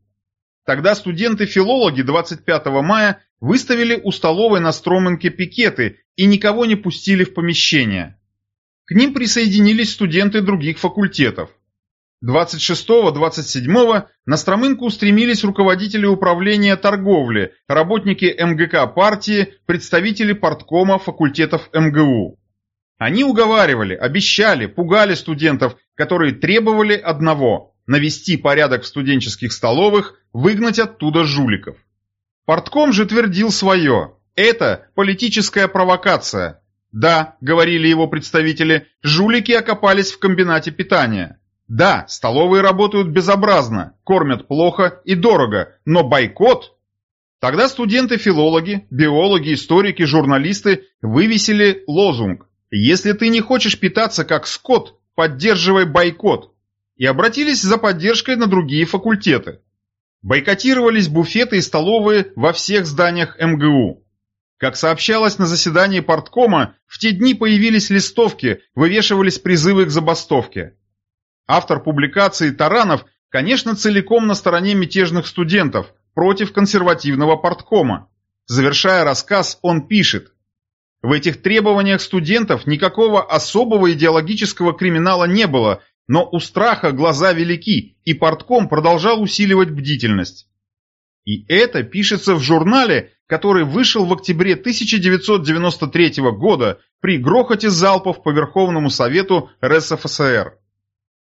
Тогда студенты-филологи 25 мая выставили у столовой на Строманке пикеты и никого не пустили в помещение. К ним присоединились студенты других факультетов. 26-27 на Стромынку устремились руководители управления торговли, работники МГК партии, представители парткома факультетов МГУ. Они уговаривали, обещали, пугали студентов, которые требовали одного – навести порядок в студенческих столовых, выгнать оттуда жуликов. Портком же твердил свое – это политическая провокация. Да, говорили его представители, жулики окопались в комбинате питания. Да, столовые работают безобразно, кормят плохо и дорого, но бойкот... Тогда студенты-филологи, биологи, историки, журналисты вывесили лозунг «Если ты не хочешь питаться как скот, поддерживай бойкот» и обратились за поддержкой на другие факультеты. Бойкотировались буфеты и столовые во всех зданиях МГУ. Как сообщалось на заседании парткома, в те дни появились листовки, вывешивались призывы к забастовке. Автор публикации Таранов, конечно, целиком на стороне мятежных студентов, против консервативного порткома. Завершая рассказ, он пишет. В этих требованиях студентов никакого особого идеологического криминала не было, но у страха глаза велики, и портком продолжал усиливать бдительность. И это пишется в журнале, который вышел в октябре 1993 года при грохоте залпов по Верховному Совету РСФСР.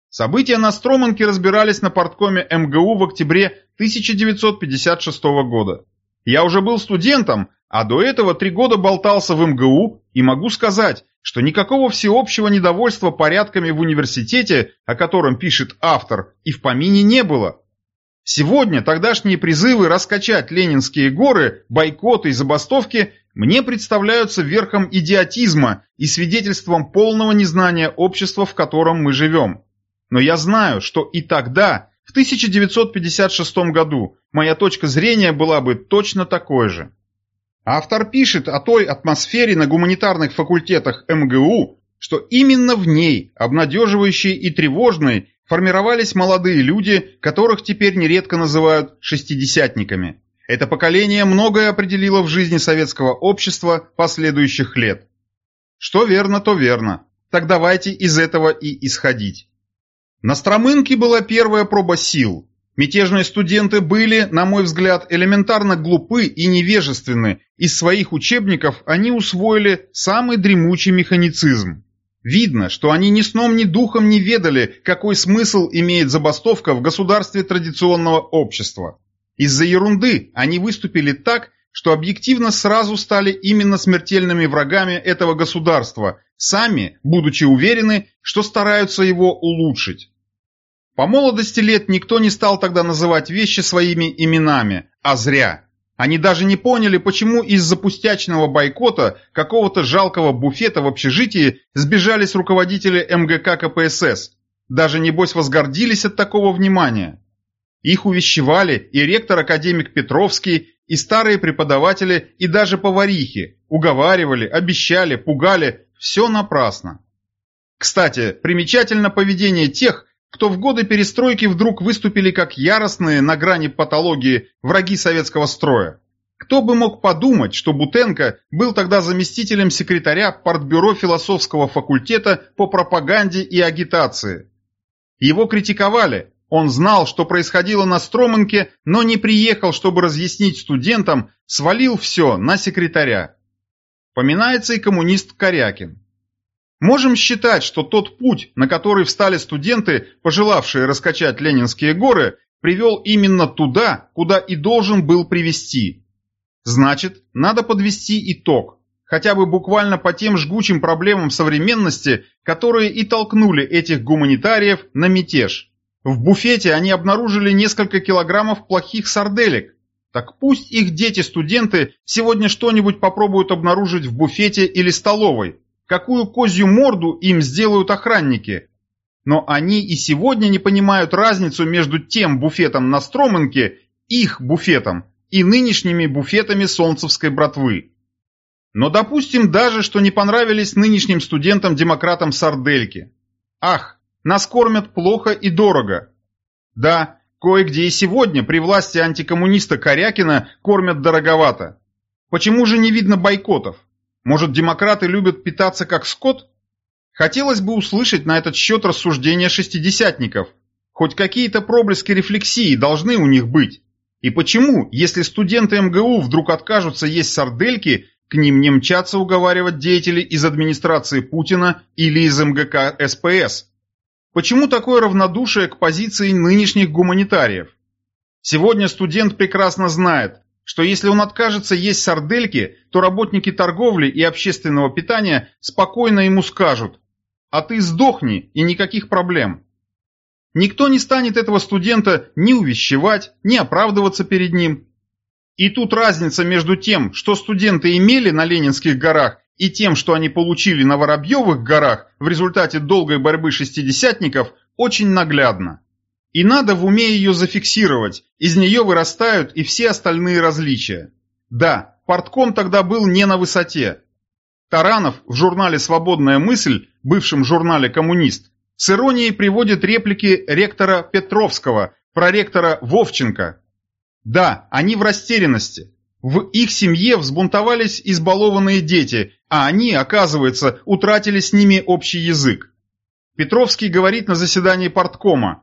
События на Строманке разбирались на порткоме МГУ в октябре 1956 года. Я уже был студентом, а до этого три года болтался в МГУ и могу сказать, что никакого всеобщего недовольства порядками в университете, о котором пишет автор, и в помине не было. Сегодня тогдашние призывы раскачать Ленинские горы, бойкоты и забастовки мне представляются верхом идиотизма и свидетельством полного незнания общества, в котором мы живем. Но я знаю, что и тогда, 1956 году, моя точка зрения была бы точно такой же. Автор пишет о той атмосфере на гуманитарных факультетах МГУ, что именно в ней, обнадеживающей и тревожной, формировались молодые люди, которых теперь нередко называют «шестидесятниками». Это поколение многое определило в жизни советского общества последующих лет. Что верно, то верно. Так давайте из этого и исходить. На Стромынке была первая проба сил. Мятежные студенты были, на мой взгляд, элементарно глупы и невежественны. Из своих учебников они усвоили самый дремучий механицизм. Видно, что они ни сном, ни духом не ведали, какой смысл имеет забастовка в государстве традиционного общества. Из-за ерунды они выступили так, что объективно сразу стали именно смертельными врагами этого государства, сами, будучи уверены, что стараются его улучшить. По молодости лет никто не стал тогда называть вещи своими именами, а зря. Они даже не поняли, почему из-за пустячного бойкота какого-то жалкого буфета в общежитии сбежались руководители МГК КПСС. Даже, небось, возгордились от такого внимания. Их увещевали и ректор-академик Петровский, и старые преподаватели, и даже поварихи. Уговаривали, обещали, пугали. Все напрасно. Кстати, примечательно поведение тех, кто в годы перестройки вдруг выступили как яростные на грани патологии враги советского строя. Кто бы мог подумать, что Бутенко был тогда заместителем секретаря Партбюро философского факультета по пропаганде и агитации. Его критиковали, он знал, что происходило на Строманке, но не приехал, чтобы разъяснить студентам, свалил все на секретаря. Поминается и коммунист Корякин. Можем считать, что тот путь, на который встали студенты, пожелавшие раскачать Ленинские горы, привел именно туда, куда и должен был привести. Значит, надо подвести итог, хотя бы буквально по тем жгучим проблемам современности, которые и толкнули этих гуманитариев на мятеж. В буфете они обнаружили несколько килограммов плохих сарделек. Так пусть их дети-студенты сегодня что-нибудь попробуют обнаружить в буфете или столовой. Какую козью морду им сделают охранники? Но они и сегодня не понимают разницу между тем буфетом на Строманке, их буфетом, и нынешними буфетами солнцевской братвы. Но допустим даже, что не понравились нынешним студентам-демократам сардельки. Ах, нас кормят плохо и дорого. Да, кое-где и сегодня при власти антикоммуниста Корякина кормят дороговато. Почему же не видно бойкотов? Может, демократы любят питаться как скот? Хотелось бы услышать на этот счет рассуждения шестидесятников. Хоть какие-то проблески рефлексии должны у них быть. И почему, если студенты МГУ вдруг откажутся есть сардельки, к ним не мчатся уговаривать деятели из администрации Путина или из МГК СПС? Почему такое равнодушие к позиции нынешних гуманитариев? Сегодня студент прекрасно знает, что если он откажется есть сардельки, то работники торговли и общественного питания спокойно ему скажут «А ты сдохни, и никаких проблем». Никто не станет этого студента ни увещевать, ни оправдываться перед ним. И тут разница между тем, что студенты имели на Ленинских горах, и тем, что они получили на Воробьевых горах в результате долгой борьбы шестидесятников, очень наглядно. И надо в уме ее зафиксировать, из нее вырастают и все остальные различия. Да, портком тогда был не на высоте. Таранов в журнале «Свободная мысль», бывшем журнале «Коммунист», с иронией приводит реплики ректора Петровского, проректора Вовченко. Да, они в растерянности. В их семье взбунтовались избалованные дети, а они, оказывается, утратили с ними общий язык. Петровский говорит на заседании парткома.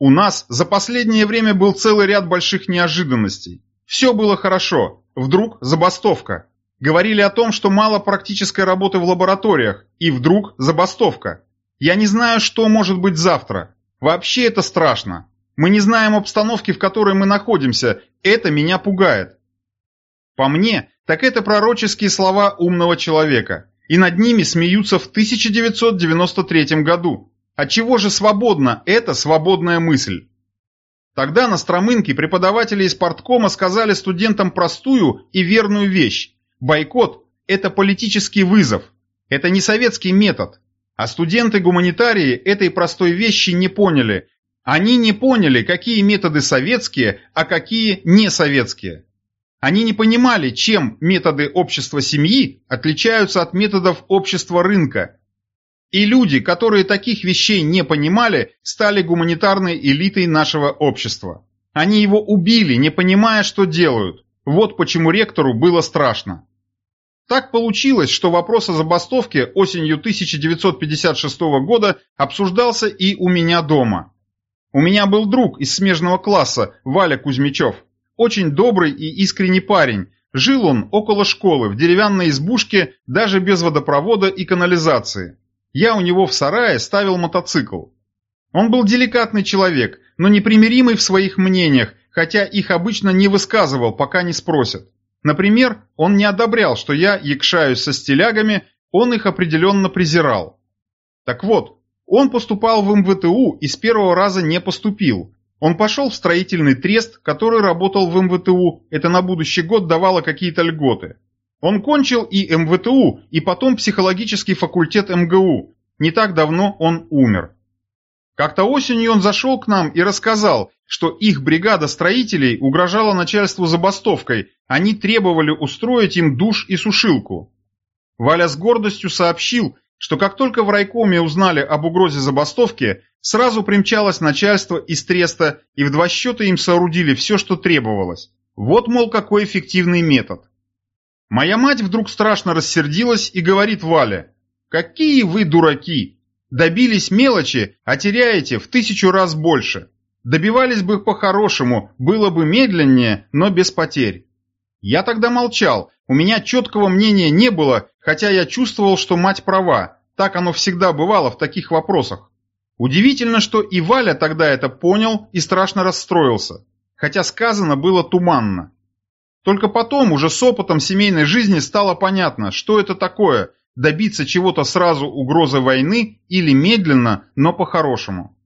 У нас за последнее время был целый ряд больших неожиданностей. Все было хорошо, вдруг забастовка. Говорили о том, что мало практической работы в лабораториях, и вдруг забастовка. Я не знаю, что может быть завтра. Вообще это страшно. Мы не знаем обстановки, в которой мы находимся. Это меня пугает. По мне, так это пророческие слова умного человека, и над ними смеются в 1993 году. От чего же свободна эта свободная мысль? Тогда на Стромынке преподаватели из парткома сказали студентам простую и верную вещь. Бойкот – это политический вызов. Это не советский метод. А студенты-гуманитарии этой простой вещи не поняли. Они не поняли, какие методы советские, а какие не советские. Они не понимали, чем методы общества семьи отличаются от методов общества рынка. И люди, которые таких вещей не понимали, стали гуманитарной элитой нашего общества. Они его убили, не понимая, что делают. Вот почему ректору было страшно. Так получилось, что вопрос о забастовке осенью 1956 года обсуждался и у меня дома. У меня был друг из смежного класса, Валя Кузьмичев. Очень добрый и искренний парень. Жил он около школы, в деревянной избушке, даже без водопровода и канализации. Я у него в сарае ставил мотоцикл. Он был деликатный человек, но непримиримый в своих мнениях, хотя их обычно не высказывал, пока не спросят. Например, он не одобрял, что я якшаюсь со стилягами, он их определенно презирал. Так вот, он поступал в МВТУ и с первого раза не поступил, он пошел в строительный трест, который работал в МВТУ, это на будущий год давало какие-то льготы. Он кончил и МВТУ, и потом психологический факультет МГУ. Не так давно он умер. Как-то осенью он зашел к нам и рассказал, что их бригада строителей угрожала начальству забастовкой, они требовали устроить им душ и сушилку. Валя с гордостью сообщил, что как только в райкоме узнали об угрозе забастовки, сразу примчалось начальство из треста и в два счета им соорудили все, что требовалось. Вот, мол, какой эффективный метод. Моя мать вдруг страшно рассердилась и говорит Вале, «Какие вы дураки! Добились мелочи, а теряете в тысячу раз больше. Добивались бы по-хорошему, было бы медленнее, но без потерь». Я тогда молчал, у меня четкого мнения не было, хотя я чувствовал, что мать права, так оно всегда бывало в таких вопросах. Удивительно, что и Валя тогда это понял и страшно расстроился, хотя сказано было туманно. Только потом, уже с опытом семейной жизни, стало понятно, что это такое – добиться чего-то сразу угрозы войны или медленно, но по-хорошему.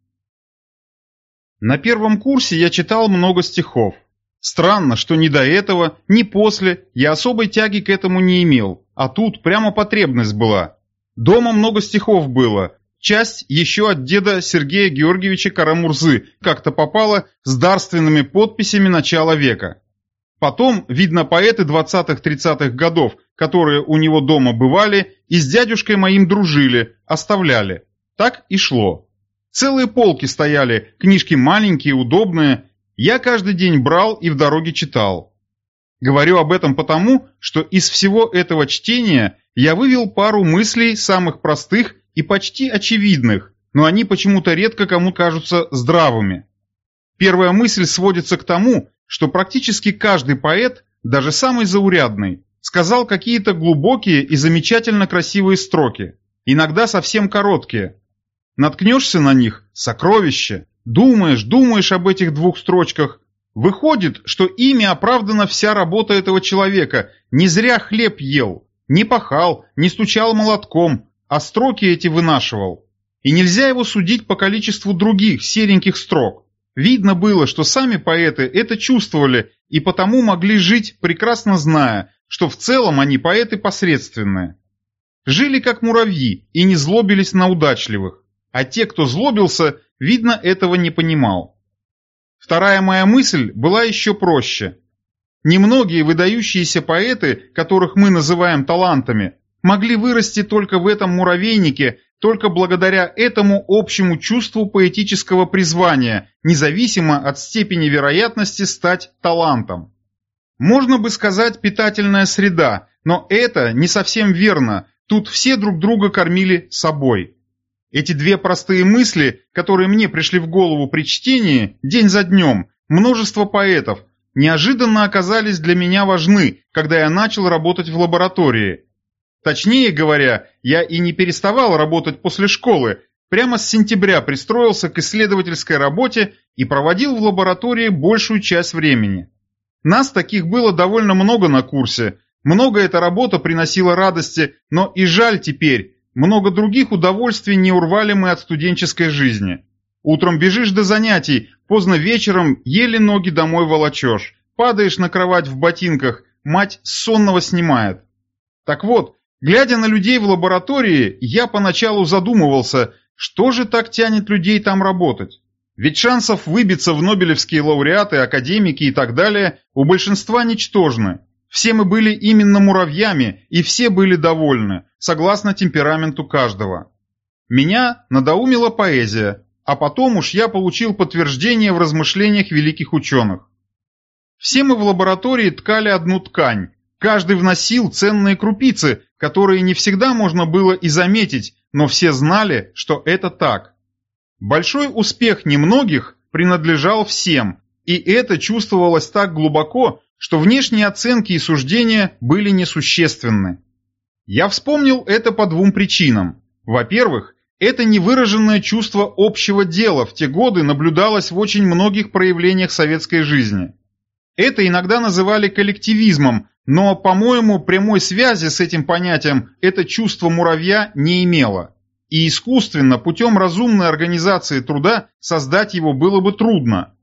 На первом курсе я читал много стихов. Странно, что ни до этого, ни после я особой тяги к этому не имел, а тут прямо потребность была. Дома много стихов было, часть еще от деда Сергея Георгиевича Карамурзы как-то попала с дарственными подписями начала века. Потом, видно, поэты 20-30-х годов, которые у него дома бывали, и с дядюшкой моим дружили, оставляли. Так и шло. Целые полки стояли, книжки маленькие, удобные, я каждый день брал и в дороге читал. Говорю об этом потому, что из всего этого чтения я вывел пару мыслей самых простых и почти очевидных, но они почему-то редко кому кажутся здравыми. Первая мысль сводится к тому, что практически каждый поэт, даже самый заурядный, сказал какие-то глубокие и замечательно красивые строки, иногда совсем короткие. Наткнешься на них – сокровище, Думаешь, думаешь об этих двух строчках. Выходит, что ими оправдана вся работа этого человека. Не зря хлеб ел, не пахал, не стучал молотком, а строки эти вынашивал. И нельзя его судить по количеству других сереньких строк. Видно было, что сами поэты это чувствовали и потому могли жить, прекрасно зная, что в целом они поэты посредственные. Жили как муравьи и не злобились на удачливых, а те, кто злобился, видно, этого не понимал. Вторая моя мысль была еще проще. Немногие выдающиеся поэты, которых мы называем талантами, могли вырасти только в этом муравейнике, только благодаря этому общему чувству поэтического призвания, независимо от степени вероятности стать талантом. Можно бы сказать питательная среда, но это не совсем верно, тут все друг друга кормили собой. Эти две простые мысли, которые мне пришли в голову при чтении, день за днем, множество поэтов, неожиданно оказались для меня важны, когда я начал работать в лаборатории. Точнее говоря, я и не переставал работать после школы, прямо с сентября пристроился к исследовательской работе и проводил в лаборатории большую часть времени. Нас таких было довольно много на курсе, много эта работа приносила радости, но и жаль теперь, много других удовольствий не урвали мы от студенческой жизни. Утром бежишь до занятий, поздно вечером еле ноги домой волочешь. Падаешь на кровать в ботинках, мать сонного снимает. Так вот, глядя на людей в лаборатории, я поначалу задумывался, что же так тянет людей там работать. Ведь шансов выбиться в нобелевские лауреаты, академики и так далее у большинства ничтожны. Все мы были именно муравьями, и все были довольны, согласно темпераменту каждого. Меня надоумила поэзия, а потом уж я получил подтверждение в размышлениях великих ученых. Все мы в лаборатории ткали одну ткань, каждый вносил ценные крупицы, которые не всегда можно было и заметить, но все знали, что это так. Большой успех немногих принадлежал всем, и это чувствовалось так глубоко, что внешние оценки и суждения были несущественны. Я вспомнил это по двум причинам. Во-первых, это невыраженное чувство общего дела в те годы наблюдалось в очень многих проявлениях советской жизни. Это иногда называли коллективизмом, но, по-моему, прямой связи с этим понятием это чувство муравья не имело. И искусственно, путем разумной организации труда, создать его было бы трудно.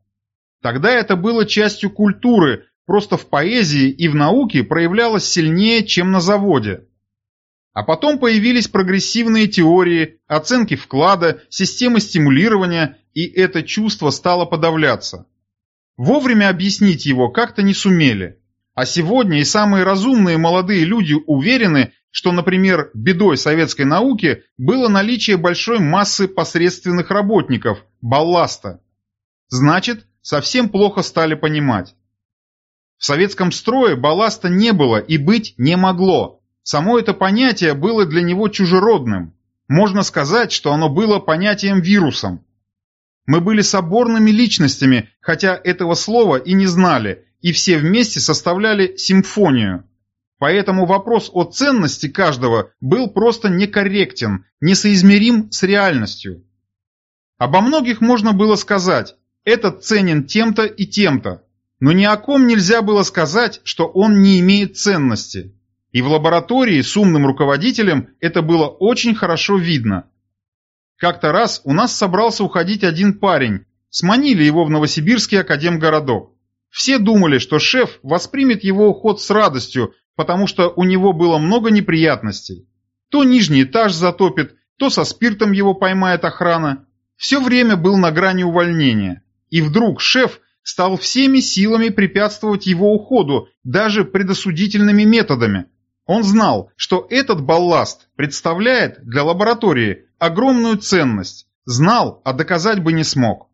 Тогда это было частью культуры, просто в поэзии и в науке проявлялось сильнее, чем на заводе. А потом появились прогрессивные теории, оценки вклада, системы стимулирования, и это чувство стало подавляться. Вовремя объяснить его как-то не сумели. А сегодня и самые разумные молодые люди уверены, что, например, бедой советской науки было наличие большой массы посредственных работников, балласта. Значит, совсем плохо стали понимать. В советском строе балласта не было и быть не могло. Само это понятие было для него чужеродным. Можно сказать, что оно было понятием вирусом. Мы были соборными личностями, хотя этого слова и не знали, и все вместе составляли симфонию. Поэтому вопрос о ценности каждого был просто некорректен, несоизмерим с реальностью. Обо многих можно было сказать, этот ценен тем-то и тем-то, но ни о ком нельзя было сказать, что он не имеет ценности. И в лаборатории с умным руководителем это было очень хорошо видно. Как-то раз у нас собрался уходить один парень, сманили его в Новосибирский академгородок. Все думали, что шеф воспримет его уход с радостью, потому что у него было много неприятностей. То нижний этаж затопит, то со спиртом его поймает охрана. Все время был на грани увольнения. И вдруг шеф стал всеми силами препятствовать его уходу, даже предосудительными методами. Он знал, что этот балласт представляет для лаборатории огромную ценность, знал, а доказать бы не смог.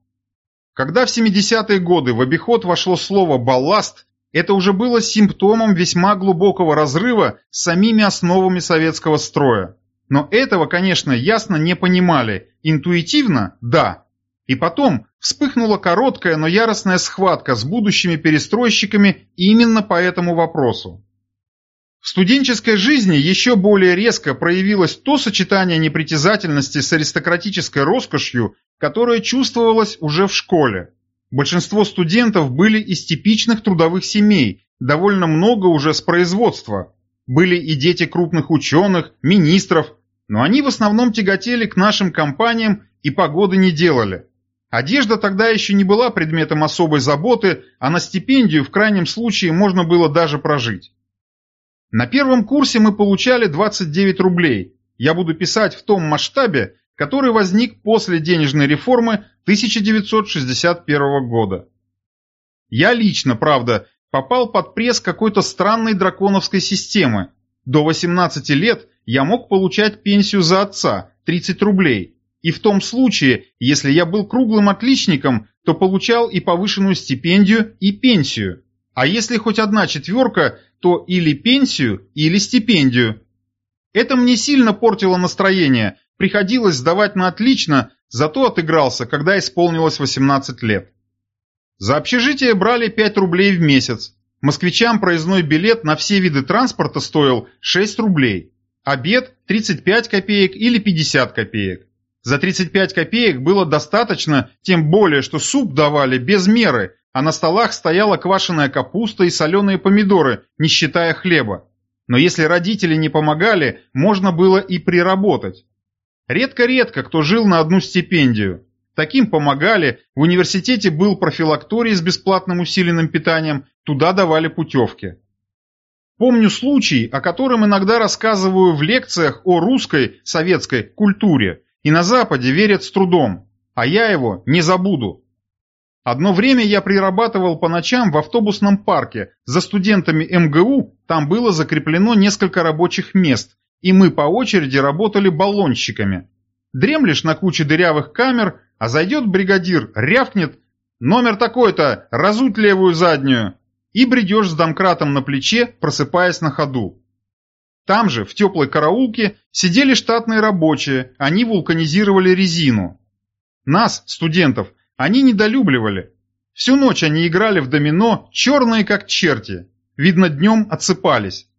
Когда в 70-е годы в обиход вошло слово «балласт», это уже было симптомом весьма глубокого разрыва с самими основами советского строя. Но этого, конечно, ясно не понимали. Интуитивно – да. И потом вспыхнула короткая, но яростная схватка с будущими перестройщиками именно по этому вопросу. В студенческой жизни еще более резко проявилось то сочетание непритязательности с аристократической роскошью, которое чувствовалось уже в школе. Большинство студентов были из типичных трудовых семей, довольно много уже с производства. Были и дети крупных ученых, министров, но они в основном тяготели к нашим компаниям и погоды не делали. Одежда тогда еще не была предметом особой заботы, а на стипендию в крайнем случае можно было даже прожить. На первом курсе мы получали 29 рублей. Я буду писать в том масштабе, который возник после денежной реформы 1961 года. Я лично, правда, попал под пресс какой-то странной драконовской системы. До 18 лет я мог получать пенсию за отца, 30 рублей. И в том случае, если я был круглым отличником, то получал и повышенную стипендию, и пенсию. А если хоть одна четверка, то или пенсию, или стипендию. Это мне сильно портило настроение, приходилось сдавать на отлично, зато отыгрался, когда исполнилось 18 лет. За общежитие брали 5 рублей в месяц. Москвичам проездной билет на все виды транспорта стоил 6 рублей. Обед 35 копеек или 50 копеек. За 35 копеек было достаточно, тем более, что суп давали без меры, а на столах стояла квашеная капуста и соленые помидоры, не считая хлеба. Но если родители не помогали, можно было и приработать. Редко-редко кто жил на одну стипендию. Таким помогали, в университете был профилакторий с бесплатным усиленным питанием, туда давали путевки. Помню случай, о котором иногда рассказываю в лекциях о русской, советской культуре, и на Западе верят с трудом. а я его не забуду. Одно время я прирабатывал по ночам в автобусном парке. За студентами МГУ там было закреплено несколько рабочих мест, и мы по очереди работали баллонщиками. Дремлешь на куче дырявых камер, а зайдет бригадир, рявкнет «Номер такой-то, разуть левую заднюю!» и бредешь с домкратом на плече, просыпаясь на ходу. Там же, в теплой караулке, сидели штатные рабочие, они вулканизировали резину. Нас, студентов, они недолюбливали. Всю ночь они играли в домино, черные как черти. Видно, днем отсыпались.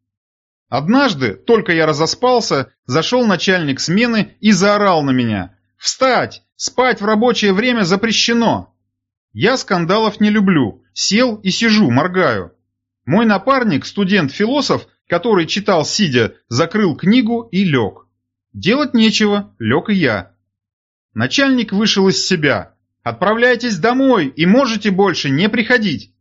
Однажды, только я разоспался, зашел начальник смены и заорал на меня. «Встать! Спать в рабочее время запрещено!» Я скандалов не люблю, сел и сижу, моргаю. Мой напарник, студент-философ, который читал сидя, закрыл книгу и лег. Делать нечего, лег и я. Начальник вышел из себя. Отправляйтесь домой и можете больше не приходить.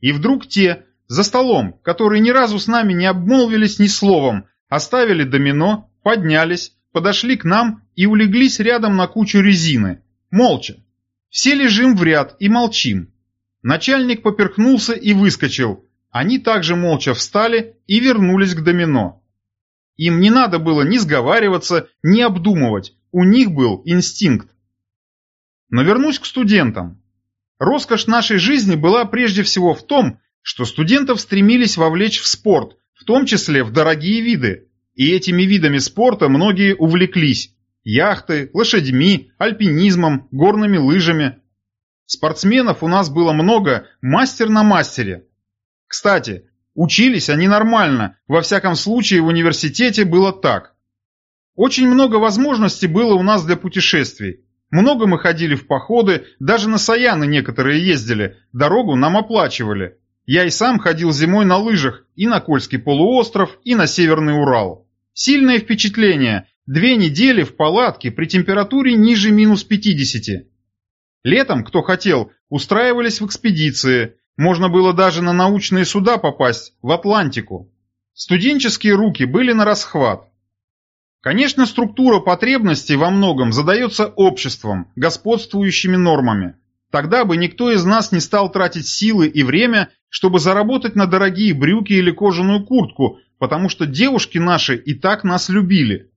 И вдруг те, за столом, которые ни разу с нами не обмолвились ни словом, оставили домино, поднялись, подошли к нам и улеглись рядом на кучу резины. Молча. Все лежим в ряд и молчим. Начальник поперхнулся и выскочил. Они также молча встали и вернулись к домино. Им не надо было ни сговариваться, ни обдумывать. У них был инстинкт. Но вернусь к студентам. Роскошь нашей жизни была прежде всего в том, что студентов стремились вовлечь в спорт, в том числе в дорогие виды. И этими видами спорта многие увлеклись. Яхты, лошадьми, альпинизмом, горными лыжами. Спортсменов у нас было много, мастер на мастере. Кстати, учились они нормально, во всяком случае в университете было так. Очень много возможностей было у нас для путешествий. Много мы ходили в походы, даже на Саяны некоторые ездили, дорогу нам оплачивали. Я и сам ходил зимой на лыжах и на Кольский полуостров, и на Северный Урал. Сильное впечатление, две недели в палатке при температуре ниже минус 50. Летом, кто хотел, устраивались в экспедиции, можно было даже на научные суда попасть, в Атлантику. Студенческие руки были на расхват. Конечно, структура потребностей во многом задается обществом, господствующими нормами. Тогда бы никто из нас не стал тратить силы и время, чтобы заработать на дорогие брюки или кожаную куртку, потому что девушки наши и так нас любили.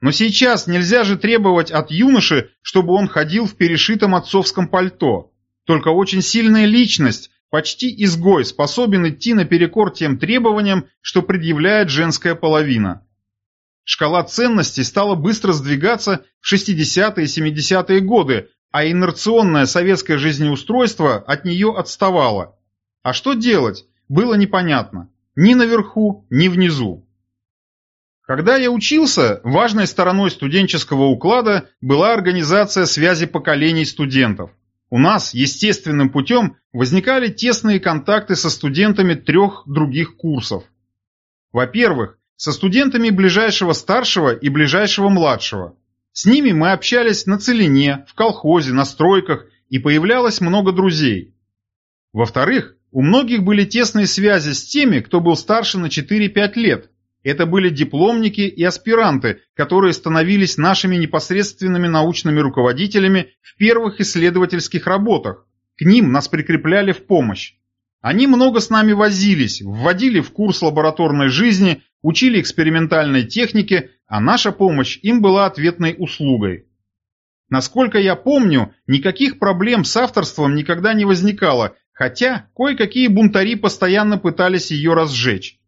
Но сейчас нельзя же требовать от юноши, чтобы он ходил в перешитом отцовском пальто. Только очень сильная личность, почти изгой, способен идти наперекор тем требованиям, что предъявляет женская половина. Шкала ценностей стала быстро сдвигаться в 60-е и 70-е годы, а инерционное советское жизнеустройство от нее отставало. А что делать, было непонятно. Ни наверху, ни внизу. Когда я учился, важной стороной студенческого уклада была организация связи поколений студентов. У нас естественным путем возникали тесные контакты со студентами трех других курсов. Во-первых, со студентами ближайшего старшего и ближайшего младшего. С ними мы общались на целине, в колхозе, на стройках, и появлялось много друзей. Во-вторых, у многих были тесные связи с теми, кто был старше на 4-5 лет. Это были дипломники и аспиранты, которые становились нашими непосредственными научными руководителями в первых исследовательских работах. К ним нас прикрепляли в помощь. Они много с нами возились, вводили в курс лабораторной жизни, учили экспериментальной технике, а наша помощь им была ответной услугой. Насколько я помню, никаких проблем с авторством никогда не возникало, хотя кое-какие бунтари постоянно пытались ее разжечь.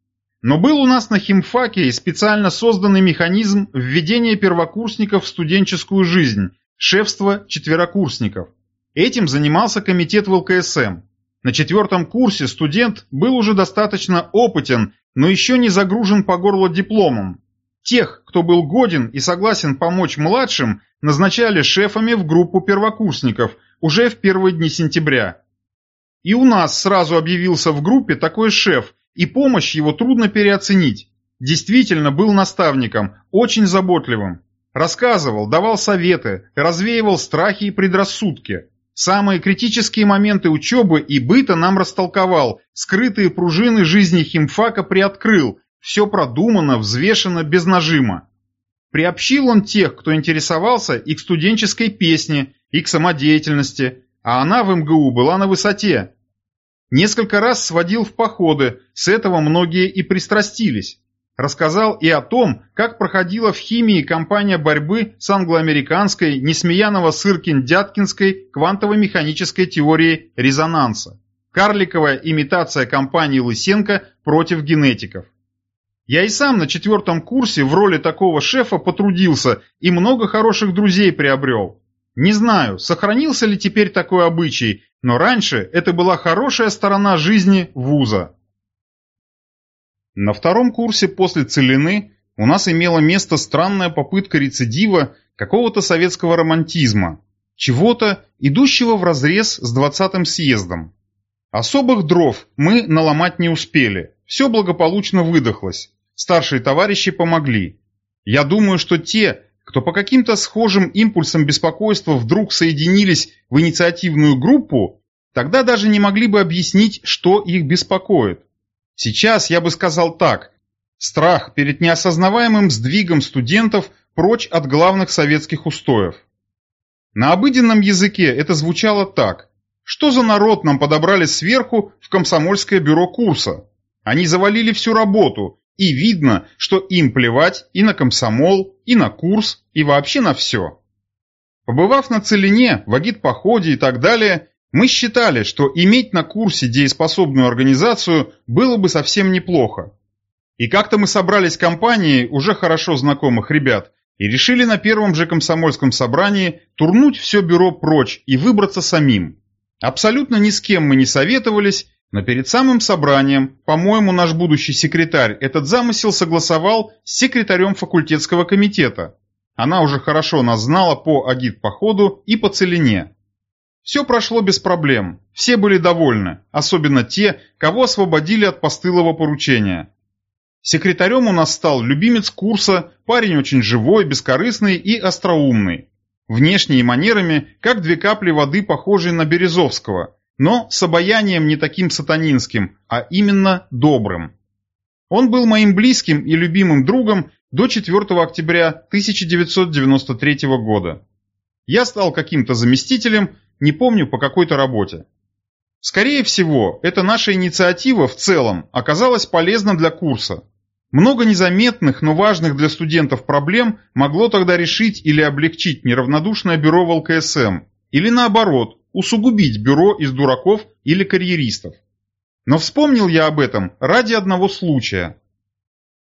Но был у нас на химфаке и специально созданный механизм введения первокурсников в студенческую жизнь, шефство четверокурсников. Этим занимался комитет в ЛКСМ. На четвертом курсе студент был уже достаточно опытен, но еще не загружен по горло дипломом. Тех, кто был годен и согласен помочь младшим, назначали шефами в группу первокурсников уже в первые дни сентября. И у нас сразу объявился в группе такой шеф, и помощь его трудно переоценить. Действительно был наставником, очень заботливым. Рассказывал, давал советы, развеивал страхи и предрассудки. Самые критические моменты учебы и быта нам растолковал, скрытые пружины жизни химфака приоткрыл, все продумано, взвешено, без нажима. Приобщил он тех, кто интересовался и к студенческой песне, и к самодеятельности, а она в МГУ была на высоте. Несколько раз сводил в походы, с этого многие и пристрастились. Рассказал и о том, как проходила в химии кампания борьбы с англоамериканской, Несмеянова-Сыркин-Дяткинской квантово-механической теорией резонанса. Карликовая имитация кампании Лысенко против генетиков. Я и сам на четвертом курсе в роли такого шефа потрудился и много хороших друзей приобрел. Не знаю, сохранился ли теперь такой обычай, но раньше это была хорошая сторона жизни вуза. На втором курсе после Целины у нас имела место странная попытка рецидива какого-то советского романтизма, чего-то, идущего вразрез с двадцатым съездом. Особых дров мы наломать не успели, все благополучно выдохлось, старшие товарищи помогли. Я думаю, что те, кто по каким-то схожим импульсам беспокойства вдруг соединились в инициативную группу, тогда даже не могли бы объяснить, что их беспокоит. Сейчас я бы сказал так. Страх перед неосознаваемым сдвигом студентов прочь от главных советских устоев. На обыденном языке это звучало так. Что за народ нам подобрали сверху в комсомольское бюро курса? Они завалили всю работу, и видно, что им плевать и на комсомол, и на курс, и вообще на все. Побывав на Целине, в агитпоходе и так далее, мы считали, что иметь на курсе дееспособную организацию было бы совсем неплохо. И как-то мы собрались компанией уже хорошо знакомых ребят и решили на первом же комсомольском собрании турнуть все бюро прочь и выбраться самим. Абсолютно ни с кем мы не советовались, но перед самым собранием, по-моему, наш будущий секретарь этот замысел согласовал с секретарем факультетского комитета. Она уже хорошо нас знала по агитпоходу и по целине. Все прошло без проблем, все были довольны, особенно те, кого освободили от постылого поручения. Секретарем у нас стал любимец курса, парень очень живой, бескорыстный и остроумный. Внешне и манерами, как две капли воды, похожие на Березовского, но с обаянием не таким сатанинским, а именно добрым. Он был моим близким и любимым другом до 4 октября 1993 года. Я стал каким-то заместителем, не помню по какой-то работе. Скорее всего, эта наша инициатива в целом оказалась полезна для курса. Много незаметных, но важных для студентов проблем могло тогда решить или облегчить неравнодушное бюро в ЛКСМ, или наоборот, усугубить бюро из дураков или карьеристов. Но вспомнил я об этом ради одного случая.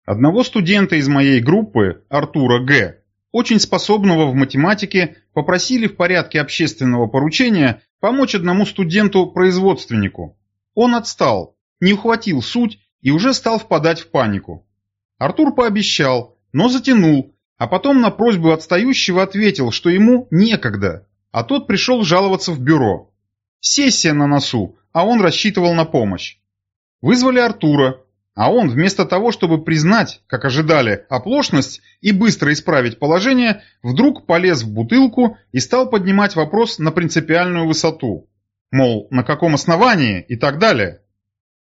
Одного студента из моей группы, Артура Г., очень способного в математике, попросили в порядке общественного поручения помочь одному студенту-производственнику. Он отстал, не ухватил суть и уже стал впадать в панику. Артур пообещал, но затянул, а потом на просьбу отстающего ответил, что ему некогда, а тот пришел жаловаться в бюро. Сессия на носу, а он рассчитывал на помощь. Вызвали Артура, а он вместо того, чтобы признать, как ожидали, оплошность и быстро исправить положение, вдруг полез в бутылку и стал поднимать вопрос на принципиальную высоту. Мол, на каком основании и так далее.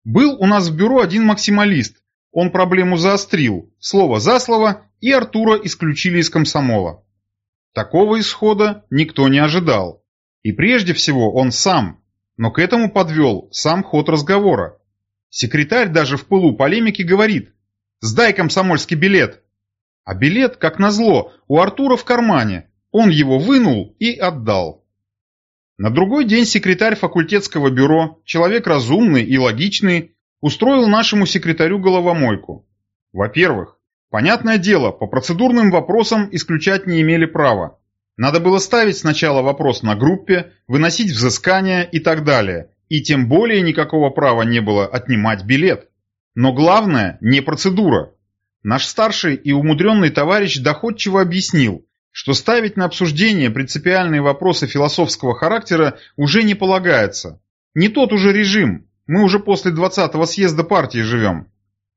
Был у нас в бюро один максималист. Он проблему заострил, слово за слово, и Артура исключили из комсомола. Такого исхода никто не ожидал. И прежде всего он сам, но к этому подвел сам ход разговора. Секретарь даже в пылу полемики говорит «Сдай комсомольский билет». А билет, как назло, у Артура в кармане. Он его вынул и отдал. На другой день секретарь факультетского бюро, человек разумный и логичный, устроил нашему секретарю головомойку. Во-первых, понятное дело, по процедурным вопросам исключать не имели права. Надо было ставить сначала вопрос на группе, выносить взыскания и так далее, и тем более никакого права не было отнимать билет. Но главное не процедура. Наш старший и умудренный товарищ доходчиво объяснил, что ставить на обсуждение принципиальные вопросы философского характера уже не полагается. Не тот уже режим, мы уже после 20-го съезда партии живем.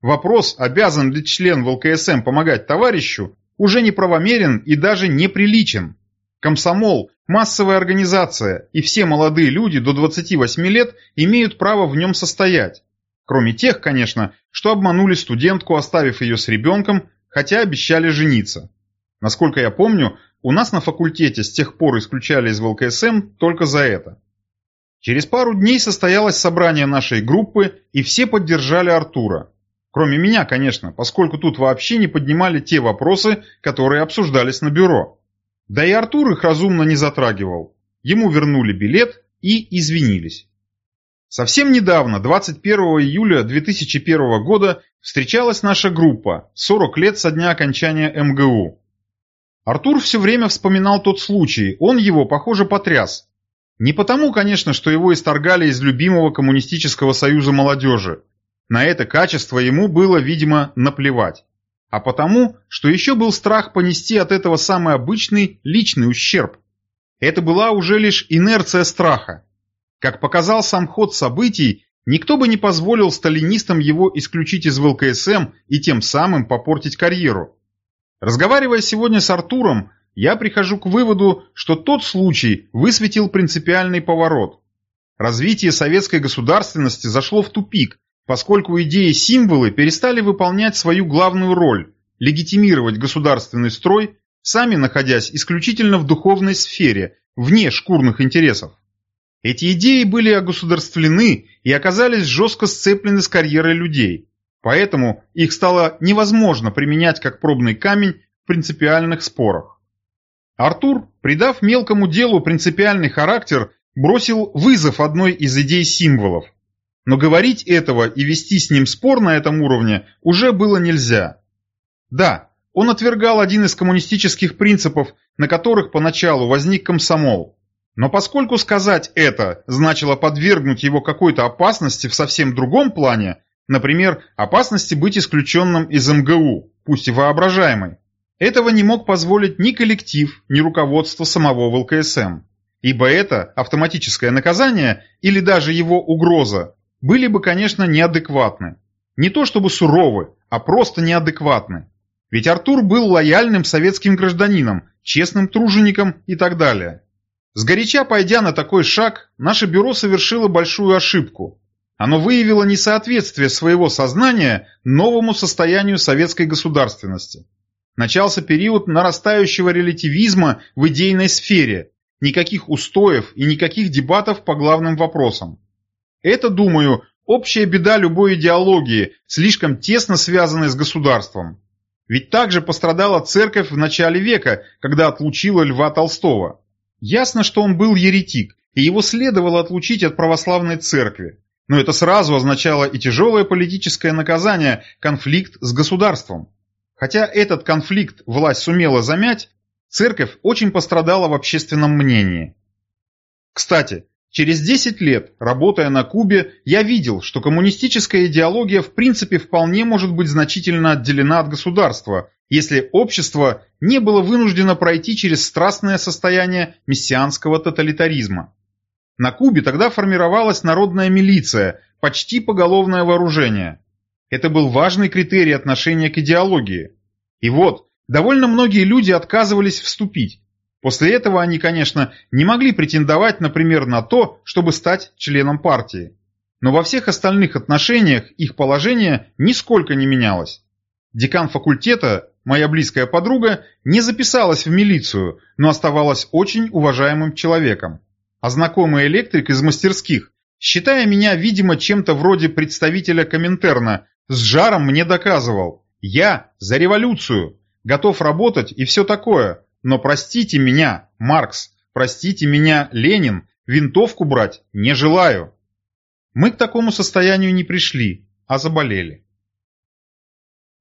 Вопрос, обязан ли член ВЛКСМ помогать товарищу, уже неправомерен и даже неприличен. Комсомол – массовая организация, и все молодые люди до 28 лет имеют право в нем состоять. Кроме тех, конечно, что обманули студентку, оставив ее с ребенком, хотя обещали жениться. Насколько я помню, у нас на факультете с тех пор исключали из ВЛКСМ только за это. Через пару дней состоялось собрание нашей группы, и все поддержали Артура. Кроме меня, конечно, поскольку тут вообще не поднимали те вопросы, которые обсуждались на бюро. Да и Артур их разумно не затрагивал. Ему вернули билет и извинились. Совсем недавно, 21 июля 2001 года, встречалась наша группа, 40 лет со дня окончания МГУ. Артур все время вспоминал тот случай, он его, похоже, потряс. Не потому, конечно, что его исторгали из любимого коммунистического союза молодежи. На это качество ему было, видимо, наплевать. А потому, что еще был страх понести от этого самый обычный личный ущерб. Это была уже лишь инерция страха. Как показал сам ход событий, никто бы не позволил сталинистам его исключить из ВЛКСМ и тем самым попортить карьеру. Разговаривая сегодня с Артуром, я прихожу к выводу, что тот случай высветил принципиальный поворот. Развитие советской государственности зашло в тупик, поскольку идеи-символы перестали выполнять свою главную роль – легитимировать государственный строй, сами находясь исключительно в духовной сфере, вне шкурных интересов. Эти идеи были огосударствлены и оказались жестко сцеплены с карьерой людей, поэтому их стало невозможно применять как пробный камень в принципиальных спорах. Артур, придав мелкому делу принципиальный характер, бросил вызов одной из идей символов. Но говорить этого и вести с ним спор на этом уровне уже было нельзя. Да, он отвергал один из коммунистических принципов, на которых поначалу возник комсомол. Но поскольку сказать это значило подвергнуть его какой-то опасности в совсем другом плане, например, опасности быть исключенным из МГУ, пусть и воображаемой, этого не мог позволить ни коллектив, ни руководство самого ВЛКСМ. Ибо это автоматическое наказание или даже его угроза были бы, конечно, неадекватны. Не то чтобы суровы, а просто неадекватны. Ведь Артур был лояльным советским гражданином, честным тружеником и так далее. Сгоряча пойдя на такой шаг, наше бюро совершило большую ошибку. Оно выявило несоответствие своего сознания новому состоянию советской государственности. Начался период нарастающего релятивизма в идейной сфере, никаких устоев и никаких дебатов по главным вопросам. Это, думаю, общая беда любой идеологии, слишком тесно связанной с государством. Ведь также пострадала церковь в начале века, когда отлучила Льва Толстого. Ясно, что он был еретик, и его следовало отлучить от православной церкви. Но это сразу означало и тяжелое политическое наказание, конфликт с государством. Хотя этот конфликт власть сумела замять, церковь очень пострадала в общественном мнении. Кстати, Через 10 лет, работая на Кубе, я видел, что коммунистическая идеология в принципе вполне может быть значительно отделена от государства, если общество не было вынуждено пройти через страстное состояние мессианского тоталитаризма. На Кубе тогда формировалась народная милиция, почти поголовное вооружение. Это был важный критерий отношения к идеологии. И вот, довольно многие люди отказывались вступить, После этого они, конечно, не могли претендовать, например, на то, чтобы стать членом партии. Но во всех остальных отношениях их положение нисколько не менялось. Декан факультета, моя близкая подруга, не записалась в милицию, но оставалась очень уважаемым человеком. А знакомый электрик из мастерских, считая меня, видимо, чем-то вроде представителя Коминтерна, с жаром мне доказывал «Я за революцию, готов работать и все такое, но простите меня, Маркс, простите меня, Ленин, винтовку брать не желаю. Мы к такому состоянию не пришли, а заболели.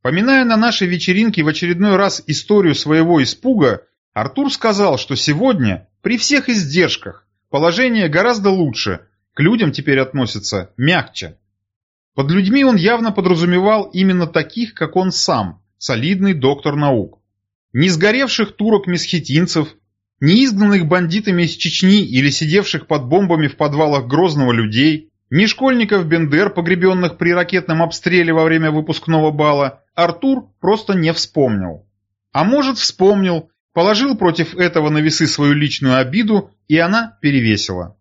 Поминая на нашей вечеринке в очередной раз историю своего испуга, Артур сказал, что сегодня, при всех издержках, положение гораздо лучше, к людям теперь относятся мягче. Под людьми он явно подразумевал именно таких, как он сам, солидный доктор наук ни сгоревших турок-месхетинцев, ни изгнанных бандитами из Чечни или сидевших под бомбами в подвалах Грозного людей, ни школьников Бендер, погребенных при ракетном обстреле во время выпускного бала, Артур просто не вспомнил. А может вспомнил, положил против этого на весы свою личную обиду, и она перевесила.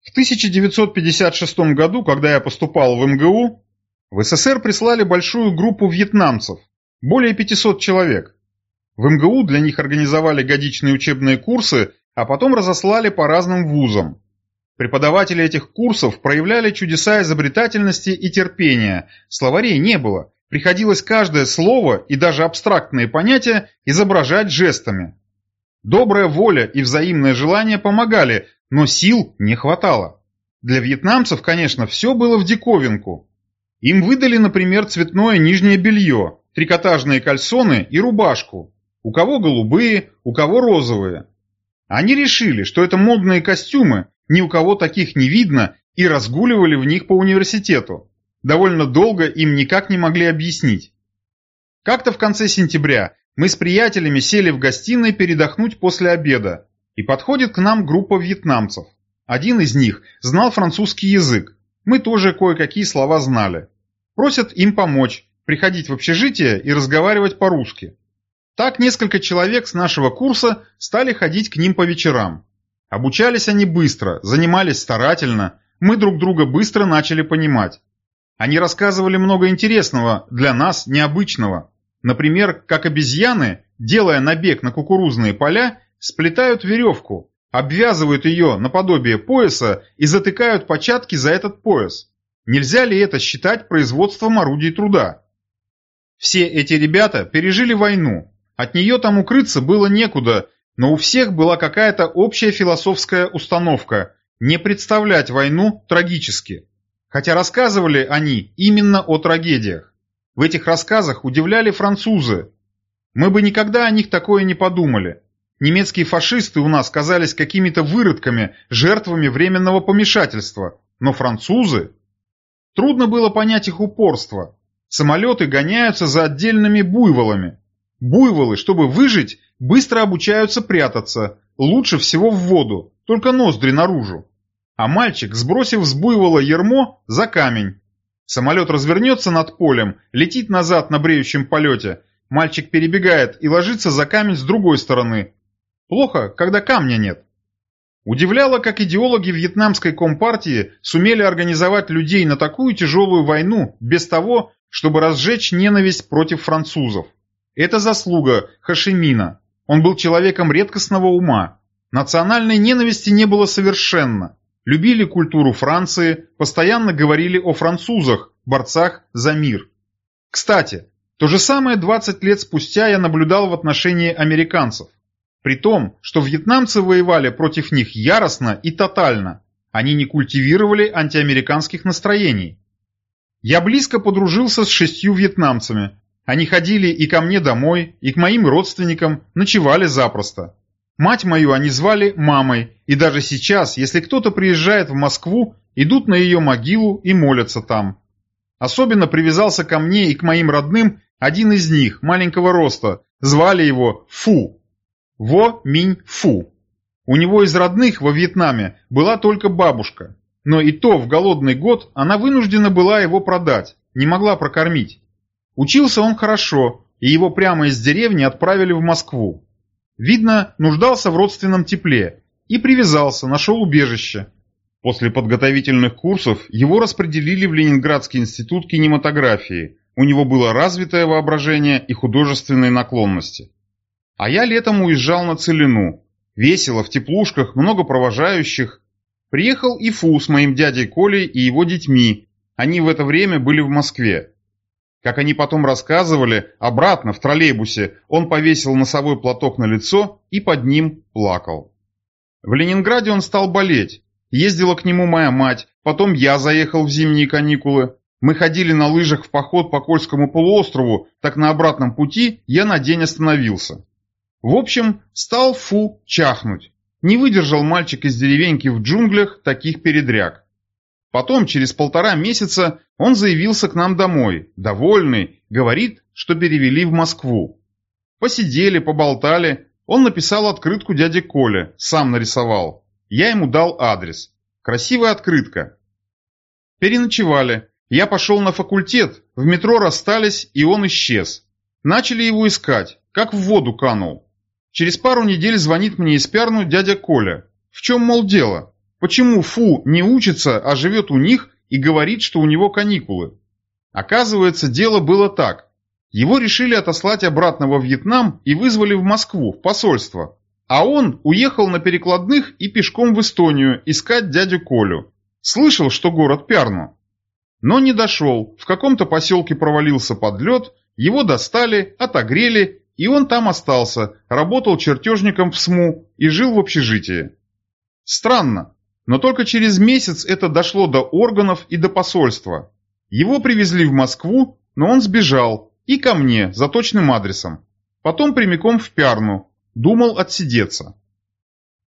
В 1956 году, когда я поступал в МГУ, в СССР прислали большую группу вьетнамцев, более 500 человек. В МГУ для них организовали годичные учебные курсы, а потом разослали по разным вузам. Преподаватели этих курсов проявляли чудеса изобретательности и терпения, словарей не было, приходилось каждое слово и даже абстрактные понятия изображать жестами. Добрая воля и взаимное желание помогали, но сил не хватало. Для вьетнамцев, конечно, все было в диковинку. Им выдали, например, цветное нижнее белье, трикотажные кальсоны и рубашку. У кого голубые, у кого розовые. Они решили, что это модные костюмы, ни у кого таких не видно, и разгуливали в них по университету. Довольно долго им никак не могли объяснить. Как-то в конце сентября мы с приятелями сели в гостиной передохнуть после обеда, и подходит к нам группа вьетнамцев. Один из них знал французский язык, мы тоже кое-какие слова знали. Просят им помочь, приходить в общежитие и разговаривать по-русски. Так несколько человек с нашего курса стали ходить к ним по вечерам. Обучались они быстро, занимались старательно, мы друг друга быстро начали понимать. Они рассказывали много интересного, для нас необычного. Например, как обезьяны, делая набег на кукурузные поля, сплетают веревку, обвязывают ее наподобие пояса и затыкают початки за этот пояс. Нельзя ли это считать производством орудий труда? Все эти ребята пережили войну, от нее там укрыться было некуда, но у всех была какая-то общая философская установка – не представлять войну трагически. Хотя рассказывали они именно о трагедиях. В этих рассказах удивляли французы. Мы бы никогда о них такое не подумали. Немецкие фашисты у нас казались какими-то выродками, жертвами временного помешательства. Но французы... Трудно было понять их упорство. Самолеты гоняются за отдельными буйволами. Буйволы, чтобы выжить, быстро обучаются прятаться, лучше всего в воду, только ноздри наружу. А мальчик, сбросив с буйвола ермо, за камень. Самолет развернется над полем, летит назад на бреющем полете. Мальчик перебегает и ложится за камень с другой стороны. Плохо, когда камня нет. Удивляло, как идеологи вьетнамской компартии сумели организовать людей на такую тяжелую войну без того, чтобы разжечь ненависть против французов. Это заслуга Хашимина. Он был человеком редкостного ума. Национальной ненависти не было совершенно. Любили культуру Франции, постоянно говорили о французах, борцах за мир. Кстати, то же самое 20 лет спустя я наблюдал в отношении американцев. При том, что вьетнамцы воевали против них яростно и тотально, они не культивировали антиамериканских настроений. Я близко подружился с шестью вьетнамцами, они ходили и ко мне домой, и к моим родственникам, ночевали запросто. Мать мою они звали мамой, и даже сейчас, если кто-то приезжает в Москву, идут на ее могилу и молятся там. Особенно привязался ко мне и к моим родным один из них, маленького роста, звали его Фу. Во Минь Фу. У него из родных во Вьетнаме была только бабушка, но и то в голодный год она вынуждена была его продать, не могла прокормить. Учился он хорошо, и его прямо из деревни отправили в Москву. Видно, нуждался в родственном тепле и привязался, нашел убежище. После подготовительных курсов его распределили в Ленинградский институт кинематографии. У него было развитое воображение и художественные наклонности. А я летом уезжал на Целину. Весело, в теплушках, много провожающих. Приехал и Фу с моим дядей Колей и его детьми. Они в это время были в Москве. Как они потом рассказывали, обратно в троллейбусе он повесил носовой платок на лицо и под ним плакал. В Ленинграде он стал болеть. Ездила к нему моя мать, потом я заехал в зимние каникулы. Мы ходили на лыжах в поход по Кольскому полуострову, так на обратном пути я на день остановился. В общем, стал фу чахнуть. Не выдержал мальчик из деревеньки в джунглях таких передряг. Потом, через полтора месяца, он заявился к нам домой, довольный, говорит, что перевели в Москву. Посидели, поболтали, он написал открытку дяде Коле, сам нарисовал. Я ему дал адрес. Красивая открытка. Переночевали. Я пошел на факультет, в метро расстались, и он исчез. Начали его искать, как в воду канул. Через пару недель звонит мне из Пярну дядя Коля. В чем, мол, дело? Почему Фу не учится, а живет у них и говорит, что у него каникулы? Оказывается, дело было так. Его решили отослать обратно во Вьетнам и вызвали в Москву, в посольство. А он уехал на перекладных и пешком в Эстонию искать дядю Колю. Слышал, что город Пярну. Но не дошел, в каком-то поселке провалился под лед, его достали, отогрели, и он там остался, работал чертежником в СМУ и жил в общежитии. Странно, но только через месяц это дошло до органов и до посольства. Его привезли в Москву, но он сбежал, и ко мне, за точным адресом. Потом прямиком в Пярну, думал отсидеться.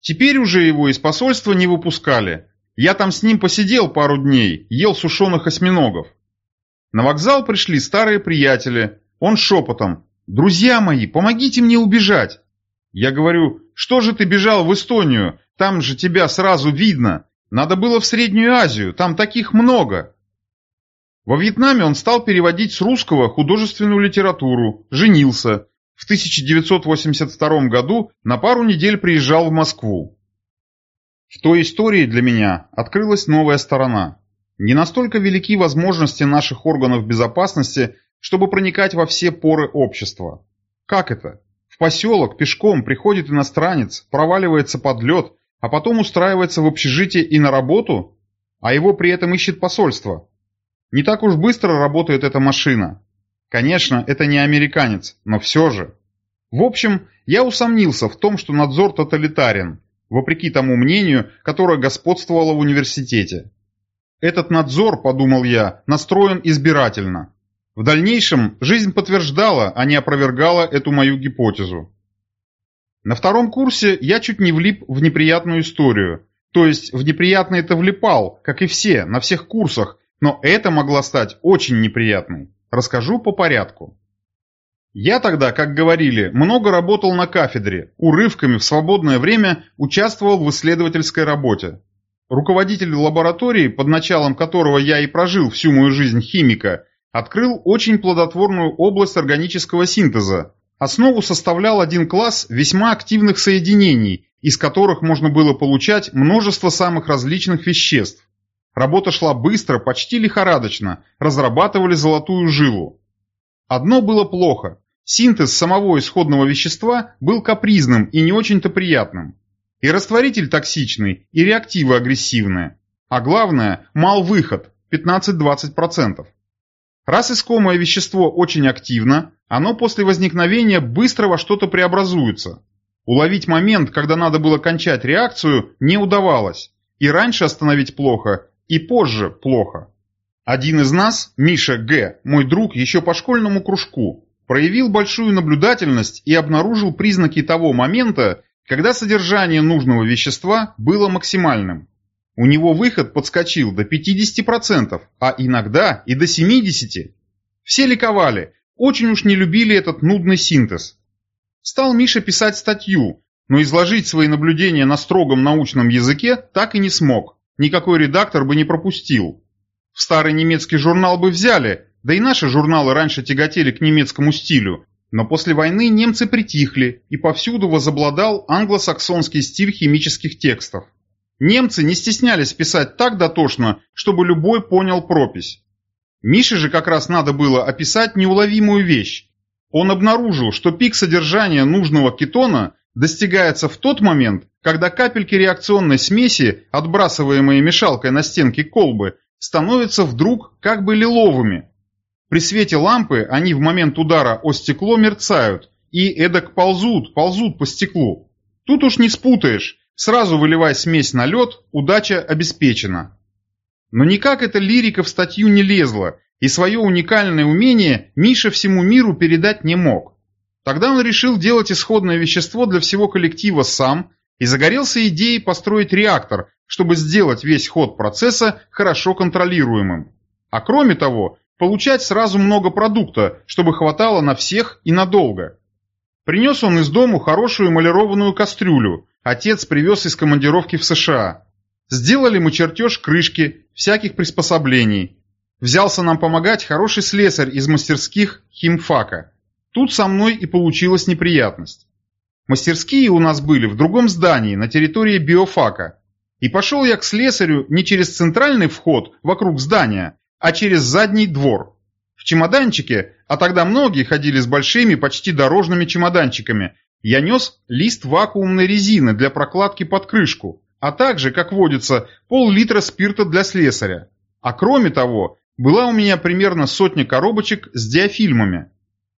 Теперь уже его из посольства не выпускали, я там с ним посидел пару дней, ел сушеных осьминогов. На вокзал пришли старые приятели. Он шепотом. «Друзья мои, помогите мне убежать!» Я говорю, «Что же ты бежал в Эстонию? Там же тебя сразу видно. Надо было в Среднюю Азию, там таких много». Во Вьетнаме он стал переводить с русского художественную литературу, женился. В 1982 году на пару недель приезжал в Москву. В той истории для меня открылась новая сторона. Не настолько велики возможности наших органов безопасности, чтобы проникать во все поры общества. Как это? В поселок пешком приходит иностранец, проваливается под лед, а потом устраивается в общежитие и на работу, а его при этом ищет посольство. Не так уж быстро работает эта машина. Конечно, это не американец, но все же. В общем, я усомнился в том, что надзор тоталитарен, вопреки тому мнению, которое господствовало в университете. Этот надзор, подумал я, настроен избирательно. В дальнейшем жизнь подтверждала, а не опровергала эту мою гипотезу. На втором курсе я чуть не влип в неприятную историю. То есть в неприятное это влипал, как и все, на всех курсах, но это могла стать очень неприятной. Расскажу по порядку. Я тогда, как говорили, много работал на кафедре, урывками в свободное время участвовал в исследовательской работе. Руководитель лаборатории, под началом которого я и прожил всю мою жизнь химика, открыл очень плодотворную область органического синтеза. Основу составлял один класс весьма активных соединений, из которых можно было получать множество самых различных веществ. Работа шла быстро, почти лихорадочно, разрабатывали золотую жилу. Одно было плохо. Синтез самого исходного вещества был капризным и не очень-то приятным. И растворитель токсичный, и реактивы агрессивные. А главное, мал выход, 15-20%. Раз искомое вещество очень активно, оно после возникновения быстро во что-то преобразуется. Уловить момент, когда надо было кончать реакцию, не удавалось. И раньше остановить плохо, и позже плохо. Один из нас, Миша Г., мой друг еще по школьному кружку, проявил большую наблюдательность и обнаружил признаки того момента, когда содержание нужного вещества было максимальным. У него выход подскочил до 50%, а иногда и до 70%. Все ликовали, очень уж не любили этот нудный синтез. Стал Миша писать статью, но изложить свои наблюдения на строгом научном языке так и не смог. Никакой редактор бы не пропустил. В старый немецкий журнал бы взяли, да и наши журналы раньше тяготели к немецкому стилю, но после войны немцы притихли, и повсюду возобладал англосаксонский стиль химических текстов. Немцы не стеснялись писать так дотошно, чтобы любой понял пропись. Мише же как раз надо было описать неуловимую вещь. Он обнаружил, что пик содержания нужного кетона достигается в тот момент, когда капельки реакционной смеси, отбрасываемые мешалкой на стенки колбы, становятся вдруг как бы лиловыми, при свете лампы они в момент удара о стекло мерцают и эдак ползут, ползут по стеклу. Тут уж не спутаешь, сразу выливай смесь на лед, удача обеспечена. Но никак эта лирика в статью не лезла, и свое уникальное умение Миша всему миру передать не мог. Тогда он решил делать исходное вещество для всего коллектива сам и загорелся идеей построить реактор, чтобы сделать весь ход процесса хорошо контролируемым. А кроме того, получать сразу много продукта, чтобы хватало на всех и надолго. Принес он из дому хорошую эмалированную кастрюлю, отец привез из командировки в США. Сделали мы чертеж крышки, всяких приспособлений. Взялся нам помогать хороший слесарь из мастерских химфака. Тут со мной и получилась неприятность. Мастерские у нас были в другом здании, на территории биофака. И пошел я к слесарю не через центральный вход вокруг здания, а через задний двор. В чемоданчике, а тогда многие ходили с большими, почти дорожными чемоданчиками, я нес лист вакуумной резины для прокладки под крышку, а также, как водится, пол-литра спирта для слесаря. А кроме того, была у меня примерно сотня коробочек с диафильмами.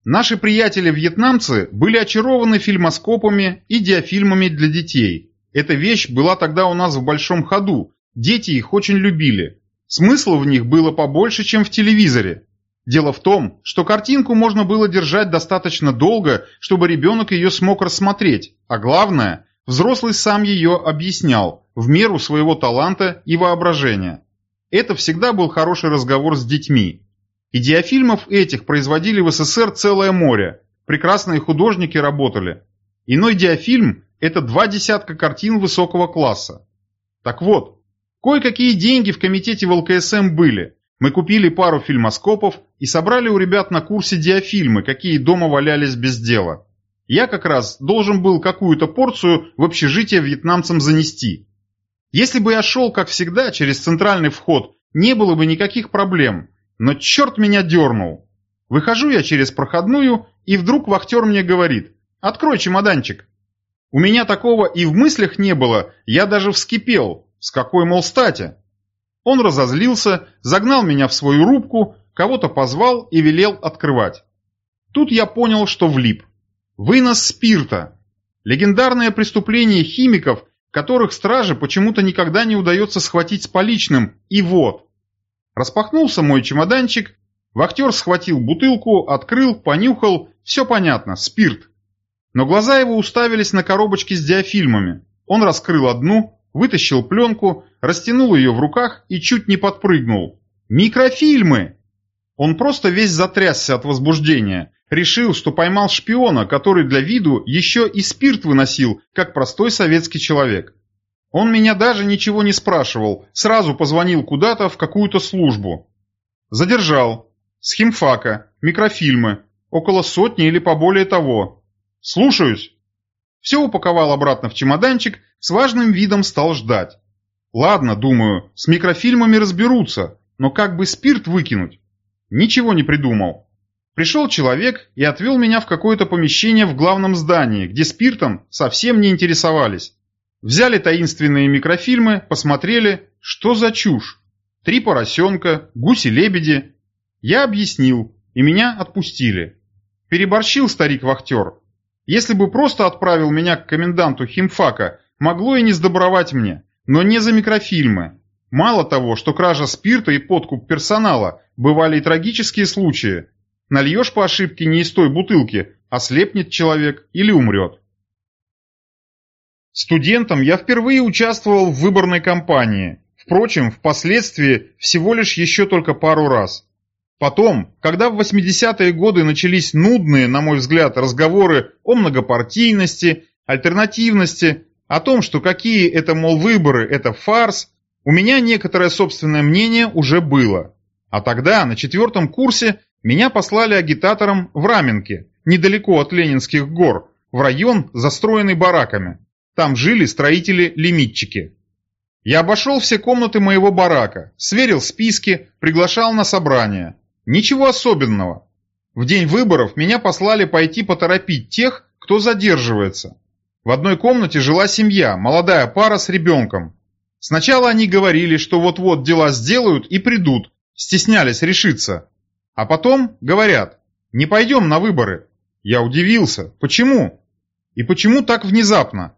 Наши приятели-вьетнамцы были очарованы фильмоскопами и диафильмами для детей. Эта вещь была тогда у нас в большом ходу, дети их очень любили. Смысла в них было побольше, чем в телевизоре. Дело в том, что картинку можно было держать достаточно долго, чтобы ребенок ее смог рассмотреть, а главное, взрослый сам ее объяснял, в меру своего таланта и воображения. Это всегда был хороший разговор с детьми. Идеофильмов этих производили в СССР целое море, прекрасные художники работали. Иной диафильм – это два десятка картин высокого класса. Так вот, кое-какие деньги в комитете в ЛКСМ были – мы купили пару фильмоскопов и собрали у ребят на курсе диафильмы, какие дома валялись без дела. Я как раз должен был какую-то порцию в общежитие вьетнамцам занести. Если бы я шел, как всегда, через центральный вход, не было бы никаких проблем. Но черт меня дернул. Выхожу я через проходную, и вдруг вахтер мне говорит «Открой чемоданчик». У меня такого и в мыслях не было, я даже вскипел. С какой, мол, стати? Он разозлился, загнал меня в свою рубку, кого-то позвал и велел открывать. Тут я понял, что влип. Вынос спирта. Легендарное преступление химиков, которых страже почему-то никогда не удается схватить с поличным, и вот. Распахнулся мой чемоданчик, вахтер схватил бутылку, открыл, понюхал, все понятно, спирт. Но глаза его уставились на коробочки с диафильмами. Он раскрыл одну, вытащил пленку, растянул ее в руках и чуть не подпрыгнул. «Микрофильмы!» Он просто весь затрясся от возбуждения. Решил, что поймал шпиона, который для виду еще и спирт выносил, как простой советский человек. Он меня даже ничего не спрашивал, сразу позвонил куда-то в какую-то службу. Задержал. С химфака, микрофильмы, около сотни или поболее того. Слушаюсь. Все упаковал обратно в чемоданчик с важным видом стал ждать. Ладно, думаю, с микрофильмами разберутся, но как бы спирт выкинуть? Ничего не придумал. Пришел человек и отвел меня в какое-то помещение в главном здании, где спиртом совсем не интересовались. Взяли таинственные микрофильмы, посмотрели, что за чушь. Три поросенка, гуси-лебеди. Я объяснил, и меня отпустили. Переборщил старик-вахтер. Если бы просто отправил меня к коменданту химфака, Могло и не сдобровать мне, но не за микрофильмы. Мало того, что кража спирта и подкуп персонала, бывали и трагические случаи. Нальешь по ошибке не из той бутылки, ослепнет человек или умрет. Студентом я впервые участвовал в выборной кампании. Впрочем, впоследствии всего лишь еще только пару раз. Потом, когда в 80-е годы начались нудные, на мой взгляд, разговоры о многопартийности, альтернативности, о том, что какие это, мол, выборы, это фарс, у меня некоторое собственное мнение уже было. А тогда, на четвертом курсе, меня послали агитатором в Раменке, недалеко от Ленинских гор, в район, застроенный бараками. Там жили строители-лимитчики. Я обошел все комнаты моего барака, сверил списки, приглашал на собрание. Ничего особенного. В день выборов меня послали пойти поторопить тех, кто задерживается. В одной комнате жила семья, молодая пара с ребенком. Сначала они говорили, что вот-вот дела сделают и придут, стеснялись решиться. А потом говорят, не пойдем на выборы. Я удивился, почему? И почему так внезапно?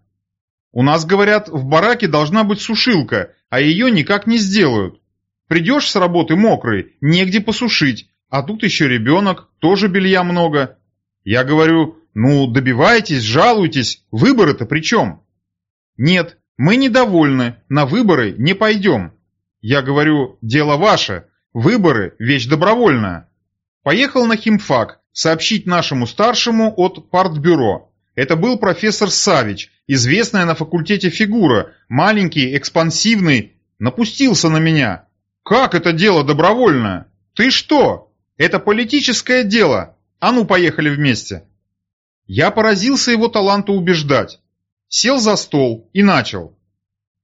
У нас, говорят, в бараке должна быть сушилка, а ее никак не сделают. Придешь с работы мокрый, негде посушить, а тут еще ребенок, тоже белья много. Я говорю, ну, добивайтесь, жалуйтесь, выборы-то при чем? Нет, мы недовольны, на выборы не пойдем. Я говорю, дело ваше, выборы – вещь добровольная. Поехал на химфак, сообщить нашему старшему от партбюро. Это был профессор Савич, известная на факультете фигура, маленький, экспансивный, напустился на меня. Как это дело добровольное? Ты что? Это политическое дело. А ну, поехали вместе. Я поразился его таланту убеждать. Сел за стол и начал.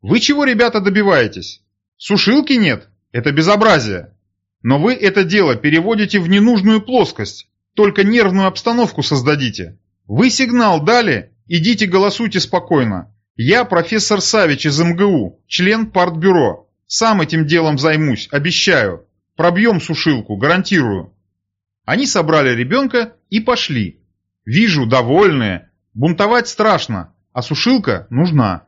«Вы чего, ребята, добиваетесь? Сушилки нет? Это безобразие. Но вы это дело переводите в ненужную плоскость, только нервную обстановку создадите. Вы сигнал дали, идите голосуйте спокойно. Я профессор Савич из МГУ, член партбюро. Сам этим делом займусь, обещаю. Пробьем сушилку, гарантирую. Они собрали ребенка и пошли. Вижу, довольные. Бунтовать страшно, а сушилка нужна.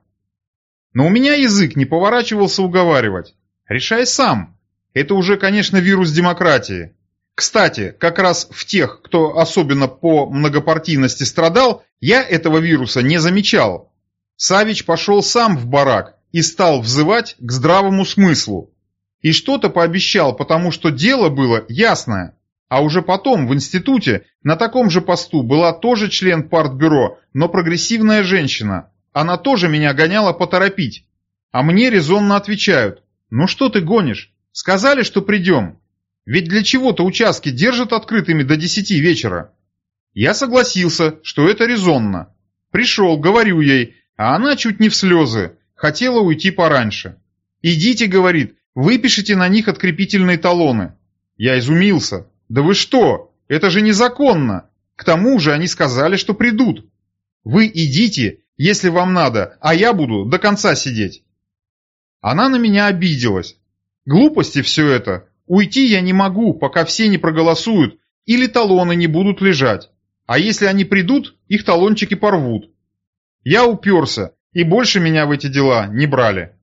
Но у меня язык не поворачивался уговаривать. Решай сам. Это уже, конечно, вирус демократии. Кстати, как раз в тех, кто особенно по многопартийности страдал, я этого вируса не замечал. Савич пошел сам в барак и стал взывать к здравому смыслу. И что-то пообещал, потому что дело было ясное. А уже потом в институте на таком же посту была тоже член партбюро, но прогрессивная женщина. Она тоже меня гоняла поторопить. А мне резонно отвечают. Ну что ты гонишь? Сказали, что придем. Ведь для чего-то участки держат открытыми до десяти вечера. Я согласился, что это резонно. Пришел, говорю ей, а она чуть не в слезы. Хотела уйти пораньше. «Идите», — говорит, — «выпишите на них открепительные талоны». Я изумился. «Да вы что? Это же незаконно! К тому же они сказали, что придут. Вы идите, если вам надо, а я буду до конца сидеть». Она на меня обиделась. Глупости все это. Уйти я не могу, пока все не проголосуют, или талоны не будут лежать. А если они придут, их талончики порвут. Я уперся, и больше меня в эти дела не брали.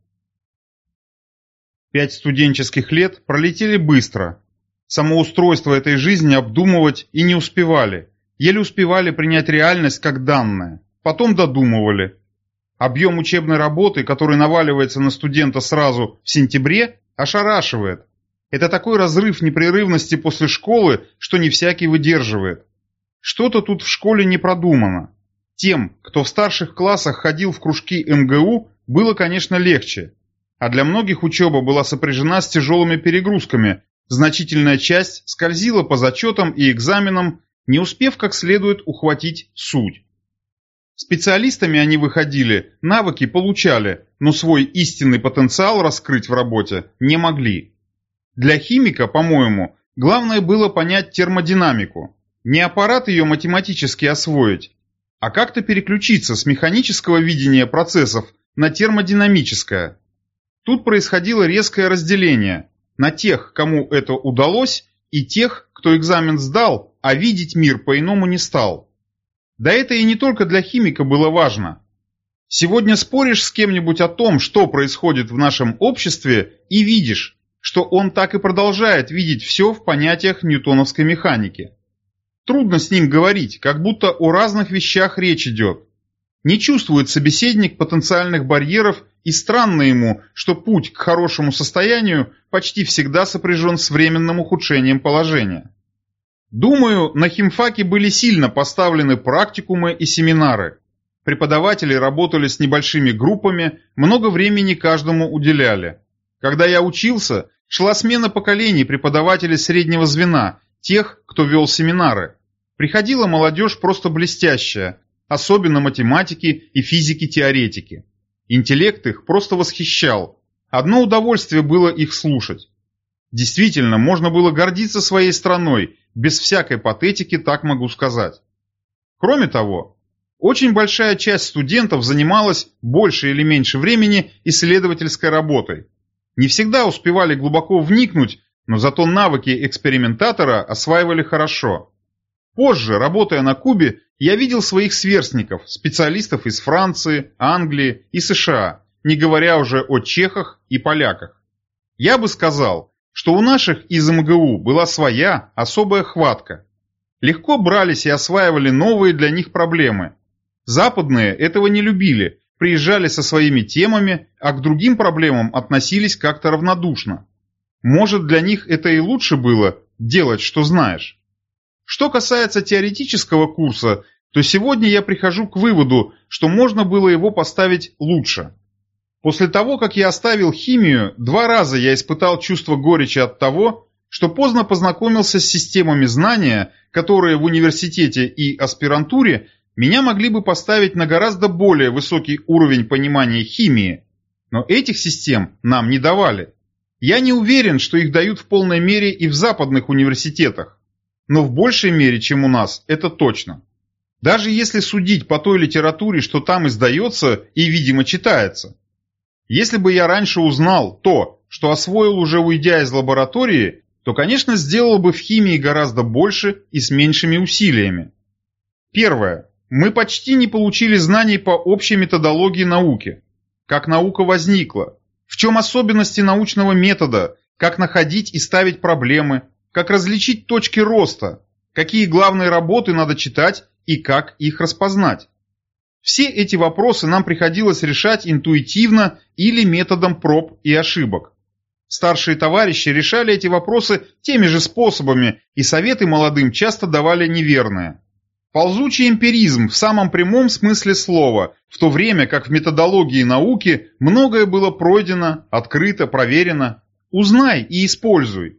Пять студенческих лет пролетели быстро, самоустройство этой жизни обдумывать и не успевали. Еле успевали принять реальность как данное. Потом додумывали. Объем учебной работы, который наваливается на студента сразу в сентябре, ошарашивает. Это такой разрыв непрерывности после школы, что не всякий выдерживает. Что-то тут в школе не продумано. Тем, кто в старших классах ходил в кружки МГУ, было, конечно, легче. А для многих учеба была сопряжена с тяжелыми перегрузками, Значительная часть скользила по зачетам и экзаменам, не успев как следует ухватить суть. Специалистами они выходили, навыки получали, но свой истинный потенциал раскрыть в работе не могли. Для химика, по-моему, главное было понять термодинамику. Не аппарат ее математически освоить, а как-то переключиться с механического видения процессов на термодинамическое. Тут происходило резкое разделение на тех, кому это удалось, и тех, кто экзамен сдал, а видеть мир по-иному не стал. Да это и не только для химика было важно. Сегодня споришь с кем-нибудь о том, что происходит в нашем обществе, и видишь, что он так и продолжает видеть все в понятиях ньютоновской механики. Трудно с ним говорить, как будто о разных вещах речь идет. Не чувствует собеседник потенциальных барьеров и странно ему, что путь к хорошему состоянию почти всегда сопряжен с временным ухудшением положения. Думаю, на химфаке были сильно поставлены практикумы и семинары. Преподаватели работали с небольшими группами, много времени каждому уделяли. Когда я учился, шла смена поколений преподавателей среднего звена, тех, кто вел семинары. Приходила молодежь просто блестящая, особенно математики и физики-теоретики. Интеллект их просто восхищал. Одно удовольствие было их слушать. Действительно, можно было гордиться своей страной, без всякой патетики, так могу сказать. Кроме того, очень большая часть студентов занималась больше или меньше времени исследовательской работой. Не всегда успевали глубоко вникнуть, но зато навыки экспериментатора осваивали хорошо. Позже, работая на Кубе, я видел своих сверстников, специалистов из Франции, Англии и США, не говоря уже о чехах и поляках. Я бы сказал, что у наших из МГУ была своя особая хватка. Легко брались и осваивали новые для них проблемы. Западные этого не любили, приезжали со своими темами, а к другим проблемам относились как-то равнодушно. Может, для них это и лучше было делать, что знаешь. Что касается теоретического курса, то сегодня я прихожу к выводу, что можно было его поставить лучше. После того, как я оставил химию, два раза я испытал чувство горечи от того, что поздно познакомился с системами знания, которые в университете и аспирантуре меня могли бы поставить на гораздо более высокий уровень понимания химии, но этих систем нам не давали. Я не уверен, что их дают в полной мере и в западных университетах, но в большей мере, чем у нас, это точно. Даже если судить по той литературе, что там издается и, видимо, читается. Если бы я раньше узнал то, что освоил уже уйдя из лаборатории, то, конечно, сделал бы в химии гораздо больше и с меньшими усилиями. Первое. Мы почти не получили знаний по общей методологии науки. Как наука возникла, в чем особенности научного метода, как находить и ставить проблемы, как различить точки роста, какие главные работы надо читать и как их распознать. Все эти вопросы нам приходилось решать интуитивно или методом проб и ошибок. Старшие товарищи решали эти вопросы теми же способами, и советы молодым часто давали неверные. Ползучий эмпиризм в самом прямом смысле слова, в то время как в методологии науки многое было пройдено, открыто, проверено. Узнай и используй.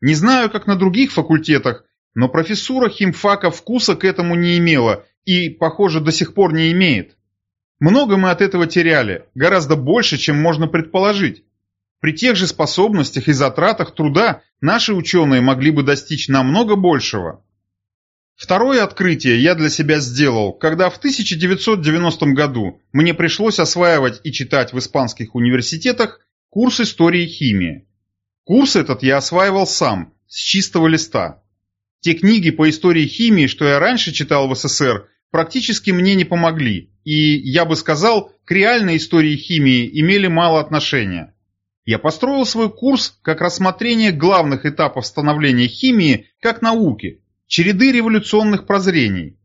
Не знаю, как на других факультетах, но профессура химфака вкуса к этому не имела и, похоже, до сих пор не имеет. Много мы от этого теряли, гораздо больше, чем можно предположить. При тех же способностях и затратах труда наши ученые могли бы достичь намного большего. Второе открытие я для себя сделал, когда в 1990 году мне пришлось осваивать и читать в испанских университетах курс истории химии. Курс этот я осваивал сам, с чистого листа. Те книги по истории химии, что я раньше читал в СССР, практически мне не помогли, и, я бы сказал, к реальной истории химии имели мало отношения. Я построил свой курс как рассмотрение главных этапов становления химии как науки, череды революционных прозрений.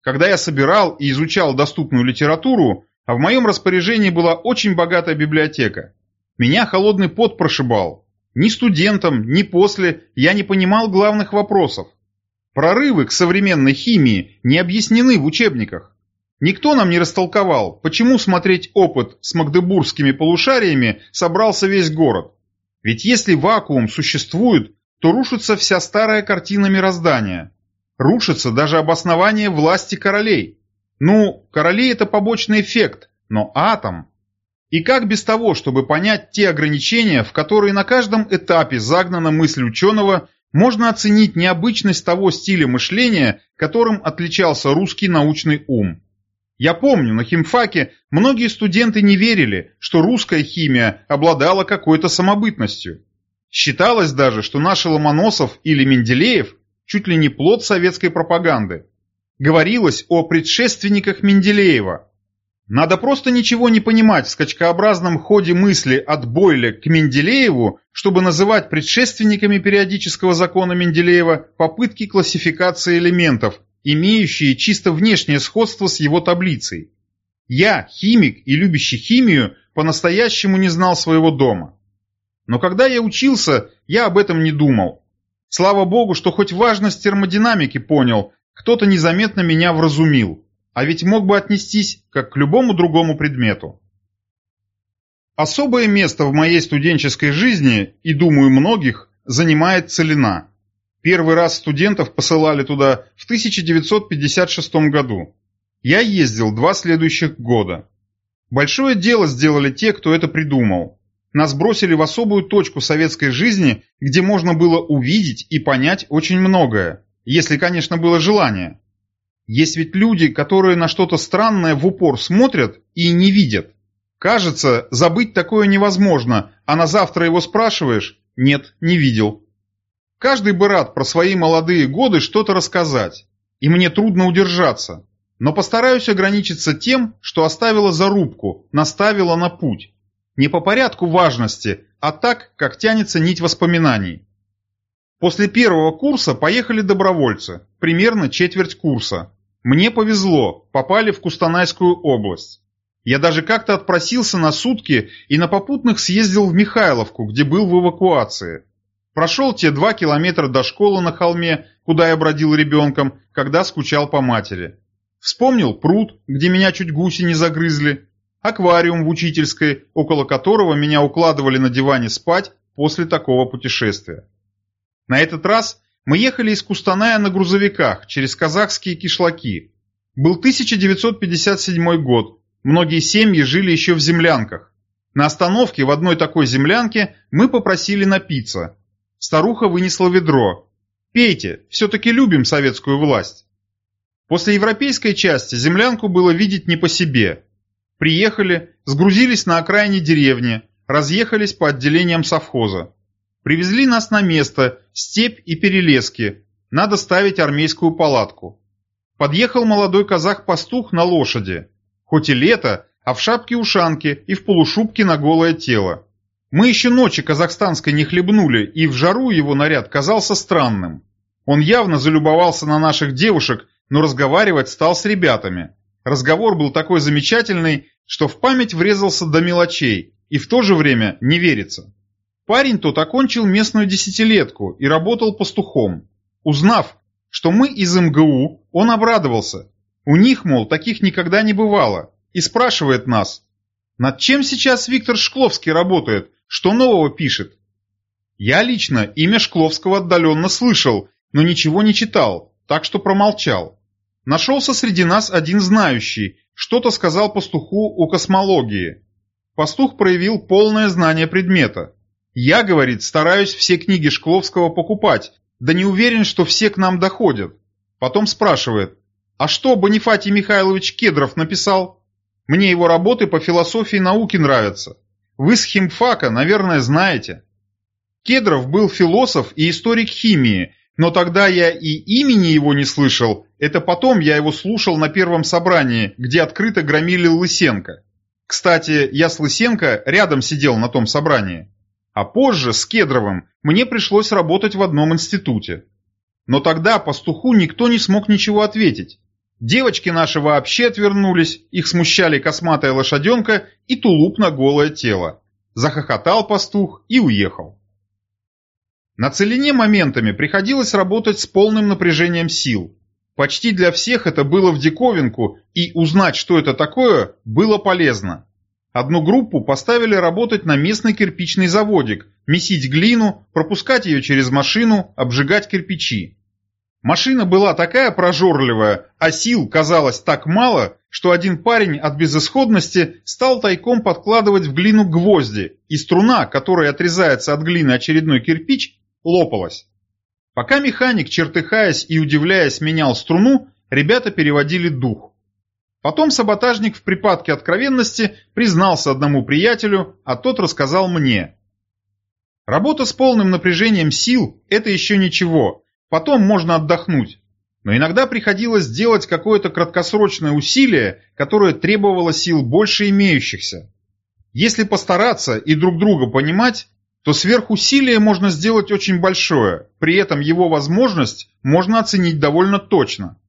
Когда я собирал и изучал доступную литературу, а в моем распоряжении была очень богатая библиотека, меня холодный пот прошибал. Ни студентам, ни после я не понимал главных вопросов. Прорывы к современной химии не объяснены в учебниках. Никто нам не растолковал, почему смотреть опыт с магдебургскими полушариями собрался весь город. Ведь если вакуум существует, то рушится вся старая картина мироздания. Рушится даже обоснование власти королей. Ну, короли это побочный эффект, но атом... И как без того, чтобы понять те ограничения, в которые на каждом этапе загнана мысль ученого, можно оценить необычность того стиля мышления, которым отличался русский научный ум. Я помню, на химфаке многие студенты не верили, что русская химия обладала какой-то самобытностью. Считалось даже, что наш Ломоносов или Менделеев чуть ли не плод советской пропаганды. Говорилось о предшественниках Менделеева – надо просто ничего не понимать в скачкообразном ходе мысли от Бойля к Менделееву, чтобы называть предшественниками периодического закона Менделеева попытки классификации элементов, имеющие чисто внешнее сходство с его таблицей. Я, химик и любящий химию, по-настоящему не знал своего дома. Но когда я учился, я об этом не думал. Слава богу, что хоть важность термодинамики понял, кто-то незаметно меня вразумил а ведь мог бы отнестись как к любому другому предмету. Особое место в моей студенческой жизни, и думаю многих, занимает Целина. Первый раз студентов посылали туда в 1956 году. Я ездил два следующих года. Большое дело сделали те, кто это придумал. Нас бросили в особую точку советской жизни, где можно было увидеть и понять очень многое, если, конечно, было желание. Есть ведь люди, которые на что-то странное в упор смотрят и не видят. Кажется, забыть такое невозможно, а на завтра его спрашиваешь – нет, не видел. Каждый бы рад про свои молодые годы что-то рассказать, и мне трудно удержаться. Но постараюсь ограничиться тем, что оставила зарубку, наставила на путь. Не по порядку важности, а так, как тянется нить воспоминаний. После первого курса поехали добровольцы, примерно четверть курса. Мне повезло, попали в Кустанайскую область. Я даже как-то отпросился на сутки и на попутных съездил в Михайловку, где был в эвакуации. Прошел те два километра до школы на холме, куда я бродил ребенком, когда скучал по матери. Вспомнил пруд, где меня чуть гуси не загрызли, аквариум в учительской, около которого меня укладывали на диване спать после такого путешествия. На этот раз мы ехали из Кустаная на грузовиках через казахские кишлаки. Был 1957 год, многие семьи жили еще в землянках. На остановке в одной такой землянке мы попросили напиться. Старуха вынесла ведро. «Пейте, все-таки любим советскую власть». После европейской части землянку было видеть не по себе. Приехали, сгрузились на окраине деревни, разъехались по отделениям совхоза. Привезли нас на место, степь и перелески. Надо ставить армейскую палатку. Подъехал молодой казах-пастух на лошади. Хоть и лето, а в шапке-ушанке и в полушубке на голое тело. Мы еще ночи казахстанской не хлебнули, и в жару его наряд казался странным. Он явно залюбовался на наших девушек, но разговаривать стал с ребятами. Разговор был такой замечательный, что в память врезался до мелочей, и в то же время не верится. Парень тот окончил местную десятилетку и работал пастухом. Узнав, что мы из МГУ, он обрадовался. У них, мол, таких никогда не бывало и спрашивает нас, над чем сейчас Виктор Шкловский работает, что нового пишет. Я лично имя Шкловского отдаленно слышал, но ничего не читал, так что промолчал. Нашелся среди нас один знающий, что-то сказал пастуху о космологии. Пастух проявил полное знание предмета. Я, говорит, стараюсь все книги Шкловского покупать, да не уверен, что все к нам доходят. Потом спрашивает, а что Бонифатий Михайлович Кедров написал? Мне его работы по философии науки нравятся. Вы с химфака, наверное, знаете. Кедров был философ и историк химии, но тогда я и имени его не слышал, это потом я его слушал на первом собрании, где открыто громили Лысенко. Кстати, я с Лысенко рядом сидел на том собрании. А позже, с Кедровым, мне пришлось работать в одном институте. Но тогда пастуху никто не смог ничего ответить. Девочки наши вообще отвернулись, их смущали косматая лошаденка и тулуп на голое тело. Захохотал пастух и уехал. На целине моментами приходилось работать с полным напряжением сил. Почти для всех это было в диковинку, и узнать, что это такое, было полезно. Одну группу поставили работать на местный кирпичный заводик, месить глину, пропускать ее через машину, обжигать кирпичи. Машина была такая прожорливая, а сил казалось так мало, что один парень от безысходности стал тайком подкладывать в глину гвозди, и струна, которая отрезается от глины очередной кирпич, лопалась. Пока механик, чертыхаясь и удивляясь, менял струну, ребята переводили дух. Потом саботажник в припадке откровенности признался одному приятелю, а тот рассказал мне. Работа с полным напряжением сил – это еще ничего – Потом можно отдохнуть. Но иногда приходилось делать какое-то краткосрочное усилие, которое требовало сил больше имеющихся. Если постараться и друг друга понимать, то сверхусилие можно сделать очень большое, при этом его возможность можно оценить довольно точно.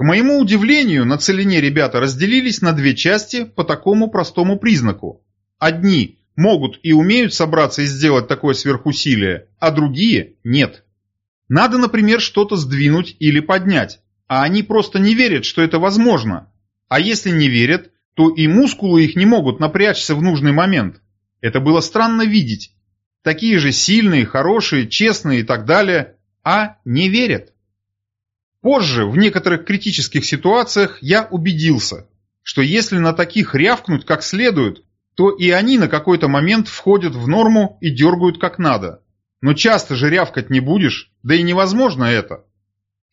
К моему удивлению, на целине ребята разделились на две части по такому простому признаку. Одни могут и умеют собраться и сделать такое сверхусилие, а другие нет. Надо, например, что-то сдвинуть или поднять, а они просто не верят, что это возможно. А если не верят, то и мускулы их не могут напрячься в нужный момент. Это было странно видеть. Такие же сильные, хорошие, честные и так далее, а не верят. Позже, в некоторых критических ситуациях, я убедился, что если на таких рявкнуть как следует, то и они на какой-то момент входят в норму и дергают как надо. Но часто же рявкать не будешь, да и невозможно это.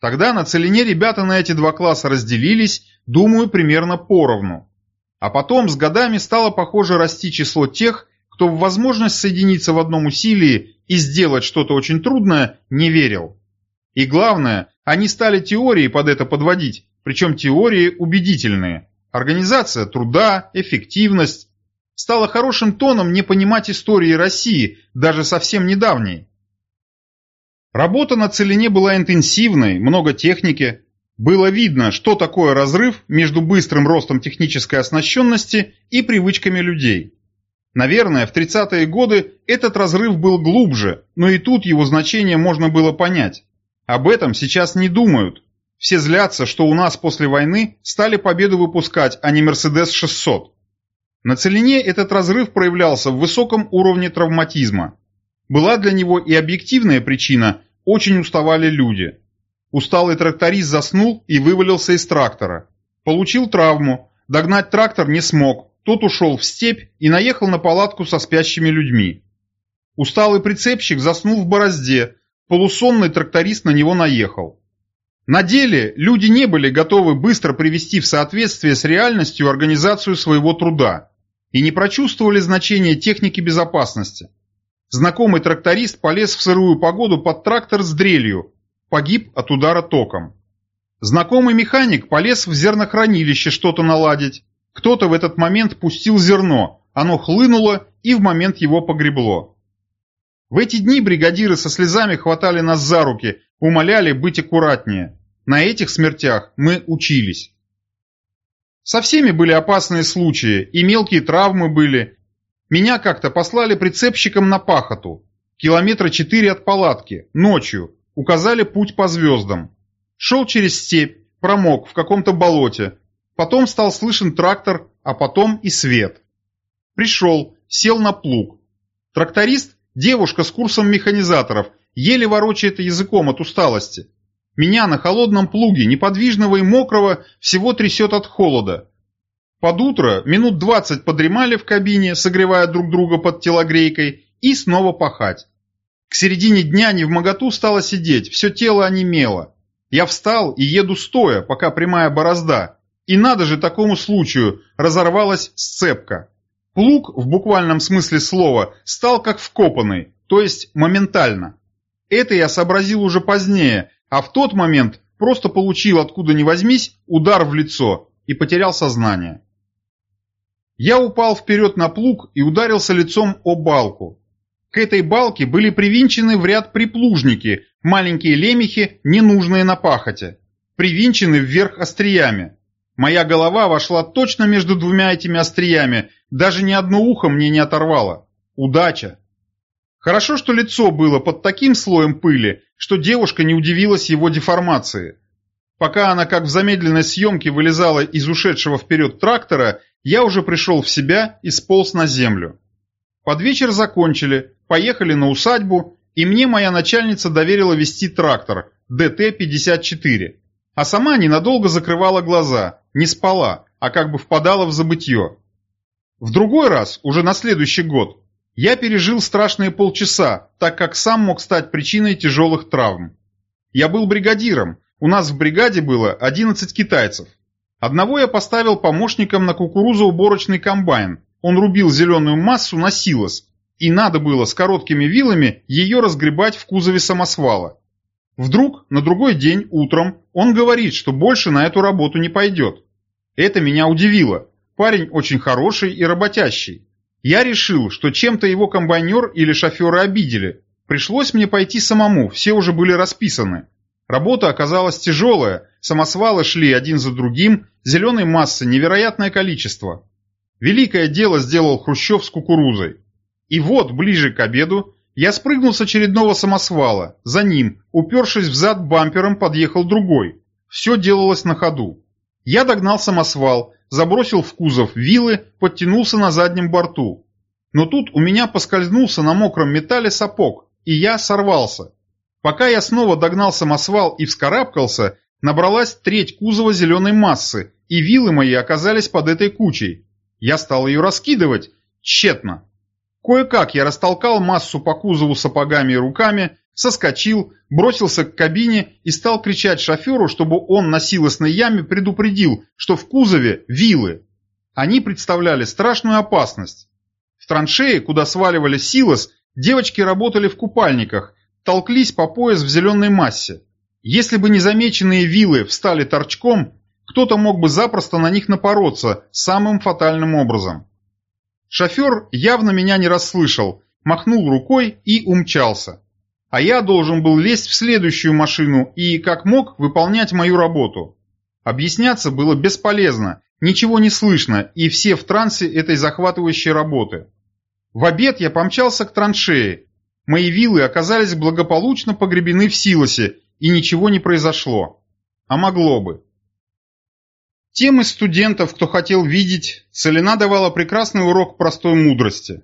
Тогда на целине ребята на эти два класса разделились, думаю, примерно поровну. А потом с годами стало похоже расти число тех, кто в возможность соединиться в одном усилии и сделать что-то очень трудное не верил. И главное, они стали теории под это подводить, причем теории убедительные. Организация труда, эффективность, стало хорошим тоном не понимать истории России, даже совсем недавней. Работа на целине была интенсивной, много техники. Было видно, что такое разрыв между быстрым ростом технической оснащенности и привычками людей. Наверное, в 30-е годы этот разрыв был глубже, но и тут его значение можно было понять. Об этом сейчас не думают. Все злятся, что у нас после войны стали победу выпускать, а не Мерседес 600. На целине этот разрыв проявлялся в высоком уровне травматизма. Была для него и объективная причина – очень уставали люди. Усталый тракторист заснул и вывалился из трактора. Получил травму, догнать трактор не смог, тот ушел в степь и наехал на палатку со спящими людьми. Усталый прицепщик заснул в борозде, полусонный тракторист на него наехал. На деле люди не были готовы быстро привести в соответствие с реальностью организацию своего труда и не прочувствовали значение техники безопасности. Знакомый тракторист полез в сырую погоду под трактор с дрелью, погиб от удара током. Знакомый механик полез в зернохранилище что-то наладить. Кто-то в этот момент пустил зерно, оно хлынуло и в момент его погребло. В эти дни бригадиры со слезами хватали нас за руки, умоляли быть аккуратнее. На этих смертях мы учились. Со всеми были опасные случаи, и мелкие травмы были, меня как-то послали прицепщиком на пахоту. Километра четыре от палатки, ночью, указали путь по звездам. Шел через степь, промок в каком-то болоте. Потом стал слышен трактор, а потом и свет. Пришел, сел на плуг. Тракторист, девушка с курсом механизаторов, еле ворочает языком от усталости. Меня на холодном плуге, неподвижного и мокрого, всего трясет от холода. Под утро минут двадцать подремали в кабине, согревая друг друга под телогрейкой, и снова пахать. К середине дня не в моготу стало сидеть, все тело онемело. Я встал и еду стоя, пока прямая борозда. И надо же такому случаю, разорвалась сцепка. Плуг, в буквальном смысле слова, стал как вкопанный, то есть моментально. Это я сообразил уже позднее, а в тот момент просто получил откуда ни возьмись удар в лицо и потерял сознание. Я упал вперед на плуг и ударился лицом о балку. К этой балке были привинчены в ряд приплужники, маленькие лемехи, ненужные на пахоте. Привинчены вверх остриями. Моя голова вошла точно между двумя этими остриями, даже ни одно ухо мне не оторвало. Удача! Хорошо, что лицо было под таким слоем пыли, что девушка не удивилась его деформации. Пока она как в замедленной съемке вылезала из ушедшего вперед трактора, я уже пришел в себя и сполз на землю. Под вечер закончили, поехали на усадьбу, и мне моя начальница доверила вести трактор ДТ-54. А сама ненадолго закрывала глаза, не спала, а как бы впадала в забытье. В другой раз, уже на следующий год, я пережил страшные полчаса, так как сам мог стать причиной тяжелых травм. Я был бригадиром, у нас в бригаде было 11 китайцев. Одного я поставил помощником на кукурузоуборочный комбайн. Он рубил зеленую массу на силос, и надо было с короткими вилами ее разгребать в кузове самосвала. Вдруг на другой день утром он говорит, что больше на эту работу не пойдет. Это меня удивило. Парень очень хороший и работящий. Я решил, что чем-то его комбайнер или шоферы обидели. Пришлось мне пойти самому, все уже были расписаны. Работа оказалась тяжелая, самосвалы шли один за другим, зеленой массы невероятное количество. Великое дело сделал Хрущев с кукурузой. И вот, ближе к обеду, я спрыгнул с очередного самосвала. За ним, упершись в зад бампером, подъехал другой. Все делалось на ходу. Я догнал самосвал, забросил в кузов вилы, подтянулся на заднем борту. Но тут у меня поскользнулся на мокром металле сапог, и я сорвался. Пока я снова догнал самосвал и вскарабкался, набралась треть кузова зеленой массы, и вилы мои оказались под этой кучей. Я стал ее раскидывать, тщетно. Кое-как я растолкал массу по кузову сапогами и руками, соскочил, бросился к кабине и стал кричать шоферу, чтобы он на силосной яме предупредил, что в кузове вилы. Они представляли страшную опасность. В траншее, куда сваливали силос, девочки работали в купальниках, толклись по пояс в зеленой массе. Если бы незамеченные вилы встали торчком, кто-то мог бы запросто на них напороться самым фатальным образом. Шофер явно меня не расслышал, махнул рукой и умчался. А я должен был лезть в следующую машину и, как мог, выполнять мою работу. Объясняться было бесполезно, ничего не слышно, и все в трансе этой захватывающей работы. В обед я помчался к траншее, Мои виллы оказались благополучно погребены в силосе, и ничего не произошло. А могло бы. Тем из студентов, кто хотел видеть, Целина давала прекрасный урок простой мудрости.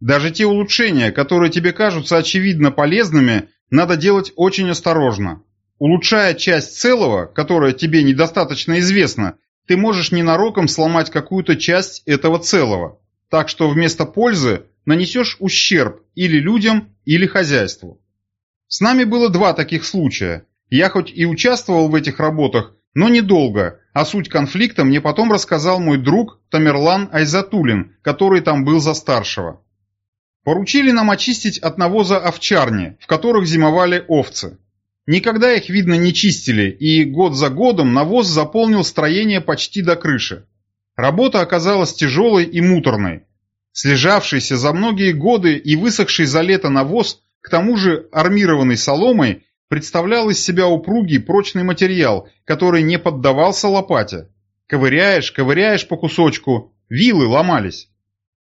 Даже те улучшения, которые тебе кажутся очевидно полезными, надо делать очень осторожно. Улучшая часть целого, которая тебе недостаточно известна, ты можешь ненароком сломать какую-то часть этого целого. Так что вместо пользы нанесешь ущерб или людям, или хозяйству. С нами было два таких случая. Я хоть и участвовал в этих работах, но недолго, а суть конфликта мне потом рассказал мой друг Тамерлан Айзатулин, который там был за старшего. Поручили нам очистить от навоза овчарни, в которых зимовали овцы. Никогда их, видно, не чистили, и год за годом навоз заполнил строение почти до крыши. Работа оказалась тяжелой и муторной. Слежавшийся за многие годы и высохший за лето навоз, к тому же армированный соломой, представлял из себя упругий прочный материал, который не поддавался лопате. Ковыряешь, ковыряешь по кусочку, вилы ломались.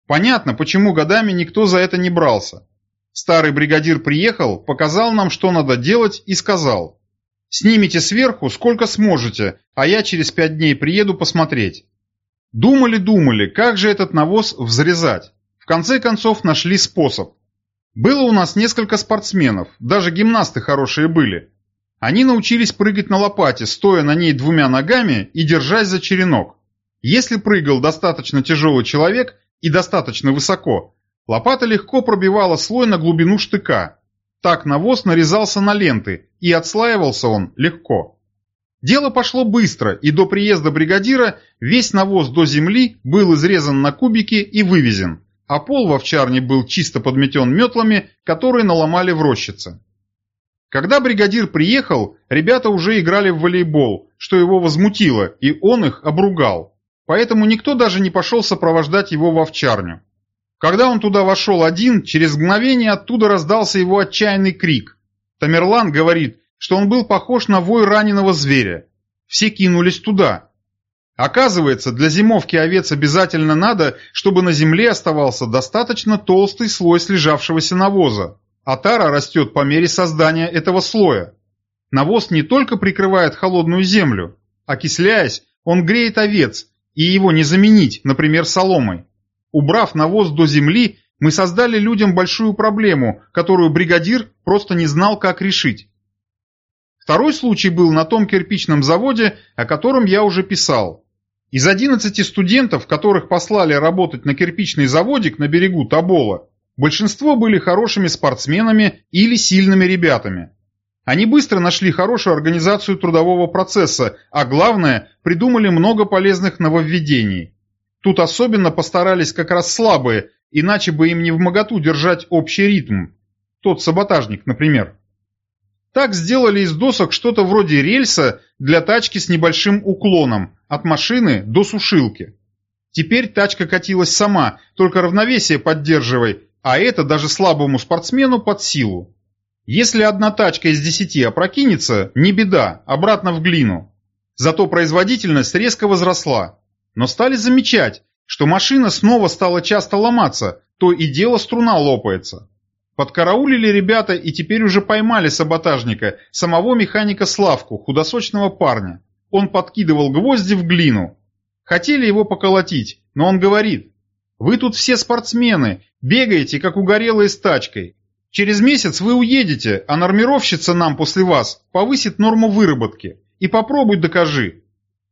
Понятно, почему годами никто за это не брался. Старый бригадир приехал, показал нам, что надо делать, и сказал, «Снимите сверху сколько сможете, а я через пять дней приеду посмотреть». Думали-думали, как же этот навоз взрезать. В конце концов нашли способ. Было у нас несколько спортсменов, даже гимнасты хорошие были. Они научились прыгать на лопате, стоя на ней двумя ногами и держась за черенок. Если прыгал достаточно тяжелый человек и достаточно высоко, лопата легко пробивала слой на глубину штыка. Так навоз нарезался на ленты, и отслаивался он легко. Дело пошло быстро, и до приезда бригадира весь навоз до земли был изрезан на кубики и вывезен а пол в овчарне был чисто подметен метлами, которые наломали в рощице. Когда бригадир приехал, ребята уже играли в волейбол, что его возмутило, и он их обругал. Поэтому никто даже не пошел сопровождать его в овчарню. Когда он туда вошел один, через мгновение оттуда раздался его отчаянный крик. Тамерлан говорит, что он был похож на вой раненого зверя. Все кинулись туда. Оказывается, для зимовки овец обязательно надо, чтобы на земле оставался достаточно толстый слой слежавшегося навоза, а тара растет по мере создания этого слоя. Навоз не только прикрывает холодную землю, окисляясь, он греет овец, и его не заменить, например, соломой. Убрав навоз до земли, мы создали людям большую проблему, которую бригадир просто не знал, как решить. Второй случай был на том кирпичном заводе, о котором я уже писал. Из 11 студентов, которых послали работать на кирпичный заводик на берегу Тобола, большинство были хорошими спортсменами или сильными ребятами. Они быстро нашли хорошую организацию трудового процесса, а главное, придумали много полезных нововведений. Тут особенно постарались как раз слабые, иначе бы им не в моготу держать общий ритм. Тот саботажник, например. Так сделали из досок что-то вроде рельса для тачки с небольшим уклоном, от машины до сушилки. Теперь тачка катилась сама, только равновесие поддерживай, а это даже слабому спортсмену под силу. Если одна тачка из десяти опрокинется, не беда, обратно в глину. Зато производительность резко возросла. Но стали замечать, что машина снова стала часто ломаться, то и дело струна лопается. Подкараулили ребята и теперь уже поймали саботажника, самого механика Славку, худосочного парня. Он подкидывал гвозди в глину. Хотели его поколотить, но он говорит, «Вы тут все спортсмены, бегаете, как угорелые с тачкой. Через месяц вы уедете, а нормировщица нам после вас повысит норму выработки. И попробуй докажи.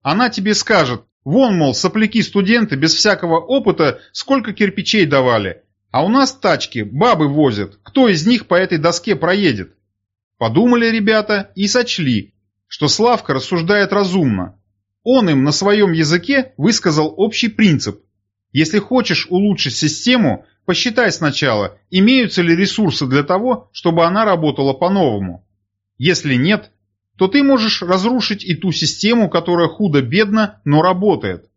Она тебе скажет, вон, мол, сопляки-студенты без всякого опыта сколько кирпичей давали, а у нас тачки бабы возят, кто из них по этой доске проедет? Подумали ребята и сочли, что Славка рассуждает разумно. Он им на своем языке высказал общий принцип. Если хочешь улучшить систему, посчитай сначала, имеются ли ресурсы для того, чтобы она работала по-новому. Если нет, то ты можешь разрушить и ту систему, которая худо-бедно, но работает.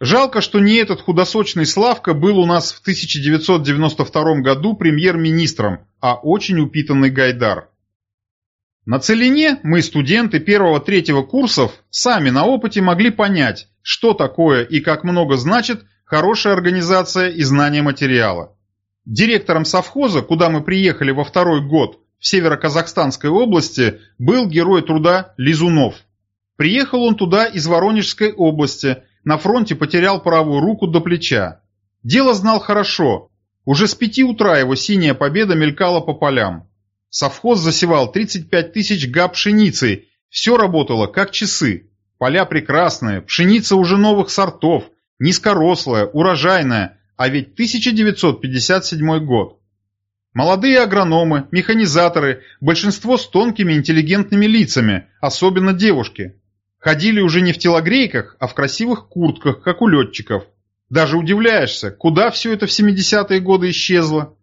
Жалко, что не этот худосочный Славка был у нас в 1992 году премьер-министром, а очень упитанный Гайдар. На Целине мы, студенты первого-третьего курсов, сами на опыте могли понять, что такое и как много значит хорошая организация и знание материала. Директором совхоза, куда мы приехали во второй год, в Северо-Казахстанской области, был герой труда Лизунов. Приехал он туда из Воронежской области, на фронте потерял правую руку до плеча. Дело знал хорошо. Уже с пяти утра его синяя победа мелькала по полям. Совхоз засевал 35 тысяч га пшеницы, все работало как часы. Поля прекрасные, пшеница уже новых сортов, низкорослая, урожайная, а ведь 1957 год. Молодые агрономы, механизаторы, большинство с тонкими интеллигентными лицами, особенно девушки. Ходили уже не в телогрейках, а в красивых куртках, как у летчиков. Даже удивляешься, куда все это в 70-е годы исчезло.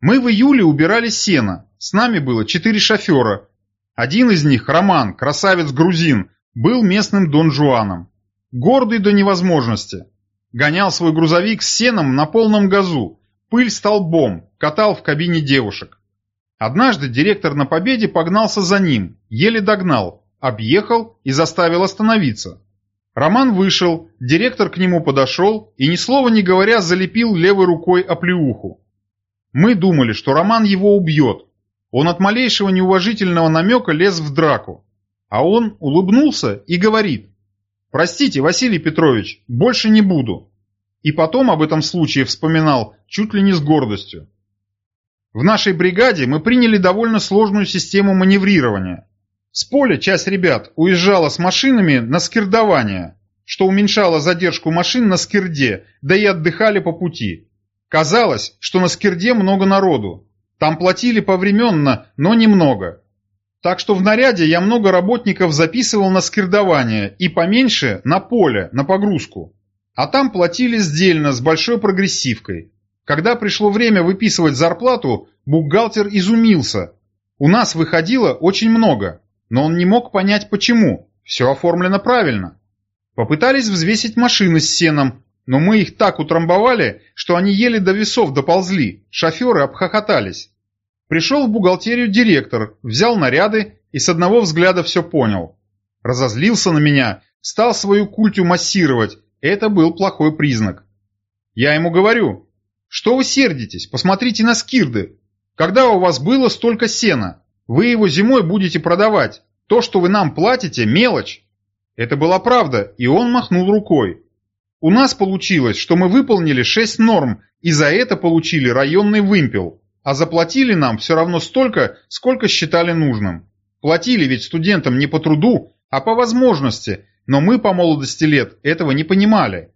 Мы в июле убирали сено, с нами было четыре шофера. Один из них, Роман, красавец-грузин, был местным Дон Жуаном. Гордый до невозможности. Гонял свой грузовик с сеном на полном газу, пыль столбом, катал в кабине девушек. Однажды директор на победе погнался за ним, еле догнал, объехал и заставил остановиться. Роман вышел, директор к нему подошел и, ни слова не говоря, залепил левой рукой оплеуху. Мы думали, что Роман его убьет. Он от малейшего неуважительного намека лез в драку. А он улыбнулся и говорит, «Простите, Василий Петрович, больше не буду». И потом об этом случае вспоминал чуть ли не с гордостью. В нашей бригаде мы приняли довольно сложную систему маневрирования. С поля часть ребят уезжала с машинами на скирдование, что уменьшало задержку машин на скирде, да и отдыхали по пути. Казалось, что на скирде много народу. Там платили повременно, но немного. Так что в наряде я много работников записывал на скирдование и поменьше на поле, на погрузку. А там платили сдельно с большой прогрессивкой. Когда пришло время выписывать зарплату, бухгалтер изумился. У нас выходило очень много, но он не мог понять почему. Все оформлено правильно. Попытались взвесить машины с сеном, но мы их так утрамбовали, что они еле до весов доползли, шоферы обхохотались. Пришел в бухгалтерию директор, взял наряды и с одного взгляда все понял. Разозлился на меня, стал свою культю массировать, это был плохой признак. Я ему говорю, что вы сердитесь, посмотрите на скирды. Когда у вас было столько сена, вы его зимой будете продавать. То, что вы нам платите, мелочь. Это была правда, и он махнул рукой. У нас получилось, что мы выполнили 6 норм и за это получили районный вымпел, а заплатили нам все равно столько, сколько считали нужным. Платили ведь студентам не по труду, а по возможности, но мы по молодости лет этого не понимали.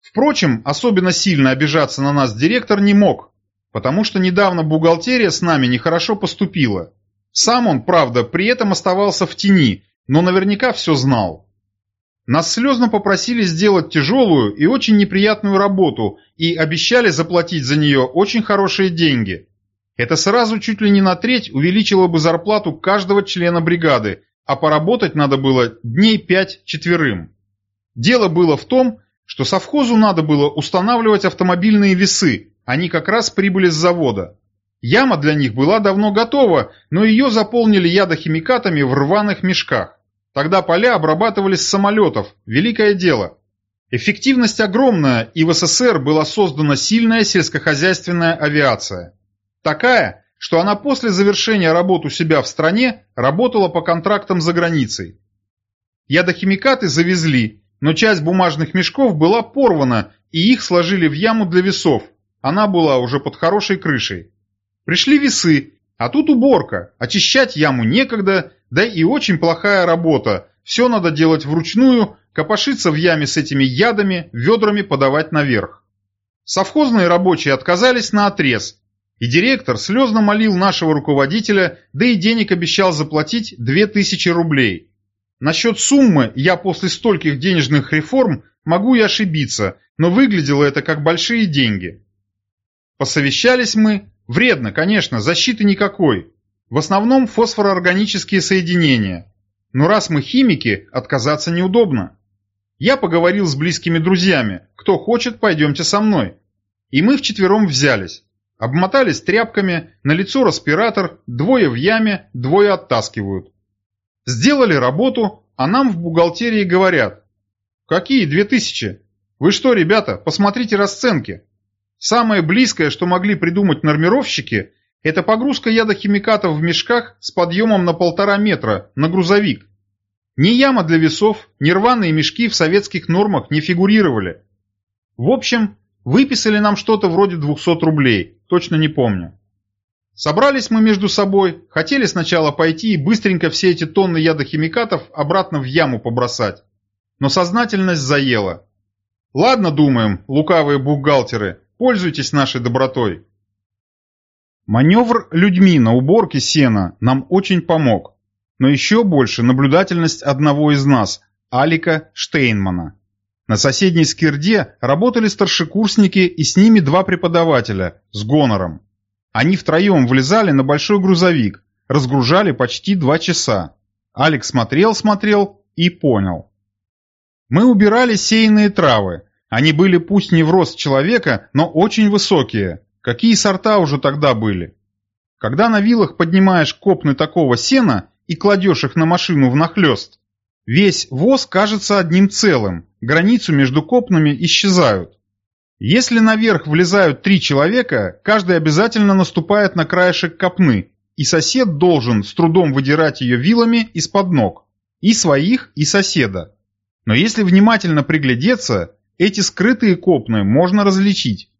Впрочем, особенно сильно обижаться на нас директор не мог, потому что недавно бухгалтерия с нами нехорошо поступила. Сам он, правда, при этом оставался в тени, но наверняка все знал. Нас слезно попросили сделать тяжелую и очень неприятную работу и обещали заплатить за нее очень хорошие деньги. Это сразу чуть ли не на треть увеличило бы зарплату каждого члена бригады, а поработать надо было дней пять четверым. Дело было в том, что совхозу надо было устанавливать автомобильные весы, они как раз прибыли с завода. Яма для них была давно готова, но ее заполнили ядохимикатами в рваных мешках. Тогда поля обрабатывались с самолетов, великое дело. Эффективность огромная, и в СССР была создана сильная сельскохозяйственная авиация. Такая, что она после завершения работ у себя в стране работала по контрактам за границей. Ядохимикаты завезли, но часть бумажных мешков была порвана, и их сложили в яму для весов. Она была уже под хорошей крышей. Пришли весы, а тут уборка, очищать яму некогда, да и очень плохая работа. Все надо делать вручную, копошиться в яме с этими ядами, ведрами подавать наверх. Совхозные рабочие отказались на отрез, и директор слезно молил нашего руководителя, да и денег обещал заплатить 2000 рублей. Насчет суммы я после стольких денежных реформ могу и ошибиться, но выглядело это как большие деньги. Посовещались мы, вредно, конечно, защиты никакой, в основном фосфороорганические соединения. Но раз мы химики, отказаться неудобно. Я поговорил с близкими друзьями. Кто хочет, пойдемте со мной. И мы вчетвером взялись. Обмотались тряпками, на лицо респиратор, двое в яме, двое оттаскивают. Сделали работу, а нам в бухгалтерии говорят. Какие две тысячи? Вы что, ребята, посмотрите расценки. Самое близкое, что могли придумать нормировщики, это погрузка ядохимикатов в мешках с подъемом на полтора метра на грузовик. Ни яма для весов, ни рваные мешки в советских нормах не фигурировали. В общем, выписали нам что-то вроде 200 рублей, точно не помню. Собрались мы между собой, хотели сначала пойти и быстренько все эти тонны ядохимикатов обратно в яму побросать. Но сознательность заела. Ладно, думаем, лукавые бухгалтеры, пользуйтесь нашей добротой. Маневр людьми на уборке сена нам очень помог, но еще больше наблюдательность одного из нас, Алика Штейнмана. На соседней скирде работали старшекурсники и с ними два преподавателя с гонором. Они втроем влезали на большой грузовик, разгружали почти два часа. Алекс смотрел-смотрел и понял. Мы убирали сеянные травы. Они были пусть не в рост человека, но очень высокие. Какие сорта уже тогда были? Когда на вилах поднимаешь копны такого сена и кладешь их на машину внахлёст, весь воз кажется одним целым, границу между копнами исчезают. Если наверх влезают три человека, каждый обязательно наступает на краешек копны, и сосед должен с трудом выдирать ее вилами из-под ног. И своих, и соседа. Но если внимательно приглядеться, эти скрытые копны можно различить.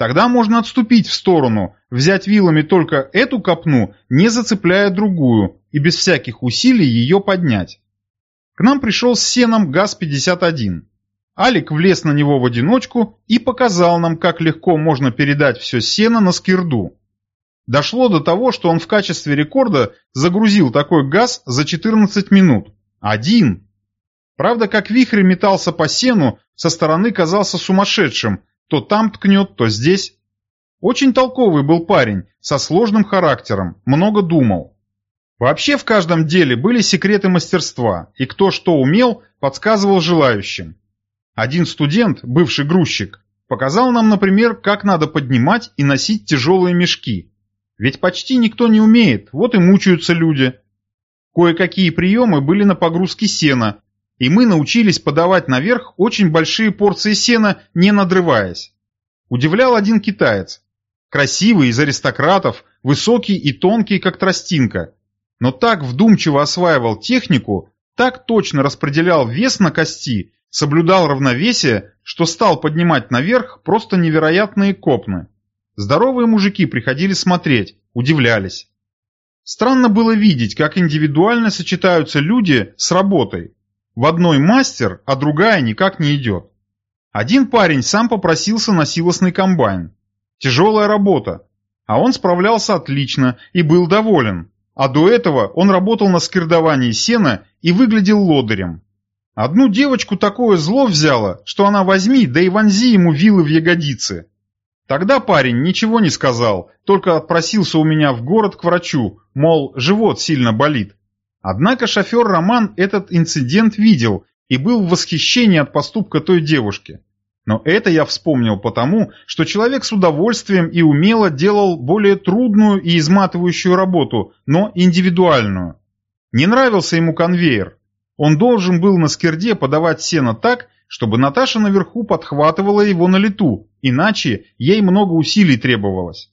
Тогда можно отступить в сторону, взять вилами только эту копну, не зацепляя другую, и без всяких усилий ее поднять. К нам пришел с сеном ГАЗ-51. Алик влез на него в одиночку и показал нам, как легко можно передать все сено на скирду. Дошло до того, что он в качестве рекорда загрузил такой газ за 14 минут. Один. Правда, как вихрь метался по сену, со стороны казался сумасшедшим. То там ткнет, то здесь. Очень толковый был парень, со сложным характером, много думал. Вообще в каждом деле были секреты мастерства, и кто что умел, подсказывал желающим. Один студент, бывший грузчик, показал нам, например, как надо поднимать и носить тяжелые мешки. Ведь почти никто не умеет, вот и мучаются люди. Кое-какие приемы были на погрузке сена, и мы научились подавать наверх очень большие порции сена, не надрываясь. Удивлял один китаец. Красивый, из аристократов, высокий и тонкий, как тростинка но так вдумчиво осваивал технику, так точно распределял вес на кости, соблюдал равновесие, что стал поднимать наверх просто невероятные копны. Здоровые мужики приходили смотреть, удивлялись. Странно было видеть, как индивидуально сочетаются люди с работой. В одной мастер, а другая никак не идет. Один парень сам попросился на силосный комбайн. Тяжелая работа. А он справлялся отлично и был доволен. А до этого он работал на скирдовании сена и выглядел лодырем. Одну девочку такое зло взяло, что она возьми, да и вонзи ему вилы в ягодицы. Тогда парень ничего не сказал, только отпросился у меня в город к врачу, мол, живот сильно болит. Однако шофер Роман этот инцидент видел и был в восхищении от поступка той девушки. Но это я вспомнил потому, что человек с удовольствием и умело делал более трудную и изматывающую работу, но индивидуальную. Не нравился ему конвейер. Он должен был на скирде подавать сено так, чтобы Наташа наверху подхватывала его на лету, иначе ей много усилий требовалось.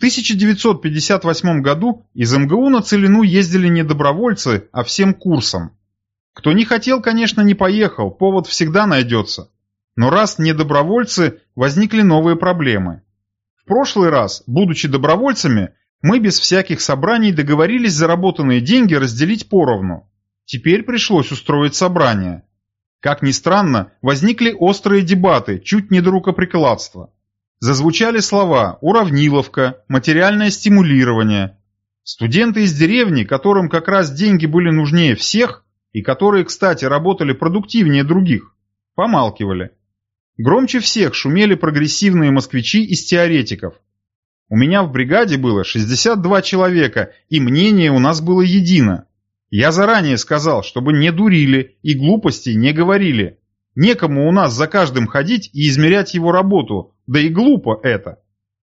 В 1958 году из МГУ на Целину ездили не добровольцы, а всем курсом. Кто не хотел, конечно, не поехал, повод всегда найдется. Но раз не добровольцы, возникли новые проблемы. В прошлый раз, будучи добровольцами, мы без всяких собраний договорились заработанные деньги разделить поровну. Теперь пришлось устроить собрание. Как ни странно, возникли острые дебаты, чуть не до рукоприкладства. Зазвучали слова «уравниловка», «материальное стимулирование». Студенты из деревни, которым как раз деньги были нужнее всех, и которые, кстати, работали продуктивнее других, помалкивали. Громче всех шумели прогрессивные москвичи из теоретиков. У меня в бригаде было 62 человека, и мнение у нас было едино. Я заранее сказал, чтобы не дурили и глупостей не говорили. Некому у нас за каждым ходить и измерять его работу, да и глупо это.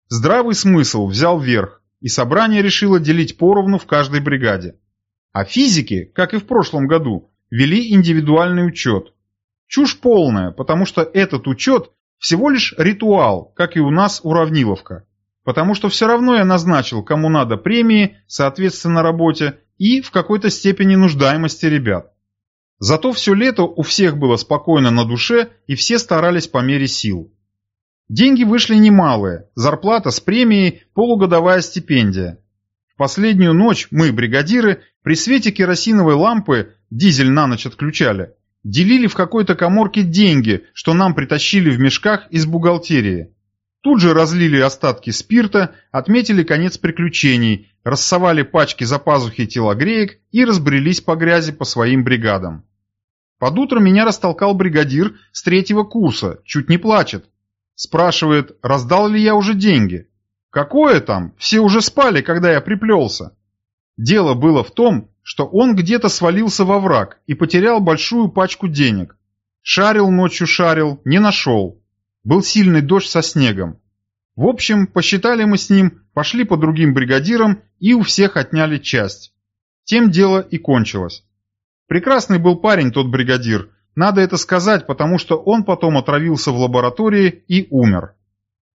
Здравый смысл взял верх, и собрание решило делить поровну в каждой бригаде. А физики, как и в прошлом году, вели индивидуальный учет. Чушь полная, потому что этот учет всего лишь ритуал, как и у нас уравниловка. Потому что все равно я назначил, кому надо премии, соответственно работе, и в какой-то степени нуждаемости ребят. Зато все лето у всех было спокойно на душе, и все старались по мере сил. Деньги вышли немалые, зарплата с премией, полугодовая стипендия. В последнюю ночь мы, бригадиры, при свете керосиновой лампы, дизель на ночь отключали, делили в какой-то коморке деньги, что нам притащили в мешках из бухгалтерии. Тут же разлили остатки спирта, отметили конец приключений, рассовали пачки за пазухи телогреек и разбрелись по грязи по своим бригадам. Под утро меня растолкал бригадир с третьего курса, чуть не плачет. Спрашивает, раздал ли я уже деньги. Какое там, все уже спали, когда я приплелся. Дело было в том, что он где-то свалился во враг и потерял большую пачку денег. Шарил ночью шарил, не нашел. Был сильный дождь со снегом. В общем, посчитали мы с ним, пошли по другим бригадирам и у всех отняли часть. Тем дело и кончилось. Прекрасный был парень тот бригадир, надо это сказать, потому что он потом отравился в лаборатории и умер.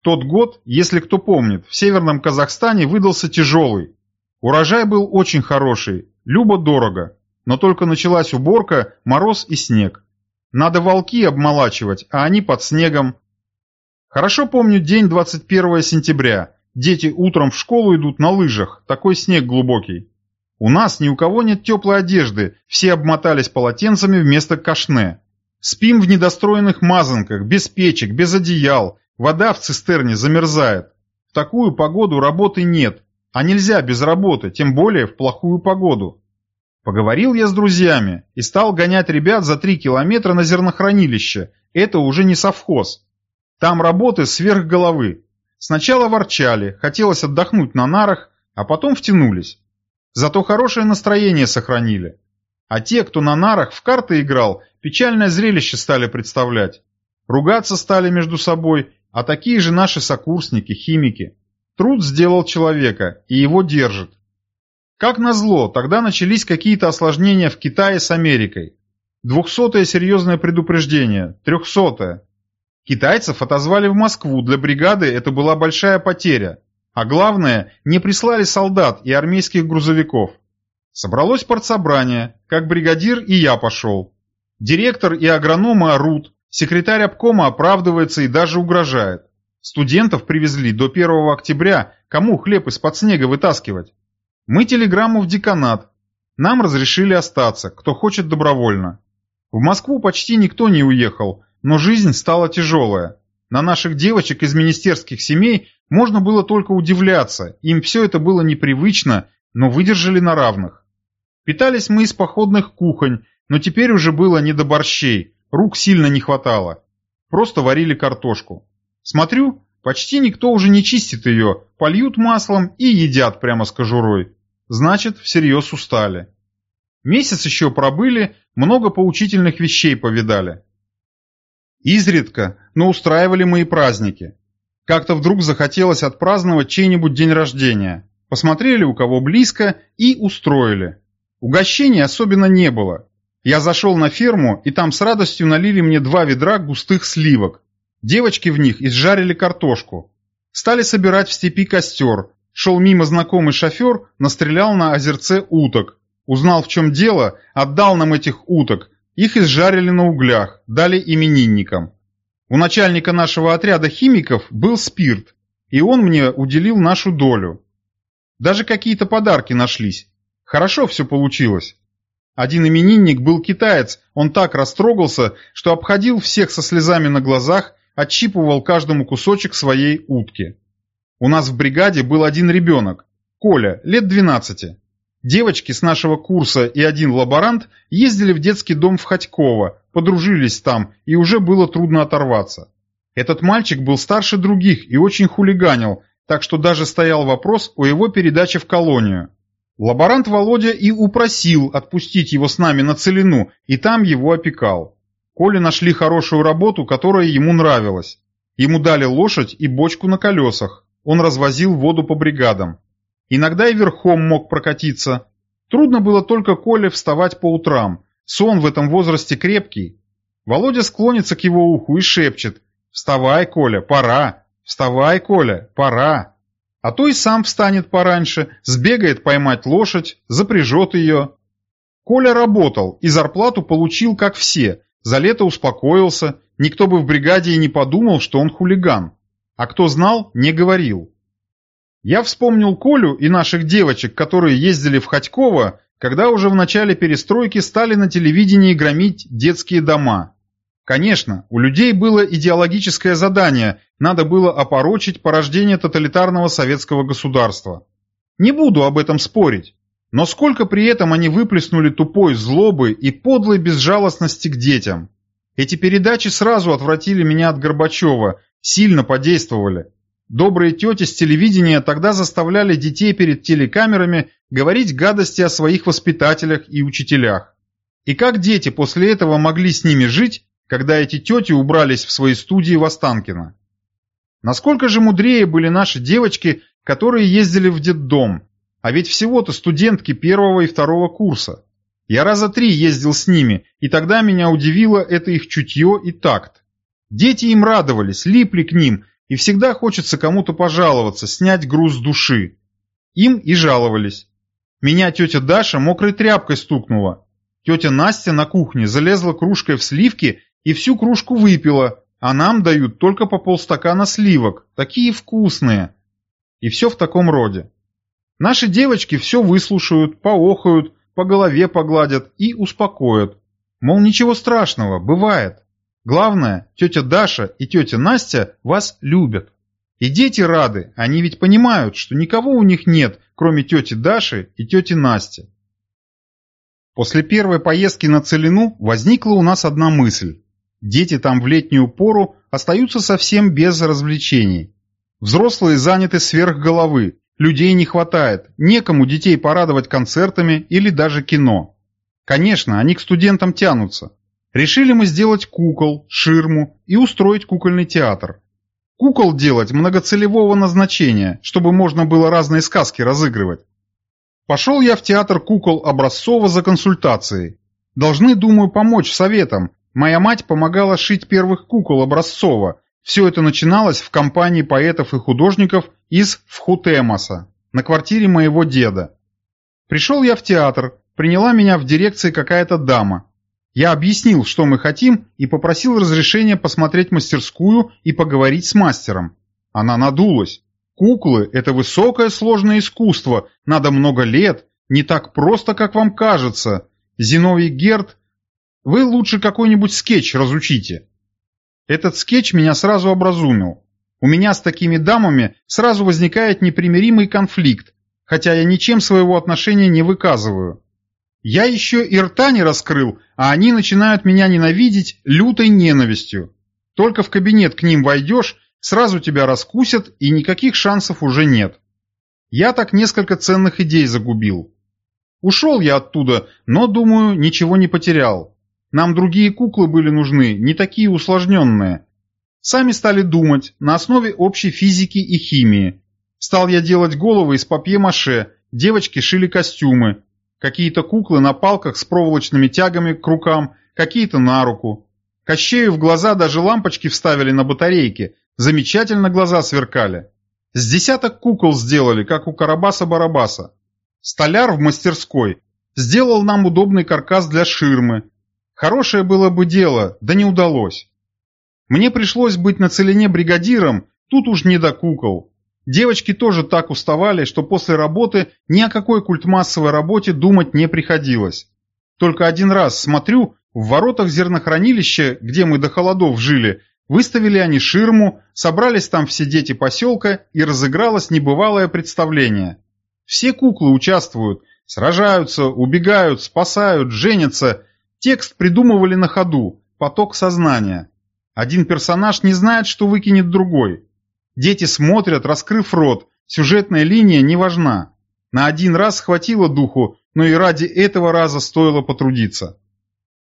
Тот год, если кто помнит, в северном Казахстане выдался тяжелый. Урожай был очень хороший, любо-дорого, но только началась уборка, мороз и снег. Надо волки обмолачивать, а они под снегом. Хорошо помню день 21 сентября. Дети утром в школу идут на лыжах, такой снег глубокий. У нас ни у кого нет теплой одежды, все обмотались полотенцами вместо кашне. Спим в недостроенных мазанках, без печек, без одеял, вода в цистерне замерзает. В такую погоду работы нет, а нельзя без работы, тем более в плохую погоду. Поговорил я с друзьями и стал гонять ребят за три километра на зернохранилище, это уже не совхоз. Там работы сверх головы. Сначала ворчали, хотелось отдохнуть на нарах, а потом втянулись. Зато хорошее настроение сохранили. А те, кто на нарах в карты играл, печальное зрелище стали представлять. Ругаться стали между собой, а такие же наши сокурсники, химики. Труд сделал человека, и его держит. Как назло, тогда начались какие-то осложнения в Китае с Америкой. Двухсотое серьезное предупреждение, трехсотое. Китайцев отозвали в Москву, для бригады это была большая потеря. А главное, не прислали солдат и армейских грузовиков. Собралось партсобрание, как бригадир и я пошел. Директор и агрономы орут, секретарь обкома оправдывается и даже угрожает. Студентов привезли до 1 октября, кому хлеб из-под снега вытаскивать. Мы телеграмму в деканат. Нам разрешили остаться, кто хочет добровольно. В Москву почти никто не уехал, но жизнь стала тяжелая. На наших девочек из министерских семей можно было только удивляться, им все это было непривычно, но выдержали на равных. Питались мы из походных кухонь, но теперь уже было не до борщей, рук сильно не хватало. Просто варили картошку. Смотрю, почти никто уже не чистит ее, польют маслом и едят прямо с кожурой. Значит, всерьез устали. Месяц еще пробыли, много поучительных вещей повидали. Изредка, но устраивали мы и праздники. Как-то вдруг захотелось отпраздновать чей-нибудь день рождения. Посмотрели у кого близко и устроили. Угощений особенно не было. Я зашел на ферму, и там с радостью налили мне два ведра густых сливок. Девочки в них изжарили картошку. Стали собирать в степи костер. Шел мимо знакомый шофер, настрелял на озерце уток. Узнал, в чем дело, отдал нам этих уток. Их изжарили на углях, дали именинникам. У начальника нашего отряда химиков был спирт, и он мне уделил нашу долю. Даже какие-то подарки нашлись. Хорошо все получилось. Один именинник был китаец, он так растрогался, что обходил всех со слезами на глазах, отщипывал каждому кусочек своей утки. У нас в бригаде был один ребенок, Коля, лет 12. Девочки с нашего курса и один лаборант ездили в детский дом в Ходьково, подружились там, и уже было трудно оторваться. Этот мальчик был старше других и очень хулиганил, так что даже стоял вопрос о его передаче в колонию. Лаборант Володя и упросил отпустить его с нами на целину, и там его опекал. Коле нашли хорошую работу, которая ему нравилась. Ему дали лошадь и бочку на колесах. Он развозил воду по бригадам. Иногда и верхом мог прокатиться. Трудно было только Коле вставать по утрам. Сон в этом возрасте крепкий. Володя склонится к его уху и шепчет «Вставай, Коля, пора! Вставай, Коля, пора!» А то и сам встанет пораньше, сбегает поймать лошадь, запряжет ее. Коля работал и зарплату получил, как все, за лето успокоился, никто бы в бригаде и не подумал, что он хулиган. А кто знал, не говорил. Я вспомнил Колю и наших девочек, которые ездили в Ходьково, когда уже в начале перестройки стали на телевидении громить детские дома. Конечно, у людей было идеологическое задание, надо было опорочить порождение тоталитарного советского государства. Не буду об этом спорить. Но сколько при этом они выплеснули тупой злобы и подлой безжалостности к детям. Эти передачи сразу отвратили меня от Горбачева, сильно подействовали. Добрые тети с телевидения тогда заставляли детей перед телекамерами говорить гадости о своих воспитателях и учителях. И как дети после этого могли с ними жить, когда эти тети убрались в свои студии в Останкино? Насколько же мудрее были наши девочки, которые ездили в детдом, а ведь всего-то студентки первого и второго курса. Я раза три ездил с ними, и тогда меня удивило это их чутье и такт. Дети им радовались, липли к ним, и всегда хочется кому-то пожаловаться, снять груз души. Им и жаловались. Меня тетя Даша мокрой тряпкой стукнула. Тетя Настя на кухне залезла кружкой в сливки и всю кружку выпила, а нам дают только по полстакана сливок, такие вкусные. И все в таком роде. Наши девочки все выслушают, поохают, по голове погладят и успокоят. Мол, ничего страшного, бывает. Главное, тетя Даша и тетя Настя вас любят. И дети рады, они ведь понимают, что никого у них нет, кроме тети Даши и тети Насти. После первой поездки на Целину возникла у нас одна мысль. Дети там в летнюю пору остаются совсем без развлечений. Взрослые заняты сверх головы, людей не хватает, некому детей порадовать концертами или даже кино. Конечно, они к студентам тянутся, Решили мы сделать кукол, ширму и устроить кукольный театр. Кукол делать многоцелевого назначения, чтобы можно было разные сказки разыгрывать. Пошел я в театр кукол Образцова за консультацией. Должны, думаю, помочь советам. Моя мать помогала шить первых кукол Образцова. Все это начиналось в компании поэтов и художников из Вхутемаса, на квартире моего деда. Пришел я в театр, приняла меня в дирекции какая-то дама. Я объяснил, что мы хотим, и попросил разрешения посмотреть мастерскую и поговорить с мастером. Она надулась. Куклы – это высокое сложное искусство, надо много лет, не так просто, как вам кажется. Зиновий Герд, вы лучше какой-нибудь скетч разучите. Этот скетч меня сразу образумил. У меня с такими дамами сразу возникает непримиримый конфликт, хотя я ничем своего отношения не выказываю. Я еще и рта не раскрыл, а они начинают меня ненавидеть лютой ненавистью. Только в кабинет к ним войдешь, сразу тебя раскусят, и никаких шансов уже нет. Я так несколько ценных идей загубил. Ушел я оттуда, но, думаю, ничего не потерял. Нам другие куклы были нужны, не такие усложненные. Сами стали думать, на основе общей физики и химии. Стал я делать головы из папье-маше, девочки шили костюмы, Какие-то куклы на палках с проволочными тягами к рукам, какие-то на руку. Кощею в глаза даже лампочки вставили на батарейки, замечательно глаза сверкали. С десяток кукол сделали, как у Карабаса-Барабаса. Столяр в мастерской сделал нам удобный каркас для ширмы. Хорошее было бы дело, да не удалось. Мне пришлось быть на целине бригадиром, тут уж не до кукол. Девочки тоже так уставали, что после работы ни о какой культмассовой работе думать не приходилось. Только один раз, смотрю, в воротах зернохранилища, где мы до холодов жили, выставили они ширму, собрались там все дети поселка и разыгралось небывалое представление. Все куклы участвуют, сражаются, убегают, спасают, женятся. Текст придумывали на ходу, поток сознания. Один персонаж не знает, что выкинет другой. Дети смотрят, раскрыв рот, сюжетная линия не важна. На один раз хватило духу, но и ради этого раза стоило потрудиться.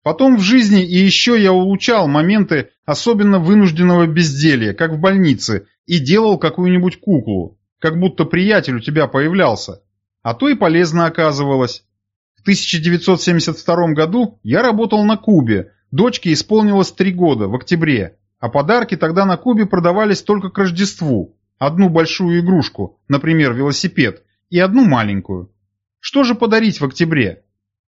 Потом в жизни и еще я улучшал моменты особенно вынужденного безделья, как в больнице, и делал какую-нибудь куклу, как будто приятель у тебя появлялся. А то и полезно оказывалось. В 1972 году я работал на Кубе, дочке исполнилось три года, в октябре. А подарки тогда на Кубе продавались только к Рождеству. Одну большую игрушку, например, велосипед, и одну маленькую. Что же подарить в октябре?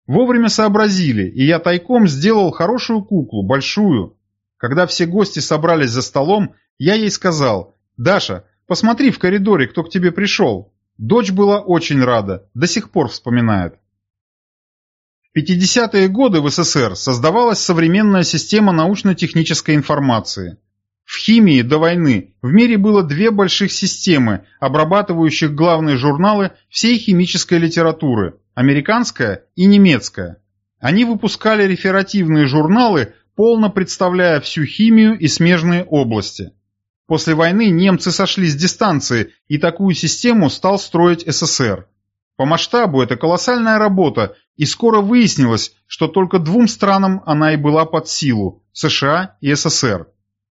Вовремя сообразили, и я тайком сделал хорошую куклу, большую. Когда все гости собрались за столом, я ей сказал, «Даша, посмотри в коридоре, кто к тебе пришел». Дочь была очень рада, до сих пор вспоминает. В 50-е годы в СССР создавалась современная система научно-технической информации. В химии до войны в мире было две больших системы, обрабатывающих главные журналы всей химической литературы – американская и немецкая. Они выпускали реферативные журналы, полно представляя всю химию и смежные области. После войны немцы сошли с дистанции, и такую систему стал строить СССР. По масштабу это колоссальная работа, и скоро выяснилось, что только двум странам она и была под силу – США и СССР.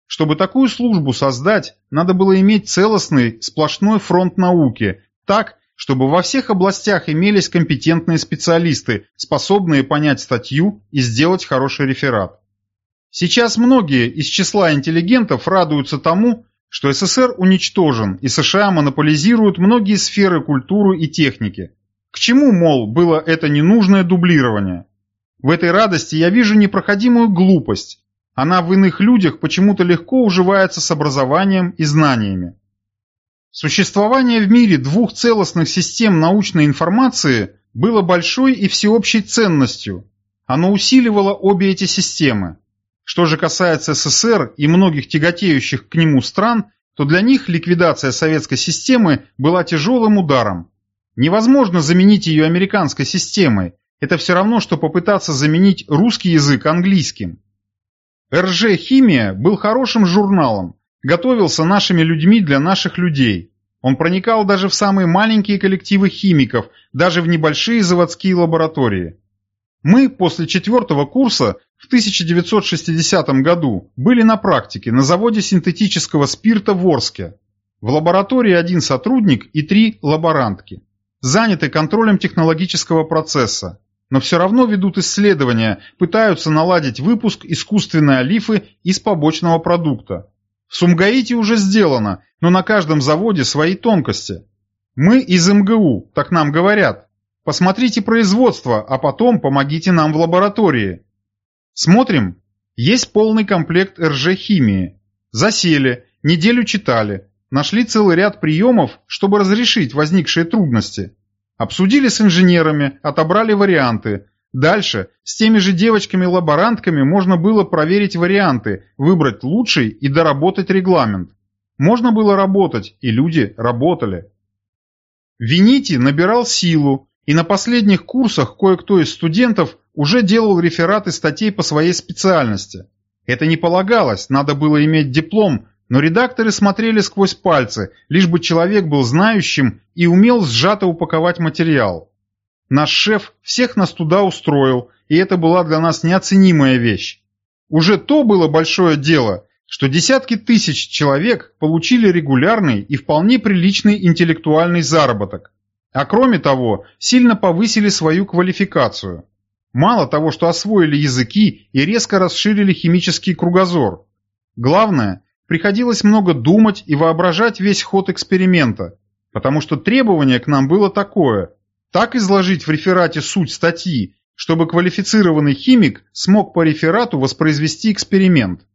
Чтобы такую службу создать, надо было иметь целостный, сплошной фронт науки, так, чтобы во всех областях имелись компетентные специалисты, способные понять статью и сделать хороший реферат. Сейчас многие из числа интеллигентов радуются тому, что СССР уничтожен и США монополизируют многие сферы культуры и техники. К чему, мол, было это ненужное дублирование? В этой радости я вижу непроходимую глупость. Она в иных людях почему-то легко уживается с образованием и знаниями. Существование в мире двух целостных систем научной информации было большой и всеобщей ценностью. Оно усиливало обе эти системы. Что же касается СССР и многих тяготеющих к нему стран, то для них ликвидация советской системы была тяжелым ударом. Невозможно заменить ее американской системой. Это все равно, что попытаться заменить русский язык английским. РЖ «Химия» был хорошим журналом, готовился нашими людьми для наших людей. Он проникал даже в самые маленькие коллективы химиков, даже в небольшие заводские лаборатории. Мы после четвертого курса в 1960 году были на практике на заводе синтетического спирта в Орске. В лаборатории один сотрудник и три лаборантки. Заняты контролем технологического процесса, но все равно ведут исследования, пытаются наладить выпуск искусственной олифы из побочного продукта. В Сумгаите уже сделано, но на каждом заводе свои тонкости. Мы из МГУ, так нам говорят. Посмотрите производство, а потом помогите нам в лаборатории. Смотрим. Есть полный комплект РЖ-химии. Засели, неделю читали, нашли целый ряд приемов, чтобы разрешить возникшие трудности. Обсудили с инженерами, отобрали варианты. Дальше с теми же девочками-лаборантками можно было проверить варианты, выбрать лучший и доработать регламент. Можно было работать, и люди работали. Винити набирал силу, и на последних курсах кое-кто из студентов уже делал рефераты статей по своей специальности. Это не полагалось, надо было иметь диплом, но редакторы смотрели сквозь пальцы, лишь бы человек был знающим и умел сжато упаковать материал. Наш шеф всех нас туда устроил, и это была для нас неоценимая вещь. Уже то было большое дело, что десятки тысяч человек получили регулярный и вполне приличный интеллектуальный заработок. А кроме того, сильно повысили свою квалификацию. Мало того, что освоили языки и резко расширили химический кругозор. Главное, приходилось много думать и воображать весь ход эксперимента, потому что требование к нам было такое – так изложить в реферате суть статьи, чтобы квалифицированный химик смог по реферату воспроизвести эксперимент.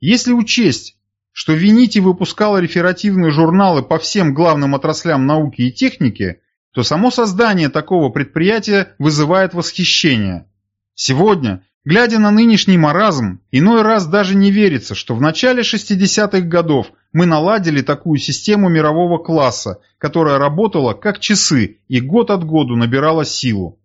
Если учесть, что Винити выпускала реферативные журналы по всем главным отраслям науки и техники, то само создание такого предприятия вызывает восхищение. Сегодня, глядя на нынешний маразм, иной раз даже не верится, что в начале 60-х годов мы наладили такую систему мирового класса, которая работала как часы и год от году набирала силу.